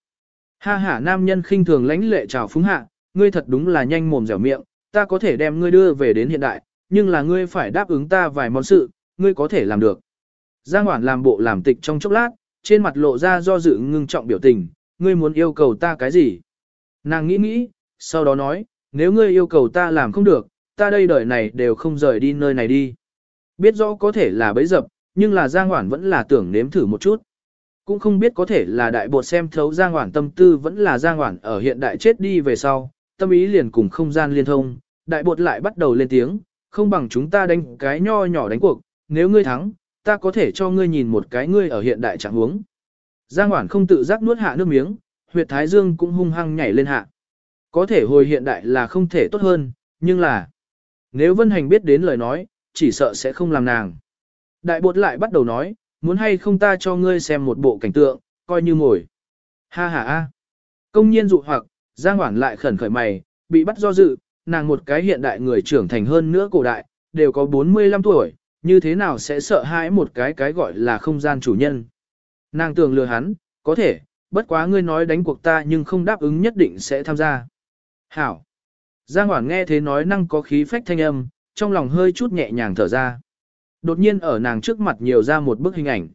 Ha ha nam nhân khinh thường lãnh lệ chào phúng hạ, ngươi thật đúng là nhanh mồm dẻo miệng, ta có thể đem ngươi đưa về đến hiện đại, nhưng là ngươi phải đáp ứng ta vài món sự, ngươi có thể làm được. Giang Hoản làm bộ làm tịch trong chốc lát, trên mặt lộ ra do dự ngưng trọng biểu tình, ngươi muốn yêu cầu ta cái gì? Nàng nghĩ nghĩ, sau đó nói, nếu ngươi yêu cầu ta làm không được, ta đây đời này đều không rời đi nơi này đi. Biết rõ có thể là bấy dập, nhưng là Giang Hoản vẫn là tưởng nếm thử một chút. Cũng không biết có thể là đại bột xem thấu Giang Hoản tâm tư vẫn là Giang Hoản ở hiện đại chết đi về sau, tâm ý liền cùng không gian liên thông, đại bột lại bắt đầu lên tiếng, không bằng chúng ta đánh cái nho nhỏ đánh cuộc, nếu ngươi thắng, ta có thể cho ngươi nhìn một cái ngươi ở hiện đại trạng huống. Giang Hoản không tự giác nuốt hạ nước miếng, huyệt thái dương cũng hung hăng nhảy lên hạ. Có thể hồi hiện đại là không thể tốt hơn, nhưng là nếu Vân Hành biết đến lời nói, chỉ sợ sẽ không làm nàng. Đại bột lại bắt đầu nói, muốn hay không ta cho ngươi xem một bộ cảnh tượng, coi như ngồi. Ha ha ha. Công nhiên dụ hoặc, Giang Hoản lại khẩn khởi mày, bị bắt do dự, nàng một cái hiện đại người trưởng thành hơn nữa cổ đại, đều có 45 tuổi, như thế nào sẽ sợ hãi một cái cái gọi là không gian chủ nhân. Nàng tưởng lừa hắn, có thể, bất quá ngươi nói đánh cuộc ta nhưng không đáp ứng nhất định sẽ tham gia. Hảo. Giang Hoản nghe thế nói năng có khí phách thanh âm, trong lòng hơi chút nhẹ nhàng thở ra. Đột nhiên ở nàng trước mặt nhiều ra một bức hình ảnh.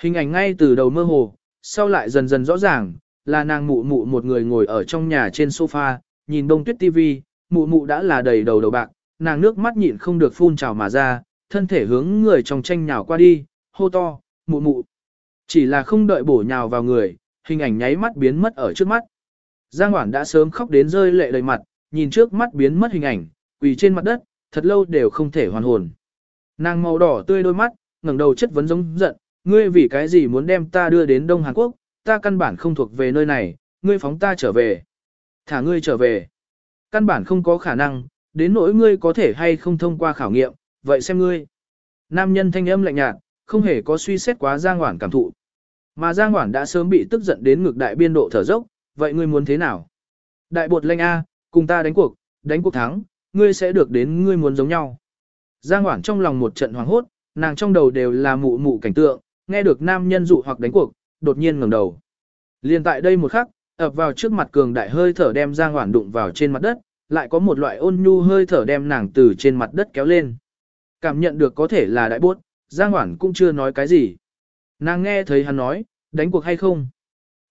Hình ảnh ngay từ đầu mơ hồ, sau lại dần dần rõ ràng, là nàng mụ mụ một người ngồi ở trong nhà trên sofa, nhìn đông tuyết tivi, mụ mụ đã là đầy đầu đầu bạc, nàng nước mắt nhịn không được phun trào mà ra, thân thể hướng người trong tranh nhào qua đi, hô to, mụ mụ. Chỉ là không đợi bổ nhào vào người, hình ảnh nháy mắt biến mất ở trước mắt. Giang Hoản đã sớm khóc đến rơi lệ đầy mặt, nhìn trước mắt biến mất hình ảnh, quỳ trên mặt đất, thật lâu đều không thể hoàn hồn. Nàng màu đỏ tươi đôi mắt, ngẩng đầu chất vấn giống giận, ngươi vì cái gì muốn đem ta đưa đến Đông Hàn Quốc, ta căn bản không thuộc về nơi này, ngươi phóng ta trở về. Thả ngươi trở về. Căn bản không có khả năng, đến nỗi ngươi có thể hay không thông qua khảo nghiệm, vậy xem ngươi. Nam nhân thanh âm lạnh nhạt, không hề có suy xét quá Giang Hoản cảm thụ. Mà Giang Hoản đã sớm bị tức giận đến ngược đại biên độ thở dốc, vậy ngươi muốn thế nào? Đại bột lệnh A, cùng ta đánh cuộc, đánh cuộc thắng, ngươi sẽ được đến ngươi muốn giống nhau. Giang Hoản trong lòng một trận hoảng hốt, nàng trong đầu đều là mụ mụ cảnh tượng, nghe được nam nhân dụ hoặc đánh cuộc, đột nhiên ngẩng đầu. Liên tại đây một khắc, ập vào trước mặt cường đại hơi thở đem Giang Hoản đụng vào trên mặt đất, lại có một loại ôn nhu hơi thở đem nàng từ trên mặt đất kéo lên. Cảm nhận được có thể là đại bốt, Giang Hoản cũng chưa nói cái gì. Nàng nghe thấy hắn nói, đánh cuộc hay không?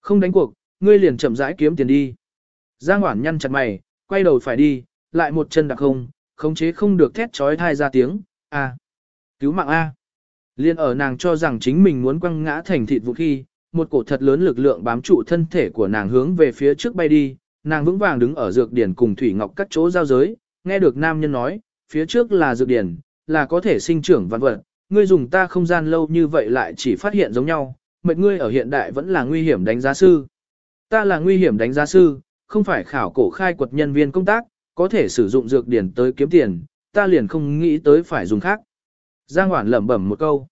Không đánh cuộc, ngươi liền chậm rãi kiếm tiền đi. Giang Hoản nhăn chặt mày, quay đầu phải đi, lại một chân đặc không, khống chế không được thét trói thai ra tiếng, a, cứu mạng a. Liên ở nàng cho rằng chính mình muốn quăng ngã thành thịt vụ khi, một cổ thật lớn lực lượng bám trụ thân thể của nàng hướng về phía trước bay đi, nàng vững vàng đứng ở dược điển cùng thủy ngọc cắt chỗ giao giới, nghe được nam nhân nói, phía trước là dược điển, là có thể sinh trưởng văn vật, ngươi dùng ta không gian lâu như vậy lại chỉ phát hiện giống nhau, mệt ngươi ở hiện đại vẫn là nguy hiểm đánh giá sư. Ta là nguy hiểm đánh giá sư, không phải khảo cổ khai quật nhân viên công tác, có thể sử dụng dược điển tới kiếm tiền, ta liền không nghĩ tới phải dùng khác. Giang Hoản lẩm bẩm một câu.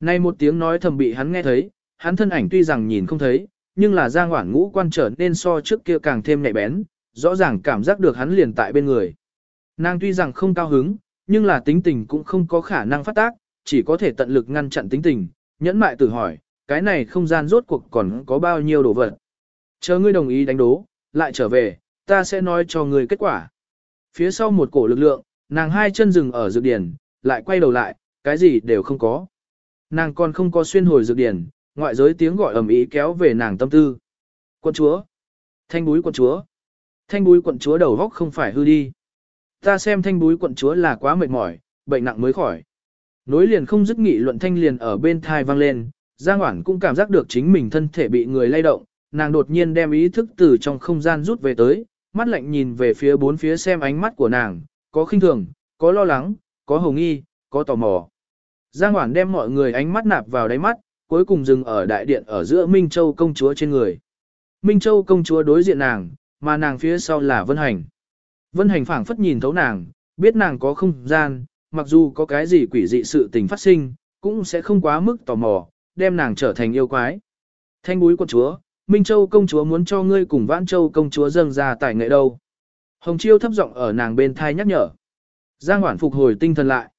Nay một tiếng nói thầm bị hắn nghe thấy, hắn thân ảnh tuy rằng nhìn không thấy, nhưng là Giang Hoản ngũ quan trở nên so trước kia càng thêm nhạy bén, rõ ràng cảm giác được hắn liền tại bên người. Nàng tuy rằng không cao hứng, nhưng là tính tình cũng không có khả năng phát tác, chỉ có thể tận lực ngăn chặn tính tình, nhẫn mại tự hỏi, cái này không gian rốt cuộc còn có bao nhiêu đồ vật. Chờ ngươi đồng ý đánh đố, lại trở về, ta sẽ nói cho ngươi kết quả. Phía sau một cổ lực lượng, nàng hai chân dừng ở dược điển, lại quay đầu lại, cái gì đều không có. Nàng còn không có xuyên hồi dược điển, ngoại giới tiếng gọi ầm ĩ kéo về nàng tâm tư. Quân chúa! Thanh búi quận chúa! Thanh búi quận chúa đầu góc không phải hư đi. Ta xem thanh búi quận chúa là quá mệt mỏi, bệnh nặng mới khỏi. Nối liền không dứt nghị luận thanh liền ở bên thai vang lên, Giang Hoản cũng cảm giác được chính mình thân thể bị người lay động, nàng đột nhiên đem ý thức từ trong không gian rút về tới, mắt lạnh nhìn về phía bốn phía xem ánh mắt của nàng, có khinh thường, có lo lắng, có hồng nghi, có tò mò. Giang Hoản đem mọi người ánh mắt nạp vào đáy mắt, cuối cùng dừng ở đại điện ở giữa Minh Châu công chúa trên người. Minh Châu công chúa đối diện nàng, mà nàng phía sau là Vân Hành. Vân Hành phảng phất nhìn thấu nàng, biết nàng có không gian, mặc dù có cái gì quỷ dị sự tình phát sinh, cũng sẽ không quá mức tò mò, đem nàng trở thành yêu quái. Thanh búi quân chúa, Minh Châu công chúa muốn cho ngươi cùng Vãn Châu công chúa dâng ra tài nghệ đâu. Hồng Chiêu thấp giọng ở nàng bên thai nhắc nhở. Giang Hoản phục hồi tinh thần lại.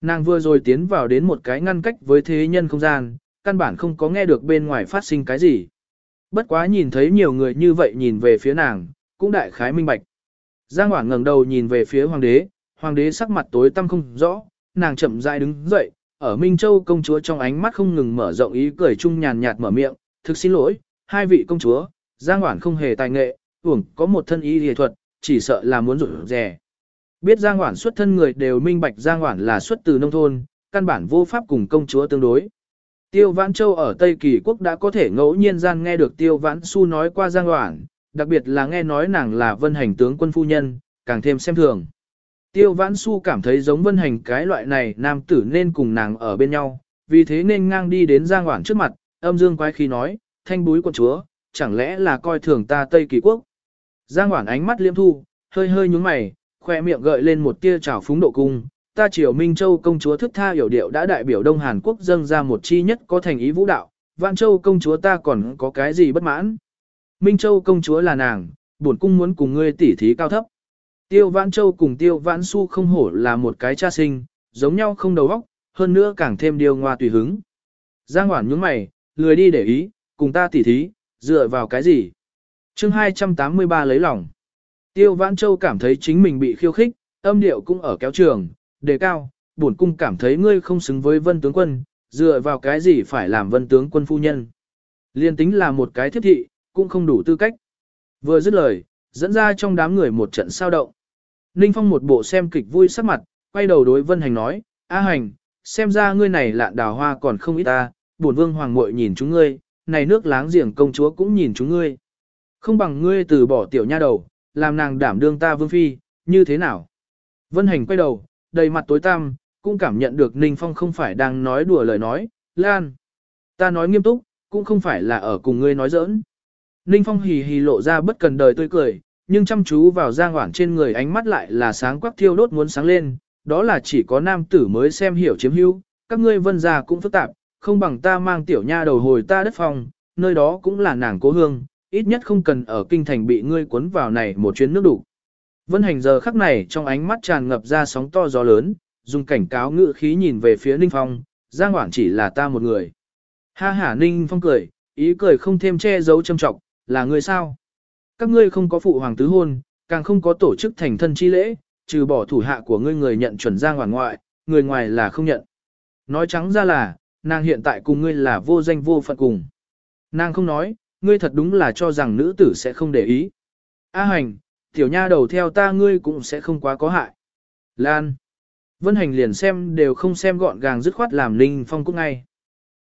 Nàng vừa rồi tiến vào đến một cái ngăn cách với thế nhân không gian, căn bản không có nghe được bên ngoài phát sinh cái gì. Bất quá nhìn thấy nhiều người như vậy nhìn về phía nàng, cũng đại khái minh bạch. Giang Hoảng ngẩng đầu nhìn về phía hoàng đế, hoàng đế sắc mặt tối tăm không rõ, nàng chậm rãi đứng dậy, ở Minh Châu công chúa trong ánh mắt không ngừng mở rộng ý cười chung nhàn nhạt mở miệng, thực xin lỗi, hai vị công chúa, Giang Hoảng không hề tài nghệ, uổng có một thân ý y thuật, chỉ sợ là muốn rủi rè. Biết Giang Hoảng xuất thân người đều minh bạch Giang Hoảng là xuất từ nông thôn, căn bản vô pháp cùng công chúa tương đối. Tiêu Vãn Châu ở Tây Kỳ Quốc đã có thể ngẫu nhiên gian nghe được Tiêu Vãn Xu nói qua Giang Hoảng, đặc biệt là nghe nói nàng là vân hành tướng quân phu nhân, càng thêm xem thường. Tiêu Vãn Xu cảm thấy giống vân hành cái loại này nam tử nên cùng nàng ở bên nhau, vì thế nên ngang đi đến Giang Hoảng trước mặt, âm dương quái khí nói, thanh búi quân chúa, chẳng lẽ là coi thường ta Tây Kỳ Quốc. Giang Hoảng ánh mắt liêm thu, hơi hơi nhúng mày, khoe miệng gợi lên một tia trào phúng độ cung, ta triều Minh Châu công chúa thức tha hiểu điệu đã đại biểu Đông Hàn Quốc dâng ra một chi nhất có thành ý vũ đạo, Vạn Châu công chúa ta còn có cái gì bất mãn. Minh Châu công chúa là nàng, bổn cung muốn cùng ngươi tỉ thí cao thấp. Tiêu Vãn Châu cùng Tiêu Vãn Su không hổ là một cái cha sinh, giống nhau không đầu óc, hơn nữa càng thêm điều ngoa tùy hứng. Giang Hoản nhướng mày, lười đi để ý, cùng ta tỉ thí, dựa vào cái gì? chương 283 lấy lòng. Tiêu Vãn Châu cảm thấy chính mình bị khiêu khích, âm điệu cũng ở kéo trường, đề cao, bổn cung cảm thấy ngươi không xứng với vân tướng quân, dựa vào cái gì phải làm vân tướng quân phu nhân. Liên tính là một cái thiết thị, cũng không đủ tư cách. Vừa dứt lời, dẫn ra trong đám người một trận sao động. Ninh Phong một bộ xem kịch vui sắc mặt, quay đầu đối Vân Hành nói, A Hành, xem ra ngươi này lạn đào hoa còn không ít ta, bổn vương hoàng muội nhìn chúng ngươi, này nước láng giềng công chúa cũng nhìn chúng ngươi. Không bằng ngươi từ bỏ tiểu nha đầu, làm nàng đảm đương ta vương phi, như thế nào? Vân Hành quay đầu, đầy mặt tối tăm, cũng cảm nhận được Ninh Phong không phải đang nói đùa lời nói, Lan. Ta nói nghiêm túc, cũng không phải là ở cùng ngươi nói giỡn. Ninh Phong hì hì lộ ra bất cần đời tươi cười, nhưng chăm chú vào Giang Hoảng trên người ánh mắt lại là sáng quắc thiêu đốt muốn sáng lên, đó là chỉ có nam tử mới xem hiểu chiếm hữu, các ngươi vân già cũng phức tạp, không bằng ta mang tiểu nha đầu hồi ta đất phòng, nơi đó cũng là nàng cố hương, ít nhất không cần ở kinh thành bị ngươi cuốn vào này một chuyến nước đủ. Vân hành giờ khắc này trong ánh mắt tràn ngập ra sóng to gió lớn, dùng cảnh cáo ngự khí nhìn về phía Ninh Phong, Giang Hoảng chỉ là ta một người. Ha ha Ninh Phong cười, ý cười không thêm che giấu châm trọng, là người sao? Các ngươi không có phụ hoàng tứ hôn, càng không có tổ chức thành thân chi lễ, trừ bỏ thủ hạ của ngươi người nhận chuẩn Giang Hoảng ngoại, người ngoài là không nhận. Nói trắng ra là, nàng hiện tại cùng ngươi là vô danh vô phận cùng. Nàng không nói, ngươi thật đúng là cho rằng nữ tử sẽ không để ý. A hành, tiểu nha đầu theo ta ngươi cũng sẽ không quá có hại. Lan. Vân hành liền xem đều không xem gọn gàng dứt khoát làm Ninh Phong cũng ngay.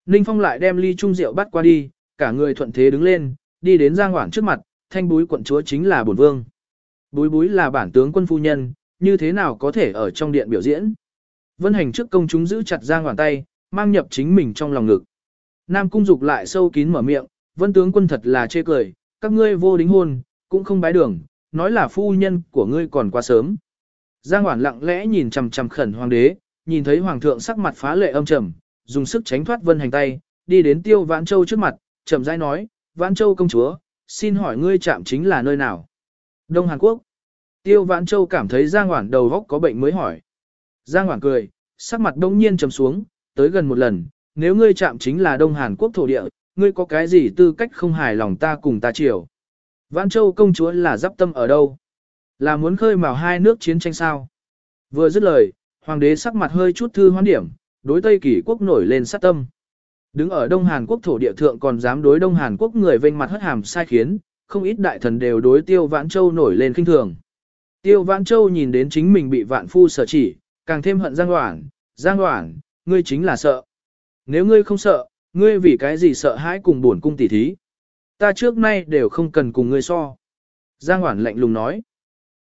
Ninh Phong lại đem ly chung rượu bắt qua đi, cả người thuận thế đứng lên, đi đến Giang Hoảng trước mặt, thanh búi quận chúa chính là bổn vương. Búi búi là bản tướng quân phu nhân, như thế nào có thể ở trong điện biểu diễn. Vân hành trước công chúng giữ chặt Giang Hoảng tay, mang nhập chính mình trong lòng ngực. Nam cung dục lại sâu kín mở miệng, vân tướng quân thật là chê cười, các ngươi vô đính hôn, cũng không bái đường, nói là phu nhân của ngươi còn quá sớm. Giang Hoản lặng lẽ nhìn chằm chằm khẩn hoàng đế, nhìn thấy hoàng thượng sắc mặt phá lệ âm trầm, dùng sức tránh thoát vân hành tay, đi đến tiêu vãn châu trước mặt, chậm rãi nói, vãn châu công chúa, xin hỏi ngươi chạm chính là nơi nào? Đông Hàn Quốc. Tiêu vãn châu cảm thấy Giang Hoản đầu góc có bệnh mới hỏi. Giang Hoản cười, sắc mặt đông nhiên trầm xuống, tới gần một lần, nếu ngươi chạm chính là Đông Hàn Quốc thổ địa, ngươi có cái gì tư cách không hài lòng ta cùng ta chiều. Vãn Châu công chúa là giáp tâm ở đâu? Là muốn khơi mào hai nước chiến tranh sao? Vừa dứt lời, hoàng đế sắc mặt hơi chút thư hoán điểm, đối Tây Kỳ quốc nổi lên sát tâm. Đứng ở Đông Hàn Quốc thổ địa thượng còn dám đối Đông Hàn Quốc người vênh mặt hất hàm sai khiến, không ít đại thần đều đối Tiêu Vãn Châu nổi lên kinh thường. Tiêu Vãn Châu nhìn đến chính mình bị vạn phu sở chỉ, càng thêm hận Giang Hoảng, Giang Hoảng, ngươi chính là sợ. Nếu ngươi không sợ, ngươi vì cái gì sợ hãi cùng buồn cung tỉ thí. Ta trước nay đều không cần cùng ngươi so. Giang Hoản lạnh lùng nói.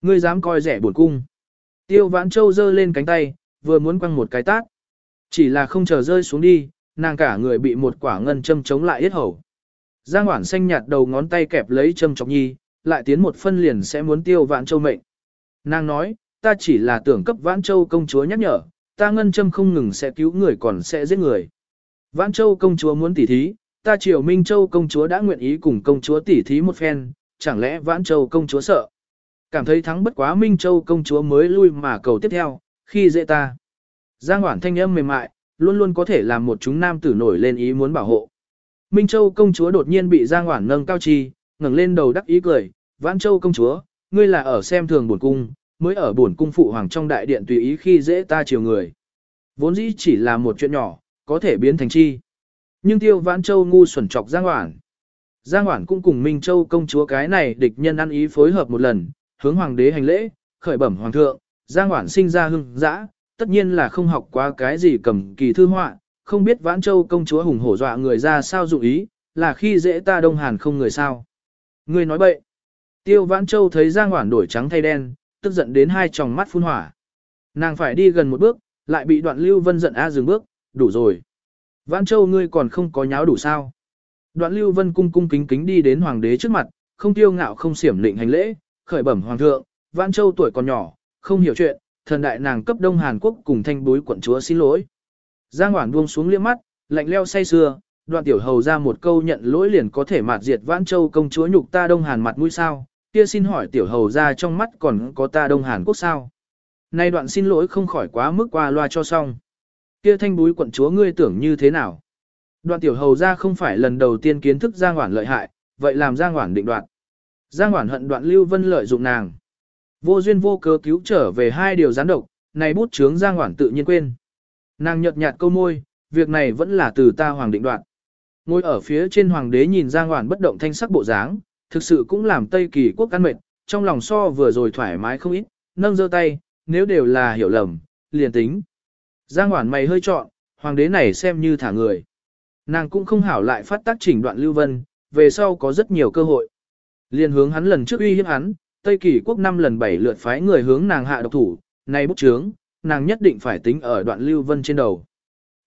Ngươi dám coi rẻ buồn cung. Tiêu Vãn Châu giơ lên cánh tay, vừa muốn quăng một cái tát. Chỉ là không chờ rơi xuống đi, nàng cả người bị một quả ngân châm chống lại yết hầu. Giang Hoản xanh nhạt đầu ngón tay kẹp lấy châm chọc nhi, lại tiến một phân liền sẽ muốn tiêu Vãn Châu mệnh. Nàng nói, ta chỉ là tưởng cấp Vãn Châu công chúa nhắc nhở, ta ngân châm không ngừng sẽ cứu người còn sẽ giết người. Vãn Châu công chúa muốn tỉ thí, ta triều Minh Châu công chúa đã nguyện ý cùng công chúa tỉ thí một phen, chẳng lẽ Vãn Châu công chúa sợ? Cảm thấy thắng bất quá Minh Châu công chúa mới lui mà cầu tiếp theo, khi dễ ta. Giang Hoản thanh âm mềm mại, luôn luôn có thể làm một chúng nam tử nổi lên ý muốn bảo hộ. Minh Châu công chúa đột nhiên bị Giang Hoản nâng cao chi, ngẩng lên đầu đắc ý cười, Vãn Châu công chúa, ngươi là ở xem thường buồn cung, mới ở buồn cung phụ hoàng trong đại điện tùy ý khi dễ ta chiều người. Vốn dĩ chỉ là một chuyện nhỏ, có thể biến thành chi. Nhưng tiêu Vãn Châu ngu xuẩn chọc Giang Hoản. Giang Hoản cũng cùng Minh Châu công chúa cái này địch nhân ăn ý phối hợp một lần, hướng hoàng đế hành lễ, khởi bẩm hoàng thượng, Giang Hoản sinh ra hưng dã, tất nhiên là không học qua cái gì cầm kỳ thư họa, không biết Vãn Châu công chúa hùng hổ dọa người ra sao dụng ý, là khi dễ ta Đông Hàn không người sao. Người nói bậy. Tiêu Vãn Châu thấy Giang Hoản đổi trắng thay đen, tức giận đến hai tròng mắt phun hỏa. Nàng phải đi gần một bước, lại bị đoạn Lưu Vân giận a dừng bước, đủ rồi. Vãn Châu ngươi còn không có nháo đủ sao. Đoạn Lưu Vân cung cung kính kính đi đến hoàng đế trước mặt, không tiêu ngạo không xiểm lệnh hành lễ, khởi bẩm hoàng thượng, Vãn Châu tuổi còn nhỏ, không hiểu chuyện, thần đại nàng cấp Đông Hàn Quốc cùng thanh bối quận chúa xin lỗi. Giang Hoản buông xuống liếc mắt, lạnh leo say sưa, đoạn tiểu hầu ra một câu nhận lỗi liền có thể mạt diệt Vãn Châu công chúa nhục ta Đông Hàn mặt mũi sao, kia xin hỏi tiểu hầu ra trong mắt còn có ta Đông Hàn Quốc sao. Nay đoạn xin lỗi không khỏi quá mức qua loa cho xong. Kia thanh búi quận chúa ngươi tưởng như thế nào? Đoạn tiểu hầu ra không phải lần đầu tiên kiến thức Giang Hoản lợi hại, vậy làm Giang Hoản định đoạn. Giang Hoản hận đoạn Lưu Vân lợi dụng nàng. Vô duyên vô cớ cứu trở về hai điều gián độc, này bút chướng Giang Hoản tự nhiên quên. Nàng nhợt nhạt câu môi, việc này vẫn là từ ta hoàng định đoạn. Ngồi ở phía trên hoàng đế nhìn Giang Hoản bất động thanh sắc bộ dáng, thực sự cũng làm Tây Kỳ quốc ăn mệt, trong lòng so vừa rồi thoải mái không ít, nâng giơ tay, nếu đều là hiểu lầm, liền tính. Giang Hoản mày hơi trọn, hoàng đế này xem như thả người. Nàng cũng không hảo lại phát tác chỉnh đoạn Lưu Vân, về sau có rất nhiều cơ hội. Liên hướng hắn lần trước uy hiếp hắn, Tây Kỳ quốc năm lần bảy lượt phái người hướng nàng hạ độc thủ, nay bút chướng, nàng nhất định phải tính ở đoạn Lưu Vân trên đầu.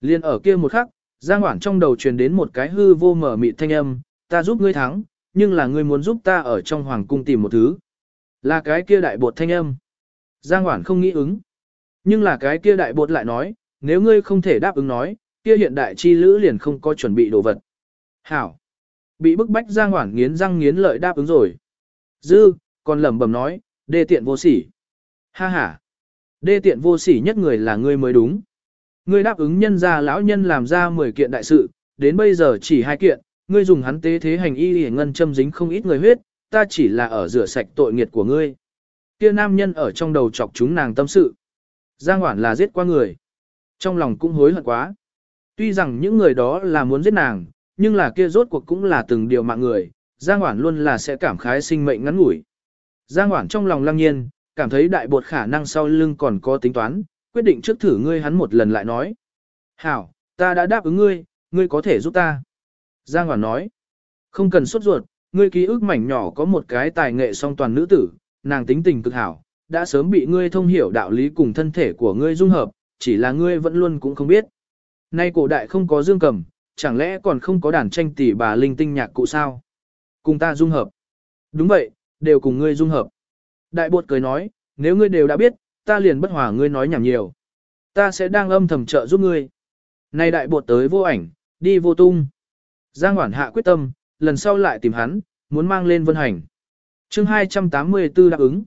Liên ở kia một khắc, Giang Hoản trong đầu truyền đến một cái hư vô mở mịt thanh âm, ta giúp ngươi thắng, nhưng là ngươi muốn giúp ta ở trong hoàng cung tìm một thứ. Là cái kia đại bột thanh âm. Giang Hoản không nghĩ ứng. Nhưng là cái kia đại bột lại nói, nếu ngươi không thể đáp ứng nói, kia hiện đại chi lữ liền không có chuẩn bị đồ vật. Hảo. Bị bức bách Giang Hoản nghiến răng nghiến lợi đáp ứng rồi. Dư, còn lẩm bẩm nói, đê tiện vô sỉ. Ha ha. Đê tiện vô sỉ nhất người là ngươi mới đúng. Ngươi đáp ứng nhân gia lão nhân làm ra 10 kiện đại sự, đến bây giờ chỉ hai kiện, ngươi dùng hắn tế thế hành y để ngân châm dính không ít người huyết, ta chỉ là ở rửa sạch tội nghiệt của ngươi. Kia nam nhân ở trong đầu chọc chúng nàng tâm sự. Giang Hoản là giết qua người. Trong lòng cũng hối hận quá. Tuy rằng những người đó là muốn giết nàng, nhưng là kia rốt cuộc cũng là từng điều mạng người, Giang Hoản luôn là sẽ cảm khái sinh mệnh ngắn ngủi. Giang Hoản trong lòng lăng nhiên, cảm thấy đại bột khả năng sau lưng còn có tính toán, quyết định trước thử ngươi hắn một lần lại nói. Hảo, ta đã đáp ứng ngươi, ngươi có thể giúp ta. Giang Hoản nói, không cần sốt ruột, ngươi ký ức mảnh nhỏ có một cái tài nghệ song toàn nữ tử, nàng tính tình cực hảo, đã sớm bị ngươi thông hiểu đạo lý cùng thân thể của ngươi dung hợp, chỉ là ngươi vẫn luôn cũng không biết. Nay cổ đại không có dương cầm, chẳng lẽ còn không có đàn tranh tỷ bà linh tinh nhạc cụ sao? Cùng ta dung hợp. Đúng vậy, đều cùng ngươi dung hợp. Đại bột cười nói, nếu ngươi đều đã biết, ta liền bất hòa ngươi nói nhảm nhiều. Ta sẽ đang âm thầm trợ giúp ngươi. Nay đại bột tới vô ảnh, đi vô tung. Giang Hoản hạ quyết tâm, lần sau lại tìm hắn, muốn mang lên vân hành. chương 284 đáp ứng.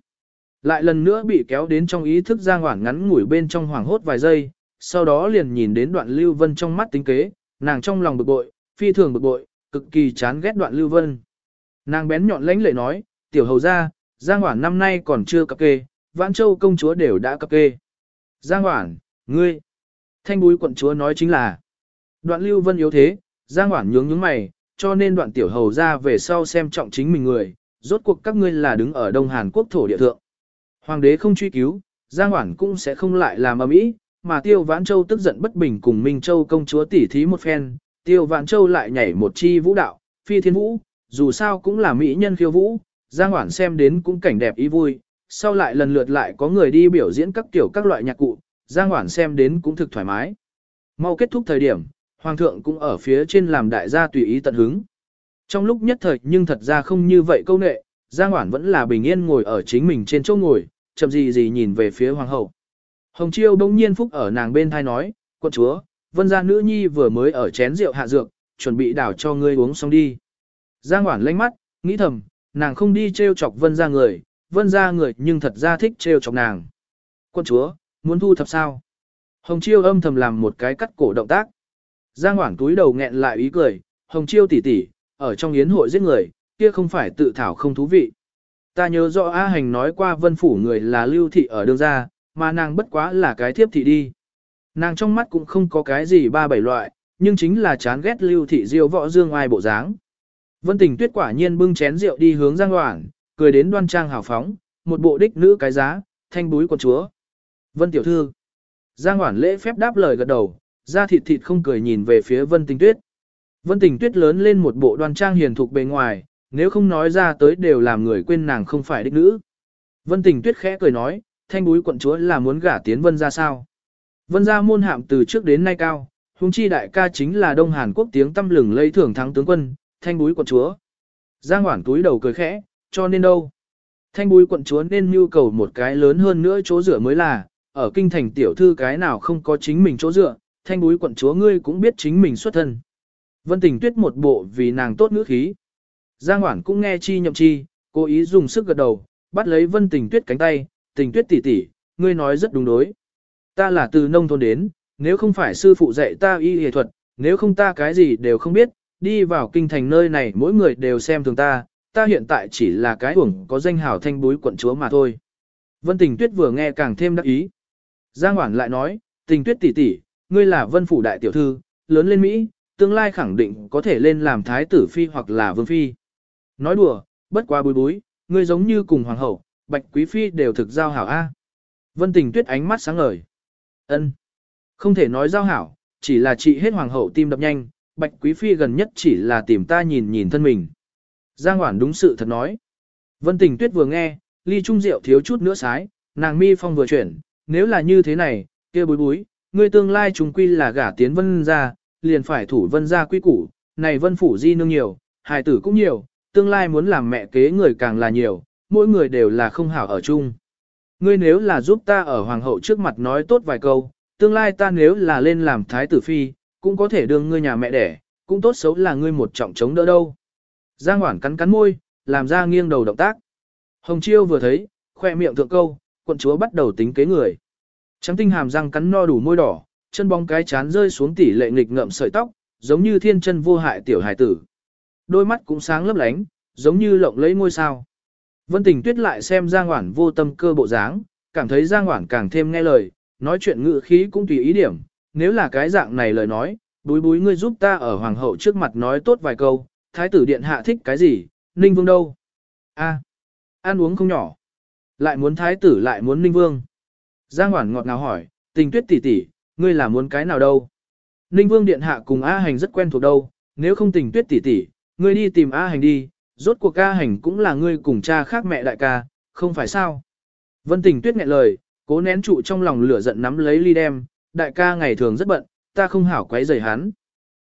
Lại lần nữa bị kéo đến trong ý thức Giang Hoản ngắn ngủi bên trong hoảng hốt vài giây, sau đó liền nhìn đến đoạn Lưu Vân trong mắt tính kế, nàng trong lòng bực bội, phi thường bực bội, cực kỳ chán ghét đoạn Lưu Vân. Nàng bén nhọn lãnh lệ nói, tiểu hầu ra, Giang Hoản năm nay còn chưa cập kê, Vãn Châu công chúa đều đã cập kê. Giang Hoản, ngươi, thanh búi quận chúa nói chính là, đoạn Lưu Vân yếu thế, Giang Hoản nhướng nhướng mày, cho nên đoạn tiểu hầu ra về sau xem trọng chính mình người, rốt cuộc các ngươi là đứng ở Đông Hàn Quốc thổ địa thượng. Hoàng đế không truy cứu, Giang Hoản cũng sẽ không lại làm ầm ĩ, mà Tiêu Vãn Châu tức giận bất bình cùng Minh Châu công chúa tỉ thí một phen, Tiêu Vãn Châu lại nhảy một chi vũ đạo, phi thiên vũ, dù sao cũng là mỹ nhân khiêu vũ, Giang Hoản xem đến cũng cảnh đẹp ý vui, sau lại lần lượt lại có người đi biểu diễn các kiểu các loại nhạc cụ, Giang Hoản xem đến cũng thực thoải mái. Mau kết thúc thời điểm, Hoàng thượng cũng ở phía trên làm đại gia tùy ý tận hứng. Trong lúc nhất thời nhưng thật ra không như vậy câu nệ, Giang Hoản vẫn là bình yên ngồi ở chính mình trên chỗ ngồi, chậm gì gì nhìn về phía Hoàng hậu. Hồng Chiêu bỗng nhiên phúc ở nàng bên thai nói, quân chúa, vân gia nữ nhi vừa mới ở chén rượu hạ dược, chuẩn bị đảo cho ngươi uống xong đi. Giang Hoản lánh mắt, nghĩ thầm, nàng không đi trêu chọc vân gia người, vân gia người nhưng thật ra thích trêu chọc nàng. Quân chúa, muốn thu thập sao? Hồng Chiêu âm thầm làm một cái cắt cổ động tác. Giang Hoảng túi đầu nghẹn lại ý cười, Hồng Chiêu tỷ tỷ, ở trong yến hội giết người, kia không phải tự thảo không thú vị. Ta nhớ rõ A Hành nói qua vân phủ người là lưu thị ở đương gia, mà nàng bất quá là cái thiếp thị đi. Nàng trong mắt cũng không có cái gì ba bảy loại, nhưng chính là chán ghét lưu thị diêu võ dương ai bộ dáng. Vân tình tuyết quả nhiên bưng chén rượu đi hướng Giang Hoảng, cười đến đoan trang hào phóng, một bộ đích nữ cái giá, thanh búi quần chúa. Vân tiểu thư. Giang Hoảng lễ phép đáp lời gật đầu, ra thịt thịt không cười nhìn về phía Vân Tình Tuyết. Vân Tình Tuyết lớn lên một bộ đoan trang hiền thục bề ngoài, nếu không nói ra tới đều làm người quên nàng không phải đích nữ. Vân Tình Tuyết khẽ cười nói, thanh búi quận chúa là muốn gả tiến Vân ra sao. Vân ra môn hạm từ trước đến nay cao, hung chi đại ca chính là Đông Hàn Quốc tiếng tâm lừng lây thưởng thắng tướng quân, thanh búi quận chúa. Giang Hoản túi đầu cười khẽ, cho nên đâu. Thanh búi quận chúa nên nhu cầu một cái lớn hơn nữa chỗ dựa mới là, ở kinh thành tiểu thư cái nào không có chính mình chỗ dựa, thanh búi quận chúa ngươi cũng biết chính mình xuất thân. Vân tình tuyết một bộ vì nàng tốt ngữ khí. Giang Hoản cũng nghe chi nhậm chi, cố ý dùng sức gật đầu, bắt lấy vân tình tuyết cánh tay, tình tuyết tỷ tỷ, ngươi nói rất đúng đối. Ta là từ nông thôn đến, nếu không phải sư phụ dạy ta y y thuật, nếu không ta cái gì đều không biết, đi vào kinh thành nơi này mỗi người đều xem thường ta, ta hiện tại chỉ là cái uổng có danh hào thanh búi quận chúa mà thôi. Vân tình tuyết vừa nghe càng thêm đắc ý. Giang Hoản lại nói, tình tuyết tỷ tỷ, ngươi là vân phủ đại tiểu thư, lớn lên Mỹ, tương lai khẳng định có thể lên làm thái tử phi hoặc là vương phi. Nói đùa, bất quá bối bối, ngươi giống như cùng hoàng hậu, bạch quý phi đều thực giao hảo A. Vân tình tuyết ánh mắt sáng ngời. ân Không thể nói giao hảo, chỉ là chị hết hoàng hậu tim đập nhanh, bạch quý phi gần nhất chỉ là tìm ta nhìn nhìn thân mình. Giang Hoản đúng sự thật nói. Vân tình tuyết vừa nghe, ly trung rượu thiếu chút nữa sái, nàng mi phong vừa chuyển, nếu là như thế này, kia bối bối, ngươi tương lai trùng quy là gả tiến vân gia, liền phải thủ vân gia quy củ, này vân phủ di nương nhiều, hài tử cũng nhiều, tương lai muốn làm mẹ kế người càng là nhiều, mỗi người đều là không hảo ở chung. Ngươi nếu là giúp ta ở hoàng hậu trước mặt nói tốt vài câu, tương lai ta nếu là lên làm thái tử phi, cũng có thể đương ngươi nhà mẹ đẻ, cũng tốt xấu là ngươi một trọng chống đỡ đâu. Giang Hoản cắn cắn môi, làm ra nghiêng đầu động tác. Hồng Chiêu vừa thấy, khoe miệng thượng câu, quận chúa bắt đầu tính kế người. Trắng tinh hàm răng cắn no đủ môi đỏ, chân bóng cái chán rơi xuống tỉ lệ nghịch ngậm sợi tóc, giống như thiên chân vô hại tiểu hài tử. Đôi mắt cũng sáng lấp lánh, giống như lộng lấy ngôi sao. Vân Tình Tuyết lại xem Giang Hoản vô tâm cơ bộ dáng, cảm thấy Giang Hoản càng thêm nghe lời, nói chuyện ngữ khí cũng tùy ý điểm, nếu là cái dạng này lời nói, búi búi ngươi giúp ta ở hoàng hậu trước mặt nói tốt vài câu, thái tử điện hạ thích cái gì, ninh vương đâu? A, ăn uống không nhỏ. Lại muốn thái tử lại muốn ninh vương. Giang Hoản ngọt ngào hỏi, tình tuyết tỷ tỷ, ngươi là muốn cái nào đâu? Ninh Vương Điện Hạ cùng A Hành rất quen thuộc đâu, nếu không tình tuyết tỷ tỷ, ngươi đi tìm A Hành đi, rốt cuộc A Hành cũng là ngươi cùng cha khác mẹ đại ca, không phải sao? Vân tình tuyết nghẹn lời, cố nén trụ trong lòng lửa giận nắm lấy ly đem, đại ca ngày thường rất bận, ta không hảo quấy rầy hắn.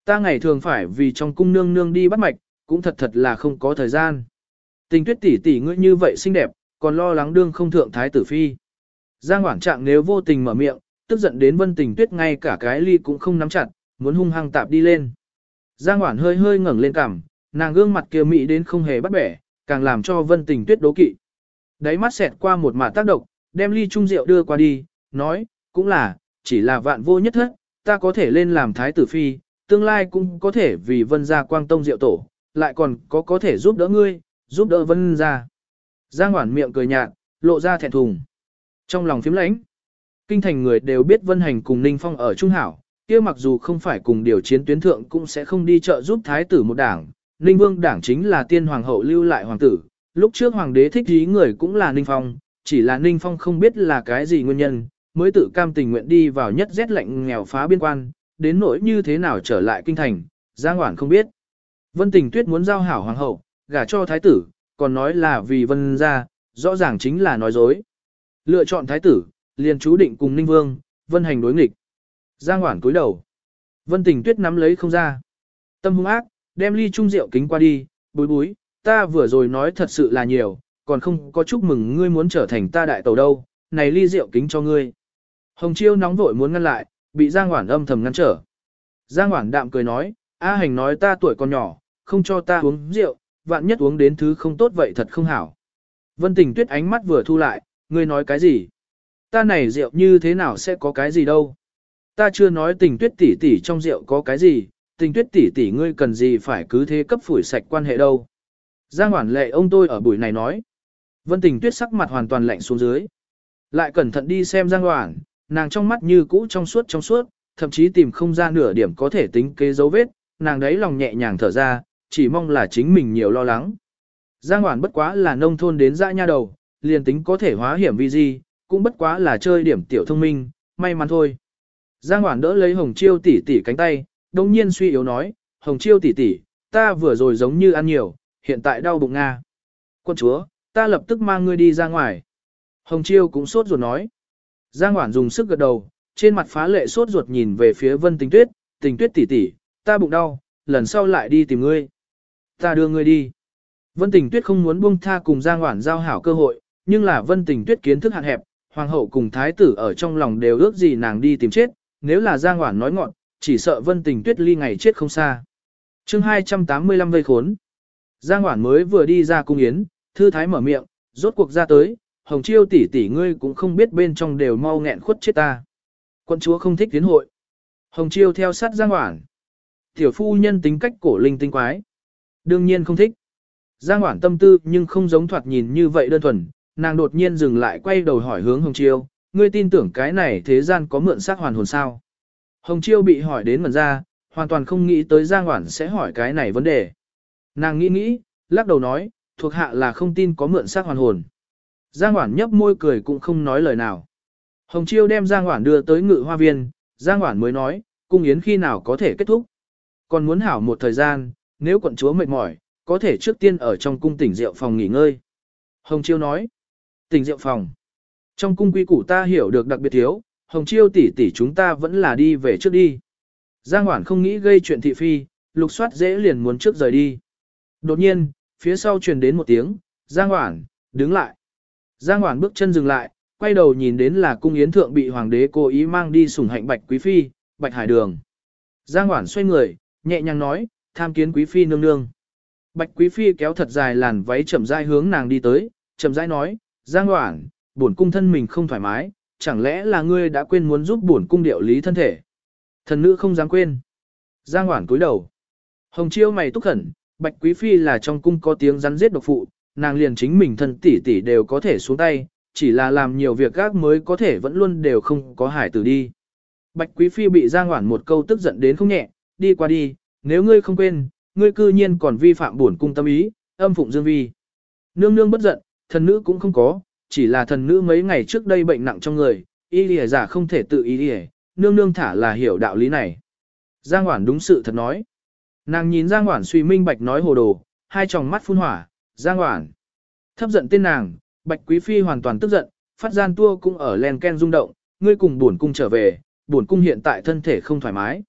Ta ngày thường phải vì trong cung nương nương đi bắt mạch, cũng thật thật là không có thời gian. Tình tuyết tỷ tỷ ngươi như vậy xinh đẹp, còn lo lắng đương không thượng thái tử phi. Giang Hoảng Trạng nếu vô tình mở miệng, tức giận đến Vân Tình Tuyết ngay cả cái ly cũng không nắm chặt, muốn hung hăng tạp đi lên. Giang Hoảng hơi hơi ngẩng lên cằm, nàng gương mặt kia mị đến không hề bắt bẻ, càng làm cho Vân Tình Tuyết đố kỵ. Đáy mắt xẹt qua một mạt tác động, đem ly trung rượu đưa qua đi, nói, cũng là, chỉ là vạn vô nhất thất, ta có thể lên làm thái tử phi, tương lai cũng có thể vì vân gia quang tông diệu tổ, lại còn có có thể giúp đỡ ngươi, giúp đỡ vân gia. Giang Hoản miệng cười nhạt, lộ ra thẹn thùng. Trong lòng phím lãnh, kinh thành người đều biết vân hành cùng Ninh Phong ở Trung Hảo, kia mặc dù không phải cùng điều chiến tuyến thượng cũng sẽ không đi trợ giúp thái tử một đảng. Ninh Vương đảng chính là tiên hoàng hậu lưu lại hoàng tử, lúc trước hoàng đế thích ý người cũng là Ninh Phong, chỉ là Ninh Phong không biết là cái gì nguyên nhân, mới tự cam tình nguyện đi vào nhất rét lạnh nghèo phá biên quan, đến nỗi như thế nào trở lại kinh thành, Giang Hoản không biết. Vân Tình Tuyết muốn giao hảo hoàng hậu, gả cho thái tử, còn nói là vì Vân gia, rõ ràng chính là nói dối. Lựa chọn thái tử, liền chú định cùng Ninh Vương, Vân hành đối nghịch. Giang Hoản cúi đầu. Vân Tình Tuyết nắm lấy không ra. Tâm hung ác, đem ly trung rượu kính qua đi, bối bối, ta vừa rồi nói thật sự là nhiều, còn không có chúc mừng ngươi muốn trở thành ta đại tàu đâu, này ly rượu kính cho ngươi. Hồng Chiêu nóng vội muốn ngăn lại, bị Giang Hoản âm thầm ngăn trở. Giang Hoản đạm cười nói, A Hành nói ta tuổi còn nhỏ, không cho ta uống rượu, vạn nhất uống đến thứ không tốt vậy thật không hảo. Vân Tình Tuyết ánh mắt vừa thu lại, ngươi nói cái gì? Ta này rượu như thế nào sẽ có cái gì đâu? Ta chưa nói Tình Tuyết tỷ tỷ trong rượu có cái gì, Tình Tuyết tỷ tỷ ngươi cần gì phải cứ thế cấp phủi sạch quan hệ đâu? Giang Hoản lệ ông tôi ở buổi này nói. Vân Tình Tuyết sắc mặt hoàn toàn lạnh xuống dưới. Lại cẩn thận đi xem Giang Hoản, nàng trong mắt như cũ trong suốt trong suốt, thậm chí tìm không ra nửa điểm có thể tính kế dấu vết, nàng đấy lòng nhẹ nhàng thở ra, chỉ mong là chính mình nhiều lo lắng. Giang Hoản bất quá là nông thôn đến dã nha đầu, liền tính có thể hóa hiểm vi gì, cũng bất quá là chơi điểm tiểu thông minh, may mắn thôi. Giang Hoản đỡ lấy Hồng Chiêu tỷ tỷ cánh tay, đông nhiên suy yếu nói, Hồng Chiêu tỷ tỷ, ta vừa rồi giống như ăn nhiều, hiện tại đau bụng Nga. Quân chúa, ta lập tức mang ngươi đi ra ngoài. Hồng Chiêu cũng sốt ruột nói. Giang Hoản dùng sức gật đầu, trên mặt phá lệ sốt ruột nhìn về phía Vân Tình Tuyết, Tình Tuyết tỷ tỷ, ta bụng đau, lần sau lại đi tìm ngươi. Ta đưa ngươi đi. Vân Tình Tuyết không muốn buông tha cùng Giang Hoản giao hảo cơ hội, nhưng là Vân Tình Tuyết kiến thức hạn hẹp, hoàng hậu cùng thái tử ở trong lòng đều ước gì nàng đi tìm chết, nếu là Giang Hoản nói ngọn, chỉ sợ Vân Tình Tuyết ly ngày chết không xa. Chương 285 vây khốn. Giang Hoản mới vừa đi ra cung yến, thư thái mở miệng, rốt cuộc ra tới, Hồng Chiêu tỷ tỷ ngươi cũng không biết bên trong đều mau nghẹn khuất chết ta. Quân chúa không thích tiến hội. Hồng Chiêu theo sát Giang Hoản. Tiểu phu nhân tính cách cổ linh tinh quái. Đương nhiên không thích. Giang Hoản tâm tư nhưng không giống thoạt nhìn như vậy đơn thuần, nàng đột nhiên dừng lại quay đầu hỏi hướng Hồng Chiêu, ngươi tin tưởng cái này thế gian có mượn xác hoàn hồn sao? Hồng Chiêu bị hỏi đến mẩn ra, hoàn toàn không nghĩ tới Giang Hoản sẽ hỏi cái này vấn đề. Nàng nghĩ nghĩ, lắc đầu nói, thuộc hạ là không tin có mượn xác hoàn hồn. Giang Hoản nhấp môi cười cũng không nói lời nào. Hồng Chiêu đem Giang Hoản đưa tới ngự hoa viên, Giang Hoản mới nói, cung yến khi nào có thể kết thúc. Còn muốn hảo một thời gian, nếu quận chúa mệt mỏi, có thể trước tiên ở trong cung tỉnh rượu phòng nghỉ ngơi. Hồng Chiêu nói, tỉnh rượu phòng. Trong cung quy củ ta hiểu được đặc biệt thiếu, Hồng Chiêu tỷ tỷ chúng ta vẫn là đi về trước đi. Giang Hoản không nghĩ gây chuyện thị phi, lục soát dễ liền muốn trước rời đi. Đột nhiên, phía sau truyền đến một tiếng, Giang Hoản, đứng lại. Giang Hoản bước chân dừng lại, quay đầu nhìn đến là cung yến thượng bị hoàng đế cố ý mang đi sủng hạnh bạch quý phi, bạch hải đường. Giang Hoản xoay người, nhẹ nhàng nói, tham kiến quý phi nương nương. Bạch quý phi kéo thật dài làn váy chậm rãi hướng nàng đi tới, chậm rãi nói, Giang Hoản, bổn cung thân mình không thoải mái, chẳng lẽ là ngươi đã quên muốn giúp bổn cung điệu lý thân thể? Thần nữ không dám quên. Giang Hoản cúi đầu. Hồng Chiêu mày túc khẩn, Bạch Quý Phi là trong cung có tiếng rắn giết độc phụ, nàng liền chính mình thân tỷ tỷ đều có thể xuống tay, chỉ là làm nhiều việc gác mới có thể vẫn luôn đều không có hải tử đi. Bạch Quý Phi bị Giang Hoản một câu tức giận đến không nhẹ, đi qua đi, nếu ngươi không quên, ngươi cư nhiên còn vi phạm bổn cung tâm ý, âm phụng dương vi. Nương nương bất giận, thần nữ cũng không có, chỉ là thần nữ mấy ngày trước đây bệnh nặng trong người, y lìa giả không thể tự y lìa, nương nương thả là hiểu đạo lý này. Giang Hoản đúng sự thật nói. Nàng nhìn Giang Hoản suy minh bạch nói hồ đồ, hai tròng mắt phun hỏa, Giang Hoản. Thấp giận tên nàng, Bạch Quý Phi hoàn toàn tức giận, phát gian tua cũng ở len ken rung động, ngươi cùng buồn cung trở về, buồn cung hiện tại thân thể không thoải mái.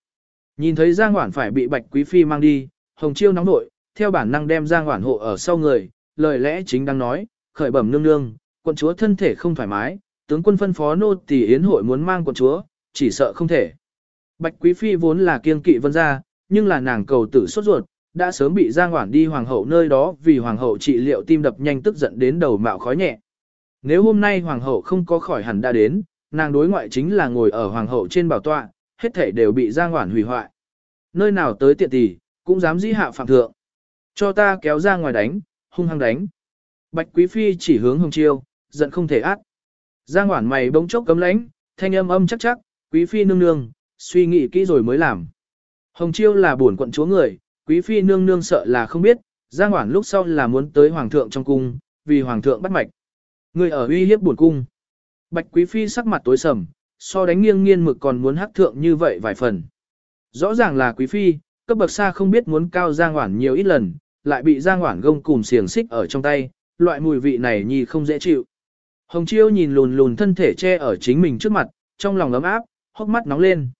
Nhìn thấy Giang Hoản phải bị Bạch Quý Phi mang đi, Hồng Chiêu nóng nội, theo bản năng đem Giang Hoản hộ ở sau người, lời lẽ chính đang nói, khởi bẩm nương nương, quận chúa thân thể không thoải mái, tướng quân phân phó nô tỳ yến hội muốn mang quận chúa, chỉ sợ không thể. Bạch Quý Phi vốn là kiên kỵ vân gia, nhưng là nàng cầu tử sốt ruột, đã sớm bị Giang Hoản đi hoàng hậu nơi đó vì hoàng hậu trị liệu tim đập nhanh tức giận đến đầu mạo khói nhẹ. Nếu hôm nay hoàng hậu không có khỏi hẳn đã đến, nàng đối ngoại chính là ngồi ở hoàng hậu trên bảo tọa, hết thể đều bị Giang Hoản hủy hoại. Nơi nào tới tiện tỷ, cũng dám dĩ hạ phạm thượng. Cho ta kéo ra ngoài đánh, hung hăng đánh. Bạch Quý Phi chỉ hướng Hồng Chiêu, giận không thể át. Giang Hoản mày bỗng chốc cấm lãnh, thanh âm âm chắc chắc, Quý Phi nương nương, suy nghĩ kỹ rồi mới làm. Hồng Chiêu là buồn quận chúa người, Quý Phi nương nương sợ là không biết, Giang Hoản lúc sau là muốn tới Hoàng thượng trong cung, vì Hoàng thượng bắt mạch. Người ở uy hiếp buồn cung. Bạch Quý Phi sắc mặt tối sầm, so đánh nghiêng nghiên mực còn muốn hắc thượng như vậy vài phần. Rõ ràng là Quý Phi, cấp bậc xa không biết muốn cao Giang Hoản nhiều ít lần, lại bị Giang Hoản gông cùm xiềng xích ở trong tay, loại mùi vị này nhì không dễ chịu. Hồng Chiêu nhìn lùn lùn thân thể che ở chính mình trước mặt, trong lòng ấm áp, hốc mắt nóng lên.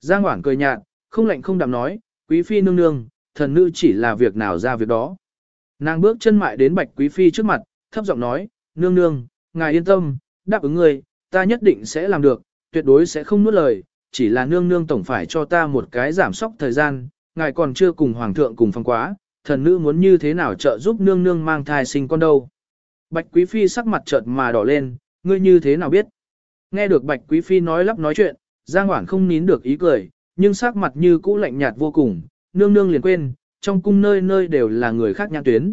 Giang Hoảng cười nhạt, không lạnh không đạm nói, Quý Phi nương nương, thần nữ chỉ là việc nào ra việc đó. Nàng bước chân mại đến Bạch Quý Phi trước mặt, thấp giọng nói, nương nương, ngài yên tâm, đáp ứng người, ta nhất định sẽ làm được, tuyệt đối sẽ không nuốt lời, chỉ là nương nương tổng phải cho ta một cái giảm sóc thời gian, ngài còn chưa cùng hoàng thượng cùng phong quá, thần nữ muốn như thế nào trợ giúp nương nương mang thai sinh con đâu. Bạch Quý Phi sắc mặt chợt mà đỏ lên, ngươi như thế nào biết? Nghe được Bạch Quý Phi nói lắp nói chuyện, Giang Hoảng không nín được ý cười, nhưng sắc mặt như cũ lạnh nhạt vô cùng, nương nương liền quên, trong cung nơi nơi đều là người khác nhãn tuyến.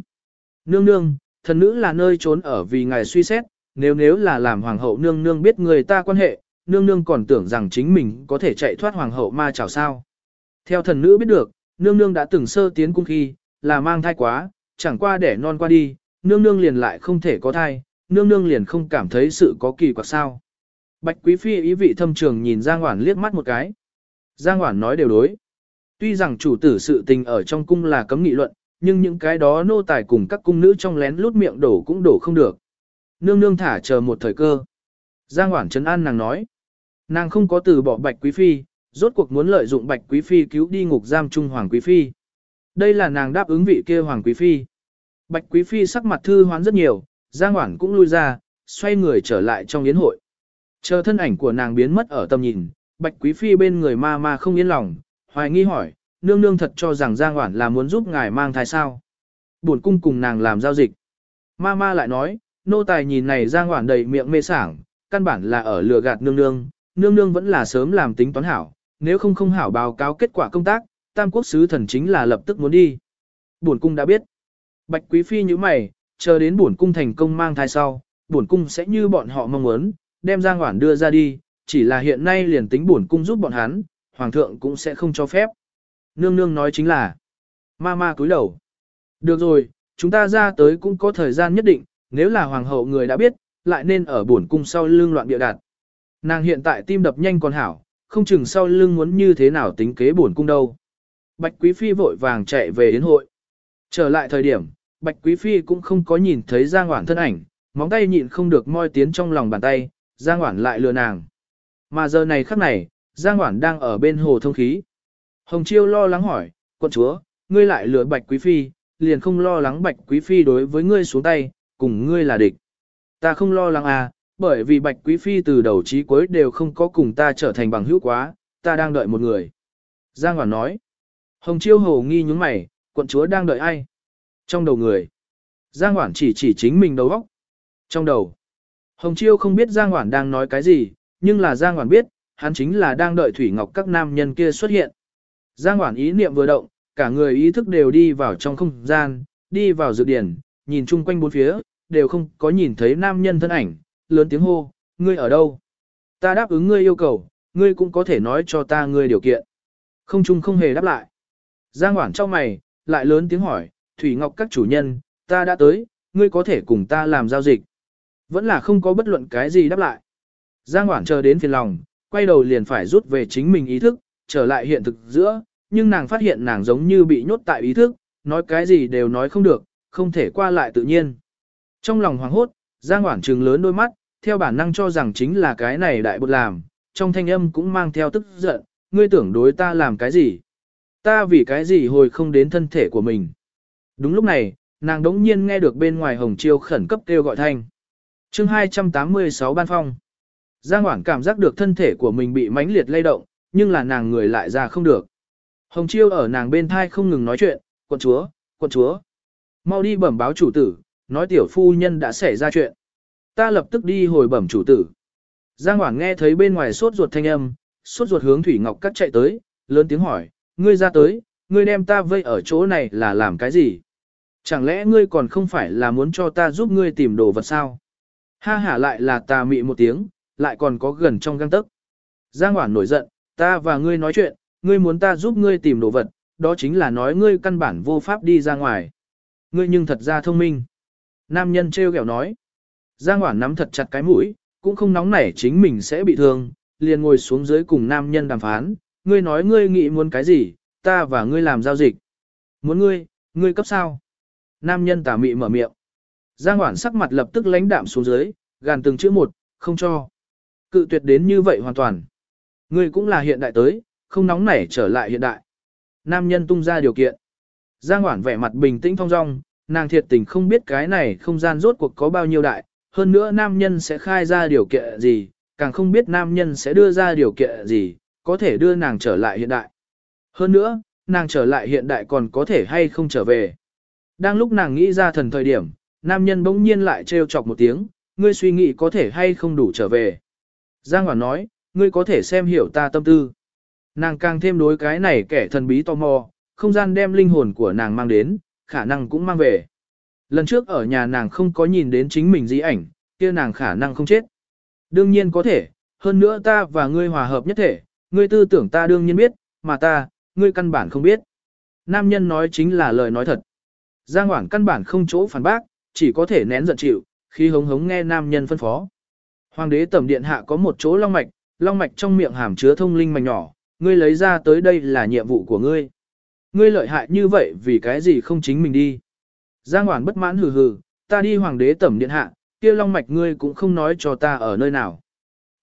Nương nương, thần nữ là nơi trốn ở vì ngài suy xét, nếu nếu là làm hoàng hậu nương nương biết người ta quan hệ, nương nương còn tưởng rằng chính mình có thể chạy thoát hoàng hậu ma chảo sao. Theo thần nữ biết được, nương nương đã từng sơ tiến cung khi, là mang thai quá, chẳng qua để non qua đi, nương nương liền lại không thể có thai, nương nương liền không cảm thấy sự có kỳ quặc sao. Bạch Quý Phi ý vị thâm trường nhìn Giang Hoản liếc mắt một cái. Giang Hoản nói đều đối. Tuy rằng chủ tử sự tình ở trong cung là cấm nghị luận, nhưng những cái đó nô tài cùng các cung nữ trong lén lút miệng đổ cũng đổ không được. Nương nương thả chờ một thời cơ. Giang Hoản trấn an nàng nói. Nàng không có từ bỏ Bạch Quý Phi, rốt cuộc muốn lợi dụng Bạch Quý Phi cứu đi ngục giam Trung Hoàng Quý Phi. Đây là nàng đáp ứng vị kia Hoàng Quý Phi. Bạch Quý Phi sắc mặt thư hoán rất nhiều, Giang Hoảng cũng lui ra, xoay người trở lại trong yến hội. Chờ thân ảnh của nàng biến mất ở tầm nhìn, Bạch Quý Phi bên người ma ma không yên lòng, hoài nghi hỏi, nương nương thật cho rằng Giang Hoảng là muốn giúp ngài mang thai sao. Buồn cung cùng nàng làm giao dịch. Ma ma lại nói, nô tài nhìn này Giang Hoảng đầy miệng mê sảng, căn bản là ở lừa gạt nương nương, nương nương vẫn là sớm làm tính toán hảo, nếu không không hảo báo cáo kết quả công tác, tam quốc sứ thần chính là lập tức muốn đi. Buồn cung đã biết. Bạch Quý Phi như mày, chờ đến bổn cung thành công mang thai sau, bổn cung sẽ như bọn họ mong muốn, đem Giang Hoản đưa ra đi, chỉ là hiện nay liền tính bổn cung giúp bọn hắn, hoàng thượng cũng sẽ không cho phép. Nương nương nói chính là, ma ma cúi đầu. Được rồi, chúng ta ra tới cũng có thời gian nhất định, nếu là hoàng hậu người đã biết, lại nên ở bổn cung sau lưng loạn địa đạt. Nàng hiện tại tim đập nhanh còn hảo, không chừng sau lưng muốn như thế nào tính kế bổn cung đâu. Bạch Quý Phi vội vàng chạy về đến hội. Trở lại thời điểm, Bạch Quý Phi cũng không có nhìn thấy Giang Hoản thân ảnh, móng tay nhịn không được moi tiến trong lòng bàn tay, Giang Hoản lại lừa nàng. Mà giờ này khắc này, Giang Hoản đang ở bên hồ thông khí. Hồng Chiêu lo lắng hỏi, quận chúa, ngươi lại lừa Bạch Quý Phi, liền không lo lắng Bạch Quý Phi đối với ngươi xuống tay, cùng ngươi là địch. Ta không lo lắng à, bởi vì Bạch Quý Phi từ đầu chí cuối đều không có cùng ta trở thành bằng hữu quá, ta đang đợi một người. Giang Hoản nói. Hồng Chiêu hồ nghi nhúng mày, quận chúa đang đợi ai? Trong đầu người. Giang Hoản chỉ chỉ chính mình đầu óc. Trong đầu. Hồng Chiêu không biết Giang Hoản đang nói cái gì, nhưng là Giang Hoản biết, hắn chính là đang đợi Thủy Ngọc các nam nhân kia xuất hiện. Giang Hoản ý niệm vừa động, cả người ý thức đều đi vào trong không gian, đi vào dự điển, nhìn chung quanh bốn phía, đều không có nhìn thấy nam nhân thân ảnh, lớn tiếng hô, ngươi ở đâu? Ta đáp ứng ngươi yêu cầu, ngươi cũng có thể nói cho ta ngươi điều kiện. Không chung không hề đáp lại. Giang Hoản trong mày, lại lớn tiếng hỏi, Thủy Ngọc các chủ nhân, ta đã tới, ngươi có thể cùng ta làm giao dịch. Vẫn là không có bất luận cái gì đáp lại. Giang Hoảng chờ đến phiền lòng, quay đầu liền phải rút về chính mình ý thức, trở lại hiện thực giữa, nhưng nàng phát hiện nàng giống như bị nhốt tại ý thức, nói cái gì đều nói không được, không thể qua lại tự nhiên. Trong lòng hoảng hốt, Giang Hoảng trừng lớn đôi mắt, theo bản năng cho rằng chính là cái này đại bột làm, trong thanh âm cũng mang theo tức giận, ngươi tưởng đối ta làm cái gì? Ta vì cái gì hồi không đến thân thể của mình? Đúng lúc này, nàng đống nhiên nghe được bên ngoài Hồng Chiêu khẩn cấp kêu gọi thanh. chương 286 ban phong. Giang Hoảng cảm giác được thân thể của mình bị mãnh liệt lay động, nhưng là nàng người lại ra không được. Hồng Chiêu ở nàng bên thai không ngừng nói chuyện, quận chúa, quận chúa. Mau đi bẩm báo chủ tử, nói tiểu phu nhân đã xảy ra chuyện. Ta lập tức đi hồi bẩm chủ tử. Giang Hoảng nghe thấy bên ngoài sốt ruột thanh âm, sốt ruột hướng Thủy Ngọc Cắt chạy tới, lớn tiếng hỏi, ngươi ra tới, ngươi đem ta vây ở chỗ này là làm cái gì? Chẳng lẽ ngươi còn không phải là muốn cho ta giúp ngươi tìm đồ vật sao? Ha hả lại là tà mị một tiếng, lại còn có gần trong găng tấc. Giang Hoản nổi giận, ta và ngươi nói chuyện, ngươi muốn ta giúp ngươi tìm đồ vật, đó chính là nói ngươi căn bản vô pháp đi ra ngoài. Ngươi nhưng thật ra thông minh. Nam nhân treo kẹo nói. Giang Hoản nắm thật chặt cái mũi, cũng không nóng nảy chính mình sẽ bị thương, liền ngồi xuống dưới cùng nam nhân đàm phán. Ngươi nói ngươi nghĩ muốn cái gì, ta và ngươi làm giao dịch. Muốn ngươi, ngươi cấp sao? Nam nhân tà mị mở miệng. Giang Hoản sắc mặt lập tức lãnh đạm xuống dưới, gàn từng chữ một, không cho. Cự tuyệt đến như vậy hoàn toàn. Ngươi cũng là hiện đại tới, không nóng nảy trở lại hiện đại. Nam nhân tung ra điều kiện. Giang Hoản vẻ mặt bình tĩnh thong dong, nàng thiệt tình không biết cái này không gian rốt cuộc có bao nhiêu đại, hơn nữa nam nhân sẽ khai ra điều kiện gì, càng không biết nam nhân sẽ đưa ra điều kiện gì, có thể đưa nàng trở lại hiện đại. Hơn nữa, nàng trở lại hiện đại còn có thể hay không trở về. Đang lúc nàng nghĩ ra thần thời điểm, nam nhân bỗng nhiên lại trêu chọc một tiếng, ngươi suy nghĩ có thể hay không đủ trở về. Giang Hoản nói, ngươi có thể xem hiểu ta tâm tư. Nàng càng thêm đối cái này kẻ thần bí tò mò, không gian đem linh hồn của nàng mang đến, khả năng cũng mang về. Lần trước ở nhà nàng không có nhìn đến chính mình di ảnh, kia nàng khả năng không chết. Đương nhiên có thể, hơn nữa ta và ngươi hòa hợp nhất thể, ngươi tư tưởng ta đương nhiên biết, mà ta, ngươi căn bản không biết. Nam nhân nói chính là lời nói thật. Giang Hoảng căn bản không chỗ phản bác, chỉ có thể nén giận chịu, khi hống hống nghe nam nhân phân phó. Hoàng đế tẩm điện hạ có một chỗ long mạch, long mạch trong miệng hàm chứa thông linh mạch nhỏ, ngươi lấy ra tới đây là nhiệm vụ của ngươi. Ngươi lợi hại như vậy vì cái gì không chính mình đi. Giang Hoảng bất mãn hừ hừ, ta đi hoàng đế tẩm điện hạ, kia long mạch ngươi cũng không nói cho ta ở nơi nào.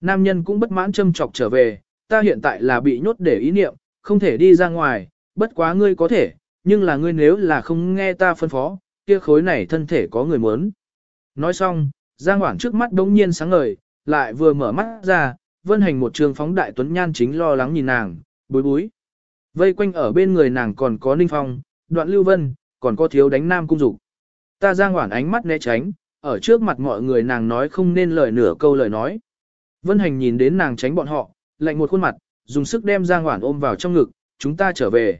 Nam nhân cũng bất mãn châm chọc trở về, ta hiện tại là bị nhốt để ý niệm, không thể đi ra ngoài, bất quá ngươi có thể, nhưng là ngươi nếu là không nghe ta phân phó, kia khối này thân thể có người muốn. Nói xong, Giang Hoảng trước mắt đống nhiên sáng ngời, lại vừa mở mắt ra, vân hành một trường phóng đại tuấn nhan chính lo lắng nhìn nàng, bối bối. Vây quanh ở bên người nàng còn có Ninh Phong, đoạn lưu vân, còn có thiếu đánh nam cung dục. Ta Giang Hoảng ánh mắt né tránh, ở trước mặt mọi người nàng nói không nên lời nửa câu lời nói. Vân hành nhìn đến nàng tránh bọn họ, lạnh một khuôn mặt, dùng sức đem Giang Hoảng ôm vào trong ngực, chúng ta trở về.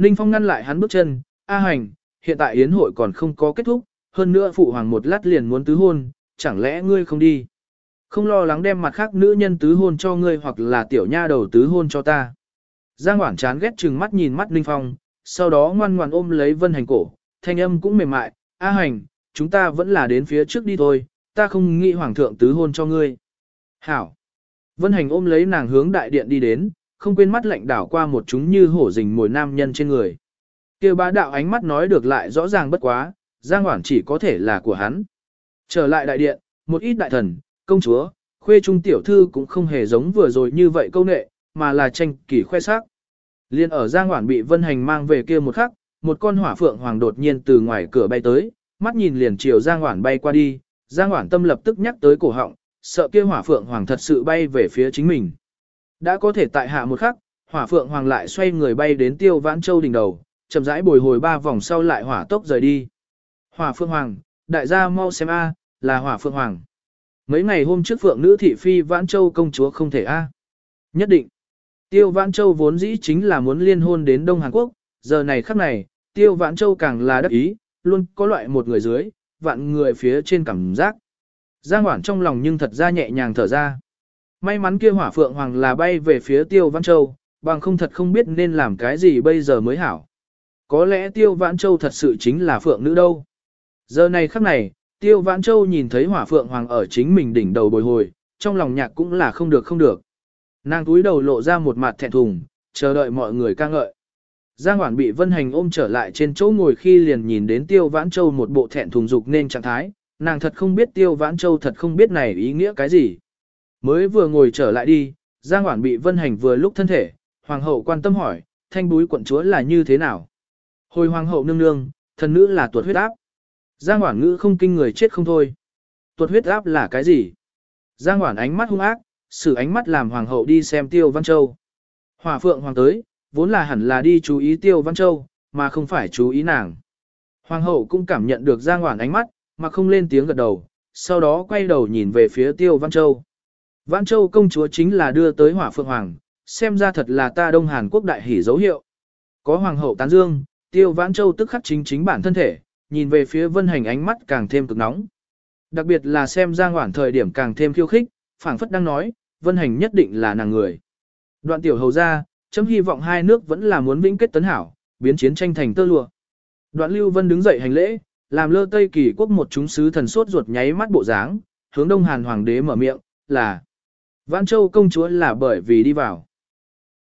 Ninh Phong ngăn lại hắn bước chân, A hành, hiện tại yến hội còn không có kết thúc, hơn nữa phụ hoàng một lát liền muốn tứ hôn, chẳng lẽ ngươi không đi? Không lo lắng đem mặt khác nữ nhân tứ hôn cho ngươi hoặc là tiểu nha đầu tứ hôn cho ta. Giang Hoảng chán ghét chừng mắt nhìn mắt Ninh Phong, sau đó ngoan ngoan ôm lấy Vân Hành cổ, thanh âm cũng mềm mại, A Hành, chúng ta vẫn là đến phía trước đi thôi, ta không nghĩ hoàng thượng tứ hôn cho ngươi. Hảo. Vân Hành ôm lấy nàng hướng đại điện đi đến, không quên mắt lạnh đảo qua một chúng như hổ rình mồi nam nhân trên người. Kêu bá đạo ánh mắt nói được lại rõ ràng bất quá, Giang Hoảng chỉ có thể là của hắn. Trở lại đại điện, một ít đại thần, công chúa, khuê trung tiểu thư cũng không hề giống vừa rồi như vậy câu nệ, mà là tranh kỳ khoe sắc. Liên ở Giang Hoảng bị Vân Hành mang về kia một khắc, một con hỏa phượng hoàng đột nhiên từ ngoài cửa bay tới, mắt nhìn liền chiều Giang Hoảng bay qua đi, Giang Hoảng tâm lập tức nhắc tới cổ họng, sợ kia hỏa phượng hoàng thật sự bay về phía chính mình. Đã có thể tại hạ một khắc, hỏa phượng hoàng lại xoay người bay đến tiêu vãn châu đỉnh đầu, chậm rãi bồi hồi ba vòng sau lại hỏa tốc rời đi. Hỏa phượng hoàng, đại gia mau xem a, là hỏa phượng hoàng. Mấy ngày hôm trước phượng nữ thị phi vãn châu công chúa không thể a. Nhất định. Tiêu vãn châu vốn dĩ chính là muốn liên hôn đến Đông Hàn Quốc, giờ này khắc này, tiêu vãn châu càng là đắc ý, luôn có loại một người dưới, vạn người phía trên cảm giác. Giang Hoản trong lòng nhưng thật ra nhẹ nhàng thở ra. May mắn kia hỏa phượng hoàng là bay về phía Tiêu văn Châu, bằng không thật không biết nên làm cái gì bây giờ mới hảo. Có lẽ Tiêu Vãn Châu thật sự chính là phượng nữ đâu. Giờ này khắc này, Tiêu Vãn Châu nhìn thấy hỏa phượng hoàng ở chính mình đỉnh đầu bồi hồi, trong lòng nhạc cũng là không được không được. Nàng túi đầu lộ ra một mặt thẹn thùng, chờ đợi mọi người ca ngợi. Giang Hoản bị Vân Hành ôm trở lại trên chỗ ngồi khi liền nhìn đến Tiêu Vãn Châu một bộ thẹn thùng dục nên trạng thái, nàng thật không biết Tiêu Vãn Châu thật không biết này ý nghĩa cái gì. Mới vừa ngồi trở lại đi, Giang Hoản bị Vân Hành vừa lúc thân thể, Hoàng hậu quan tâm hỏi, thanh búi quận chúa là như thế nào? Hồi Hoàng hậu nương nương, thần nữ là tuột huyết áp. Giang Hoản ngữ không kinh người chết không thôi. Tuột huyết áp là cái gì? Giang Hoản ánh mắt hung ác, sử ánh mắt làm Hoàng hậu đi xem Tiêu Văn Châu. Hỏa phượng hoàng tới, vốn là hẳn là đi chú ý Tiêu Văn Châu, mà không phải chú ý nàng. Hoàng hậu cũng cảm nhận được Giang Hoản ánh mắt, mà không lên tiếng gật đầu, sau đó quay đầu nhìn về phía Tiêu Văn Châu. Vãn Châu công chúa chính là đưa tới hỏa phượng hoàng, xem ra thật là ta Đông Hàn Quốc đại hỷ dấu hiệu. Có hoàng hậu tán dương, tiêu Vãn Châu tức khắc chính chính bản thân thể, nhìn về phía vân hành ánh mắt càng thêm cực nóng. Đặc biệt là xem ra ngoản thời điểm càng thêm khiêu khích, phảng phất đang nói, vân hành nhất định là nàng người. Đoạn tiểu hầu ra, chấm hy vọng hai nước vẫn là muốn vĩnh kết tấn hảo, biến chiến tranh thành tơ lụa. Đoạn lưu vân đứng dậy hành lễ, làm lơ Tây Kỳ quốc một chúng sứ thần sốt ruột nháy mắt bộ dáng, hướng Đông Hàn hoàng đế mở miệng, là Vãn Châu công chúa là bởi vì đi vào.